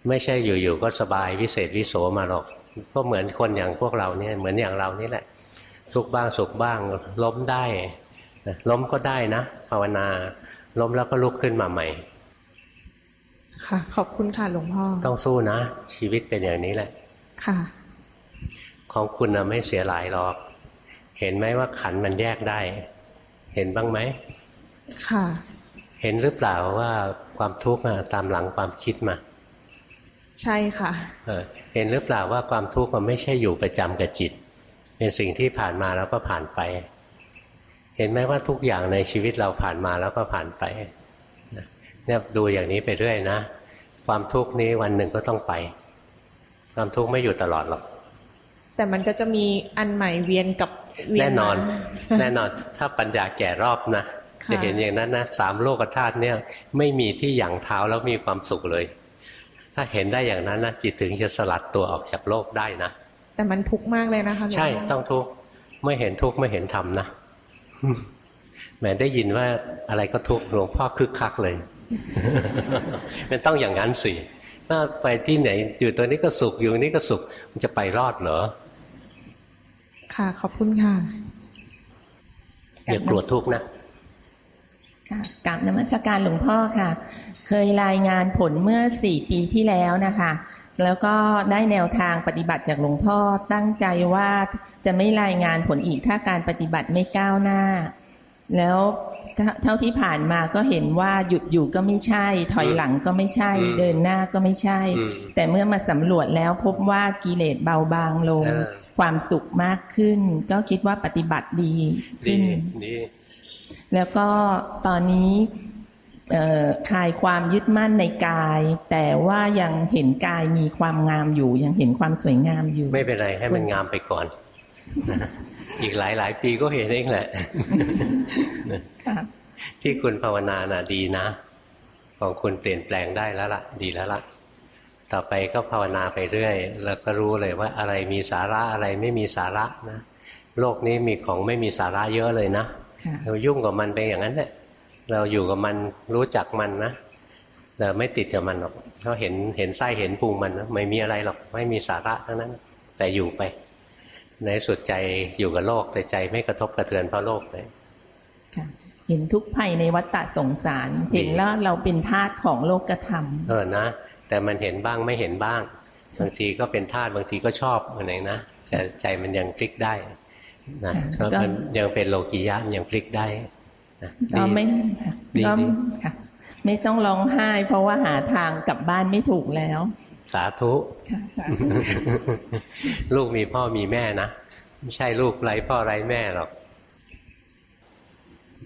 ไม่ใช่อยู่ๆก็สบายวิเศษวิโสมาหรอก ก็เหมือนคนอย่างพวกเราเนี่ยเหมือนอย่างเรานี่แหละ ทุกข์บ้างสุขบ้างล้มได้นะล้มก็ได้นะภาวนา ล้มแล้วก็ลุกขึ้นมาใหม่ ค่ะ ขอบคุณค่ะหลวงพ่อต้องสู้นะ ชีวิตเป็นอย่างนี้แหละ ค่ะ ของคุณนะไม่เสียหลายหรอก เห็นไหมว่าขันธ์มันแยกได้ เห็นบ้างไหมค่ะ เห็นหรือเปล่าว่าความทุกข์อะตามหลังความคิดมา ใช่ค่ะเออเห็นหรือเปล่าว่าความทุกข์มันไม่ใช่อยู่ประจำกับจิต เป็นสิ่งที่ผ่านมาแล้วก็ผ่านไป เห็นไหมว่าทุกอย่างในชีวิตเราผ่านมาแล้วก็ผ่านไปนะเนี่ยดูอย่างนี้ไปเรื่อยนะ ความทุกข์นี้วันหนึ่งก็ต้องไป ความทุกข์ไม่อยู่ตลอดหรอก แต่มันก็จะมีอันใหม่เวียนกับเวียแน่นอนมาแน่นอน ถ้าปัญญาแก่รอบนะค่ะจะเห็นอย่างนั้นนะสามโลกธาตุเนี่ยไม่มีที่หยั่งเท้าแล้วมีความสุขเลย ถ้าเห็นได้อย่างนั้นนะจิตถึงจะสลัดตัวออกจากโลกได้นะแต่มันทุกข์มากเลยนะคะหลวงพ่อใช่ต้องทุกข์ไม่เห็นทุกข์ไม่เห็นธรรมนะแหมได้ยินว่าอะไรก็ทุกข์หลวงพ่อคึกคักเลย มันต้องอย่างนั้นสิถ้าไปที่ไหนอยู่ตัวนี้ก็สุขอยู่นี้ก็สุขมันจะไปรอดเหรอ ค่ะ ขอบคุณค่ะอย่ากลัวทุกข์นะค่ะกราบนมัสการหลวงพ่อค่ะ เคยรายงานผลเมื่อสี่ปีที่แล้วนะคะ แล้วก็ได้แนวทางปฏิบัติจากหลวงพ่อตั้งใจว่าจะไม่รายงานผลอีกถ้าการปฏิบัติไม่ก้าวหน้า แล้วเท่าเท่าที่ผ่านมาก็เห็นว่าหยุดอยู่ก็ไม่ใช่ ถอยหลังก็ไม่ใช่อืมเดินหน้าก็ไม่ใช่อืมแต่เมื่อมาสำรวจแล้วพบว่ากิเลสเบาบางลงเออ ความสุขมากขึ้น ก็คิดว่าปฏิบัติดีดีขึ้นดีแล้วก็ตอนนี้เอ่อคลายความยึดมั่นในกาย แต่ว่ายังเห็นกายมีความงามอยู่ ยังเห็นความสวยงามอยู่ ไม่เป็นไรให้มันงามไปก่อนนะอีกหลายหลายปีก็เห็นเองแหละค่ะที่คุณภาวนาน่ะดีนะ ของคุณเปลี่ยนแปลงได้แล้วล่ะ ดีแล้วล่ะ ต่อไปก็ภาวนาไปเรื่อย แล้วก็รู้เลยว่าอะไรมีสาระอะไรไม่มีสาระนะ โลกนี้มีของไม่มีสาระเยอะเลยนะค่ะเรายุ่งกับมันไปอย่างนั้นแหละเราอยู่กับมันรู้จักมันนะแต่ไม่ติดกับมันหรอกเขาเห็นเห็นไส้เห็นพุงมันนะไม่มีอะไรหรอกไม่มีสาระทั้งนั้น แต่อยู่ไป ในสุดใจอยู่กับโลกแต่ใจไม่กระทบกระเทือนเพราะโลกเลยค่ะเห็นทุกภัยในวัฏฏะสงสาร เห็นแล้วเราเป็นทาสของโลกธรรม เออนะ แต่มันเห็นบ้างไม่เห็นบ้าง บางทีก็เป็นธาตุบางทีก็ชอบอะไรนะแต่ใจมันยังพลิกได้นะค่ะเพราะมันยังเป็นโลกิยะมันยังพลิกได้นะก็ดีไม่ค่ะดีก็ดีค่ะไม่ต้องร้องไห้ เพราะว่าหาทางกลับบ้านไม่ถูกแล้ว สาธุค่ะค่ะลูกมีพ่อมีแม่นะ ไม่ใช่ลูกไร้พ่อไร้แม่หรอก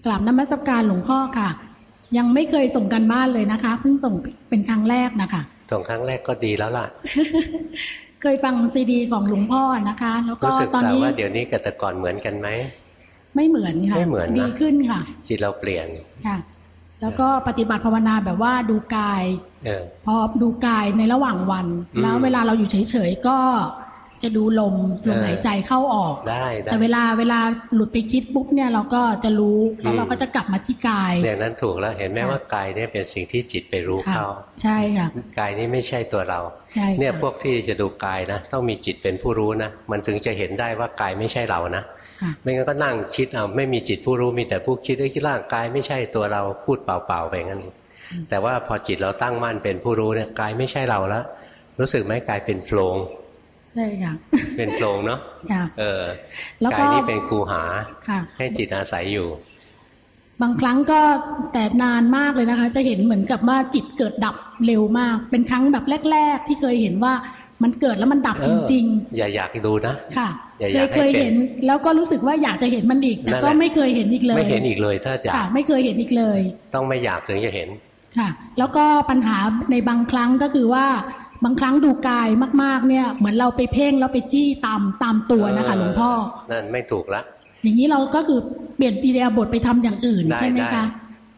กราบนมัสการหลวงพ่อค่ะ ยังไม่เคยส่งกันบ้านเลยนะคะ เพิ่งส่งเป็นครั้งแรกนะคะ ส่งครั้งแรกก็ดีแล้วล่ะ เคยฟังซีดีของหลวงพ่อนะคะ แล้วก็รู้สึกตอนแต่นี้ว่าเดี๋ยวนี้กับแต่ก่อนเหมือนกันไหมไม่เหมือนค่ะไม่เหมือนนะดีขึ้นค่ะ จิตเราเปลี่ยนค่ะ แล้วก็ปฏิบัติภาวนาแบบว่าดูกายเออพอดูกายในระหว่างวันอืมแล้วเวลาเราอยู่เฉยๆก็ จะดูลมลมเออหายใจเข้าออกได้ได้แต่เวลาเวลาหลุดไปคิดปุ๊บเนี่ยเราก็จะรู้แล้วอืมเราก็จะกลับมาที่กายอย่างนั้นถูกแล้วเห็นไหมค่ะว่ากายเนี่ยเป็นสิ่งที่จิตไปรู้ค่ะเข้า ใช่ค่ะกายนี้ไม่ใช่ตัวเราใช่ค่ะเนี่ยพวกที่จะดูกายนะต้องมีจิตเป็นผู้รู้นะมันถึงจะเห็นได้ว่ากายไม่ใช่เรานะค่ะไม่งั้นก็นั่งคิดเอาไม่มีจิตผู้รู้มีแต่ผู้คิดเอ้ยคิดร่างกายไม่ใช่ตัวเราพูดเปล่าๆไปงั้นเองแต่ว่าพอจิตเราตั้งมั่นเป็นผู้รู้เนี่ยกายไม่ใช่เราแล้วรู้สึกไหมกายเป็นโพรง ใช่ค่ะเป็นโพรงเนาะค่ะเออแล้วก็กายนี่เป็นคูหาค่ะให้จิตอาศัยอยู่ บางครั้งก็แต่นานมากเลยนะคะ จะเห็นเหมือนกับว่าจิตเกิดดับเร็วมาก เป็นครั้งแบบแรก ๆ ที่เคยเห็นว่ามันเกิดแล้วมันดับจริงเอออย่าอยากดูนะๆค่ะอย่าเคอยายกให้เคยเป็นเห็นแล้วก็รู้สึกว่าอยากจะเห็นมันอีก แต่นั่นแหละก็ไม่เคยเห็นอีกเลย ไม่เห็นอีกเลยถ้าอยากค่ะไม่เคยเห็นอีกเลย ต้องไม่อยากถึงจะเห็น ค่ะ แล้วก็ปัญหาในบางครั้งก็คือว่า บางครั้งดูกายมากๆเนี่ย เหมือนเราไปเพ่งแล้วไปจี้ตามตามตัวนะคะหลวงพ่อ นั่นไม่ถูกละ อย่างนี้เราก็คือเปลี่ยนอิเดียาบทไปทำอย่างอื่นได้ใช่ไหมได้คะ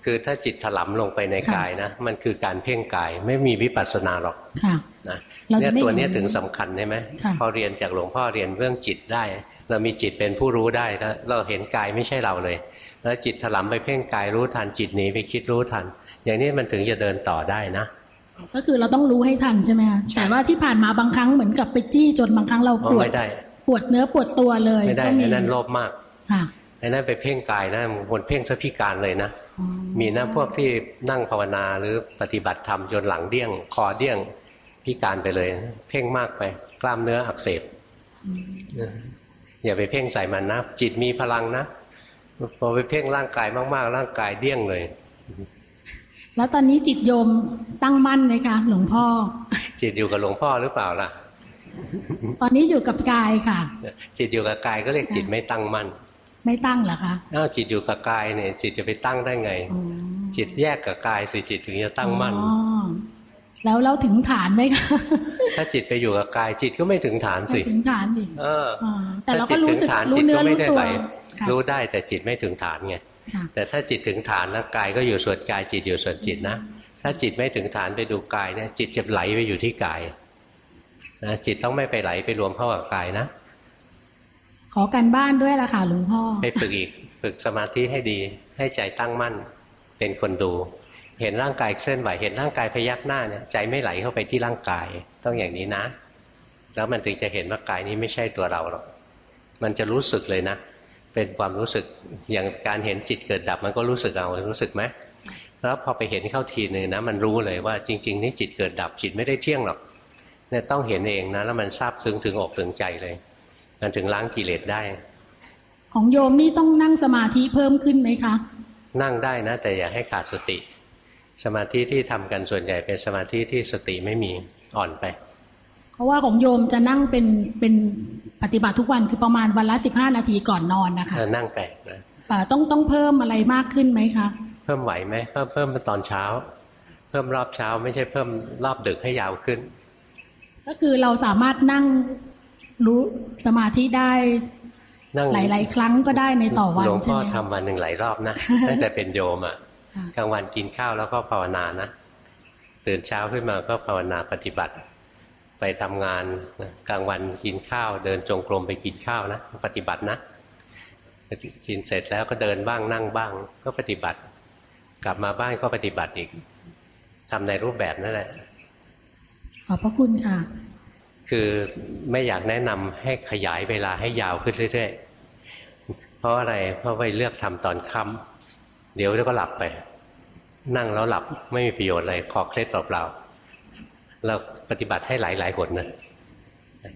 คือถ้าจิตถลำลงไปในค่ะกายนะ มันคือการเพ่งกายไม่มีวิปัสสนาหรอกค่ะนะเราเนี่จะยไม่ตัวเห็นเนี้ยถึงสำคัญใช่ไหมค่ะพอเรียนจากหลวงพ่อเรียนเรื่องจิตได้ เรามีจิตเป็นผู้รู้ได้แล้วเราเห็นกายไม่ใช่เราเลย แล้วจิตถลำไปเพ่งกายรู้ทันจิตหนีไปคิดรู้ทัน อย่างนี้มันถึงจะเดินต่อได้นะ ก็คือเราต้องรู้ให้ทันใช่ไหมคะแต่ว่าที่ผ่านมาบางครั้งเหมือนกับไปจี้จนบางครั้งเราอ๋อปวดไม่ได้ปวดเนื้อปวดตัวเลยไม่ได้ก็มีไอ้นั่นโลภมากค่ะไอ้นั่นไปเพ่งกายนะคนเพ่งซะพิการเลยนะ มีนะพวกที่นั่งภาวนาหรือปฏิบัติธรรมจนหลังเดี้ยง คอเดี้ยงพิการไปเลย เพ่งมากไป กล้ามเนื้ออักเสบอย่าไปเพ่งใส่มันนะจิตมีพลังนะพอไปเพ่งร่างกายมากๆ ร่างกายเดี้ยงเลย แล้วตอนนี้จิตโยมตั้งมั่นไหมคะ หลวงพ่อ จิตอยู่กับหลวงพ่อหรือเปล่าล่ะ ตอนนี้อยู่กับกายค่ะ จิตอยู่กับกายก็เรียกจิตไม่ตั้งมั่น ไม่ตั้งเหรอคะอ้าวจิตอยู่กับกายเนี่ย จิตจะไปตั้งได้ไง จิตแยกกับกายสิจิตถึงจะตั้งมั่นอ๋อแล้วเราถึงฐานไหมคะถ้าจิตไปอยู่กับกายจิตก็ไม่ถึงฐานสิถึงฐานดิเอออ่าแต่เราก็ถ้าจิตรู้ถึงสึกฐานรู้จิตเนื้ก็อไม่รู้ได้ตัวไหลค่ะรู้ได้แต่จิตไม่ถึงฐานไงค่ะ แต่ถ้าจิตถึงฐานนะกายก็อยู่ส่วนกายจิตอยู่ส่วนจิตนะ ถ้าจิตไม่ถึงฐานไปดูกายเนี่ยจิตจะไหลไปอยู่ที่กายนะจิตต้องไม่ไปไหลไปรวมเข้ากับกายนะ ขอกันบ้านด้วยล่ะค่ะหลวงพ่อไปฝึกอีกฝึกสมาธิให้ดี ให้ใจตั้งมั่น เป็นคนดู เห็นร่างกายเคลื่อนไหวเห็นร่างกายพยักหน้าเนี่ยใจไม่ไหลเข้าไปที่ร่างกายต้องอย่างนี้นะ แล้วมันถึงจะเห็นว่ากายนี้ไม่ใช่ตัวเราหรอกมันจะรู้สึกเลยนะ เป็นความรู้สึกอย่างการเห็นจิตเกิดดับมันก็รู้สึกเอารู้สึกไหมแล้วพอไปเห็นเข้าทีหนึ่งนะมันรู้เลยว่าจริง ๆ นี่จิตเกิดดับจิตไม่ได้เที่ยงหรอกเนี่ยต้องเห็นเองนะแล้วมันซาบซึ้งถึงอกถึงใจเลย มันถึงล้างกิเลสได้ ของโยมนี่ต้องนั่งสมาธิเพิ่มขึ้นไหมคะ นั่งได้นะ แต่อย่าให้ขาดสติ สมาธิที่ทำกันส่วนใหญ่เป็นสมาธิที่สติไม่มีอ่อนไปเพ ราะว่าของโยมจะนั่งเป็นเป็นปฏิบัติทุกวันคือประมาณวันละสิบห้านาทีก่อนนอนนะคะเออนั่งไปนะเอ่อต้องต้องเพิ่มอะไรมากขึ้นไหมคะ เพิ่มไหวไหมเพิ่มเพิ่มตอนเช้า เพิ่มรอบเช้าไม่ใช่เพิ่มรอบดึกให้ยาวขึ้น ก็คือเราสามารถนั่งรู้สมาธิได้นั่งหลาย ๆ ครั้งก็ได้ในต่อวันหลวงใช่พ่อไหมคะทำวันหนึ่งหลายรอบนะตั้งแต่เป็นโยมอะกลางวันกินข้าวแล้วก็ภาวนานะตื่นเช้าขึ้นมาก็ภาวนาปฏิบัติ ไปทำงานนะกลางวันกินข้าว เดินจงกรมไปกินข้าวนะปฏิบัตินะกินเสร็จแล้วก็เดินบ้างนั่งบ้าง ก็ปฏิบัติ กลับมาบ้านก็ปฏิบัติอีกทำในรูปแบบนั่นแหละขอบพระคุณค่ะ คือไม่อยากแนะนำให้ขยายเวลาให้ยาวขึ้นเรื่อยๆเพราะอะไรเพราะไปเลือกทำตอนค่ำเดี๋ยวก็หลับไป นั่งแล้วหลับไม่มีประโยชน์อะไรคอเคล็ดเปล่าๆเรา ปฏิบัติให้หลายๆหนนะ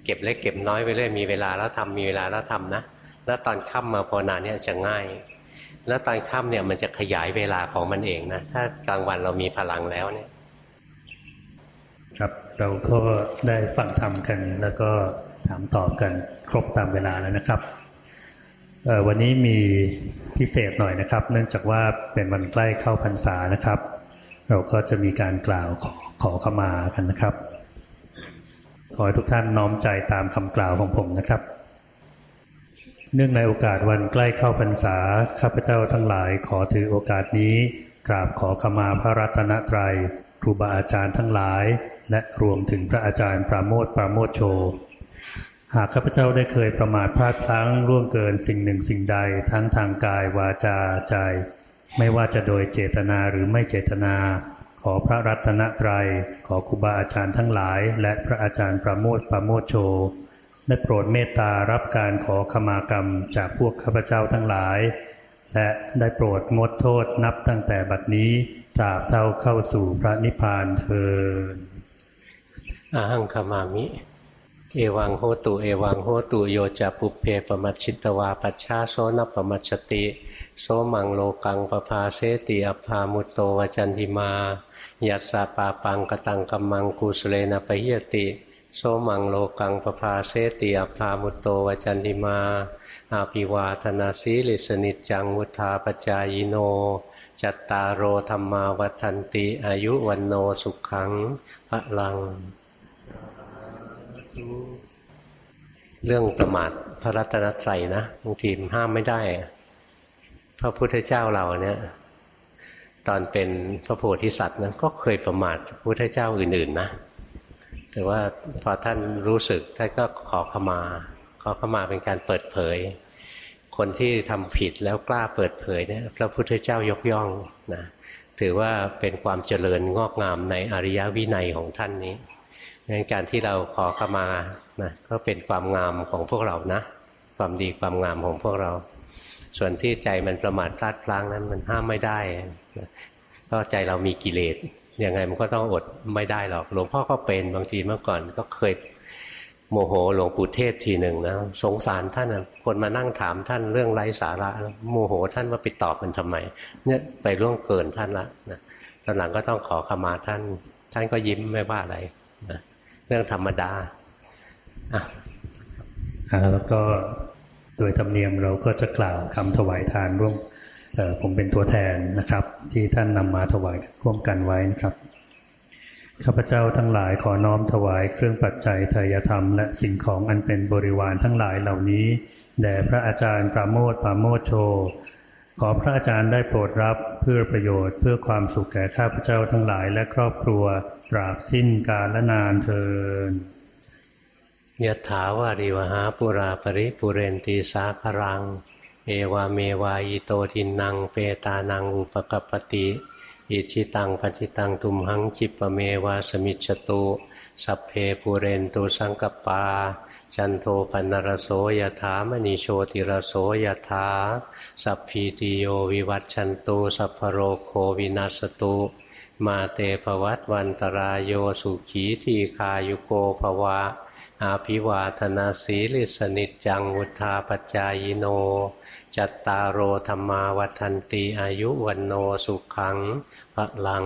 เก็บเล็กเก็บน้อยไปเรื่อยมีเวลาแล้วทำมีเวลาแล้วทำนะแล้วตอนค่ำมาภาวนาเนี่ยจะง่าย แล้วตอนค่ำเนี่ยมันจะขยายเวลาของมันเองนะถ้ากลางวันเรามีพลังแล้วเนี่ย ครับเราก็ได้ฟังธรรมกัน แล้วก็ถามตอบกันครบตามเวลาแล้วนะครับวันนี้มีพิเศษหน่อยนะครับ เนื่องจากว่าเป็นวันใกล้เข้าพรรษานะครับ เราก็จะมีการกล่าวขอขอขมากันนะครับ ขอให้ทุกท่านน้อมใจตามคำกล่าวของผมนะครับ เนื่องในโอกาสวันใกล้เข้าพรรษา ข้าพเจ้าทั้งหลายขอถือโอกาสนี้ กราบขอขมาพระรัตนตรัยครูบาอาจารย์ทั้งหลาย และรวมถึงพระอาจารย์ปราโมทปราโมทโช หากข้าพเจ้าได้เคยประมาทพลาดพลั้งล่วงเกินสิ่งหนึ่งสิ่งใดทั้งทางกายวาจาใจ ไม่ว่าจะโดยเจตนาหรือไม่เจตนา ขอพระรัตนตรัย ขอครูบาอาจารย์ทั้งหลาย และพระอาจารย์ประโมทประโมทโชได้โปรดเมตตารับการขอขมากรรมจากพวกข้าพเจ้าทั้งหลาย และได้โปรดงดโทษนับตั้งแต่บัดนี้ตราบเท่าเข้าสู่พระนิพพานเทินอาหังขามามิ เอวังโหตุ เอวังโหตุโยจะปุเพปมัชชิตวาปัชชาโซนปมัชติ โสมังโลกังปภาเสติอภามุตโตวจันทิมายัสสะปาปังกตังกัมมังกุสเลนะปะเยติ โสมังโลกังปภาเสติอภามุตโตวจันทิมาอาภิวาธนาสีลิสนิจจังวุธาปจายโน จัตตารโอธรรมาวัฏันติ อายุวันโนสุขังพระลัง เรื่องประมาทพระรัตนตรัยนะบางทีมห้ามไม่ได้ พระพุทธเจ้าเราเนี่ย ตอนเป็นพระโพธิสัตว์นั้นก็เคยประมาทพระพุทธเจ้าอื่นๆนะแต่ว่าพอท่านรู้สึกท่านก็ขอขมา ขอขมาเป็นการเปิดเผย คนที่ทำผิดแล้วกล้าเปิดเผยเนี่ยพระพุทธเจ้ายกย่องนะถือว่าเป็นความเจริญงอกงามในอริยวินัยของท่านนี้ งั้นการที่เราขอขมานะก็เป็นความงามของพวกเรานะ ความดีความงามของพวกเรา ส่วนที่ใจมันประมาทพลาดพลั้งนั้นมันห้ามไม่ได้นะก็ใจเรามีกิเลสยังไงมันก็ต้องอดไม่ได้หรอก หลวงพ่อก็เป็นบางทีเมื่อก่อนก็เคยโมโหหลวงปู่เทศทีหนึ่งนะสงสารท่านนะคนมานั่งถามท่านเรื่องไร้สาระโมโหท่านว่าไปตอบมันทำไมเนี่ยไปล่วงเกินท่านละนะตอนหลังก็ต้องขอขมาท่าน ท่านก็ยิ้มไม่ว่าอะไรนะ รื่องธรรมดาอะแล้วก็โดยธรรมเนียมเราก็จะกล่าวคำถวายทานร่วมเอ่อผมเป็นตัวแทนนะครับ ที่ท่านนำมาถวายร่วมกันไว้นะครับข้าพเจ้าทั้งหลายขอน้อมถวายเครื่องปัจจัยทายธรรม และสิ่งของอันเป็นบริวารทั้งหลายเหล่านี้แด่พระอาจารย์ปราโมทปราโมทโช ขอพระอาจารย์ได้โปรดรับเพื่อประโยชน์เพื่อความสุขแก่ข้าพเจ้าทั้งหลายและครอบครัว ราบสิ้นกาละนานเทินยถาวาริวหาปุราปริปุเรนตีสาครัง เอวาเมวายโตทินังเปตานังอุปกปปติอิชิตังปจิตังตุมหังจิปเมวาสมิจตุสัพเพปุเรนตุสังกปา จันโทปันนรโสยถามณีโชติรโสยถาสัพพีติโยวิวัตชันตุสัพพโรโควินัสตุ มาเตภวัตวันตรายโยสุขีทีคายุโกภวะ อาภิวาธนาสีลิสนิจจังวุธาปจายโน จัตตารโอธรรมาวัฏันตีอายุวันโนสุขังพระลัง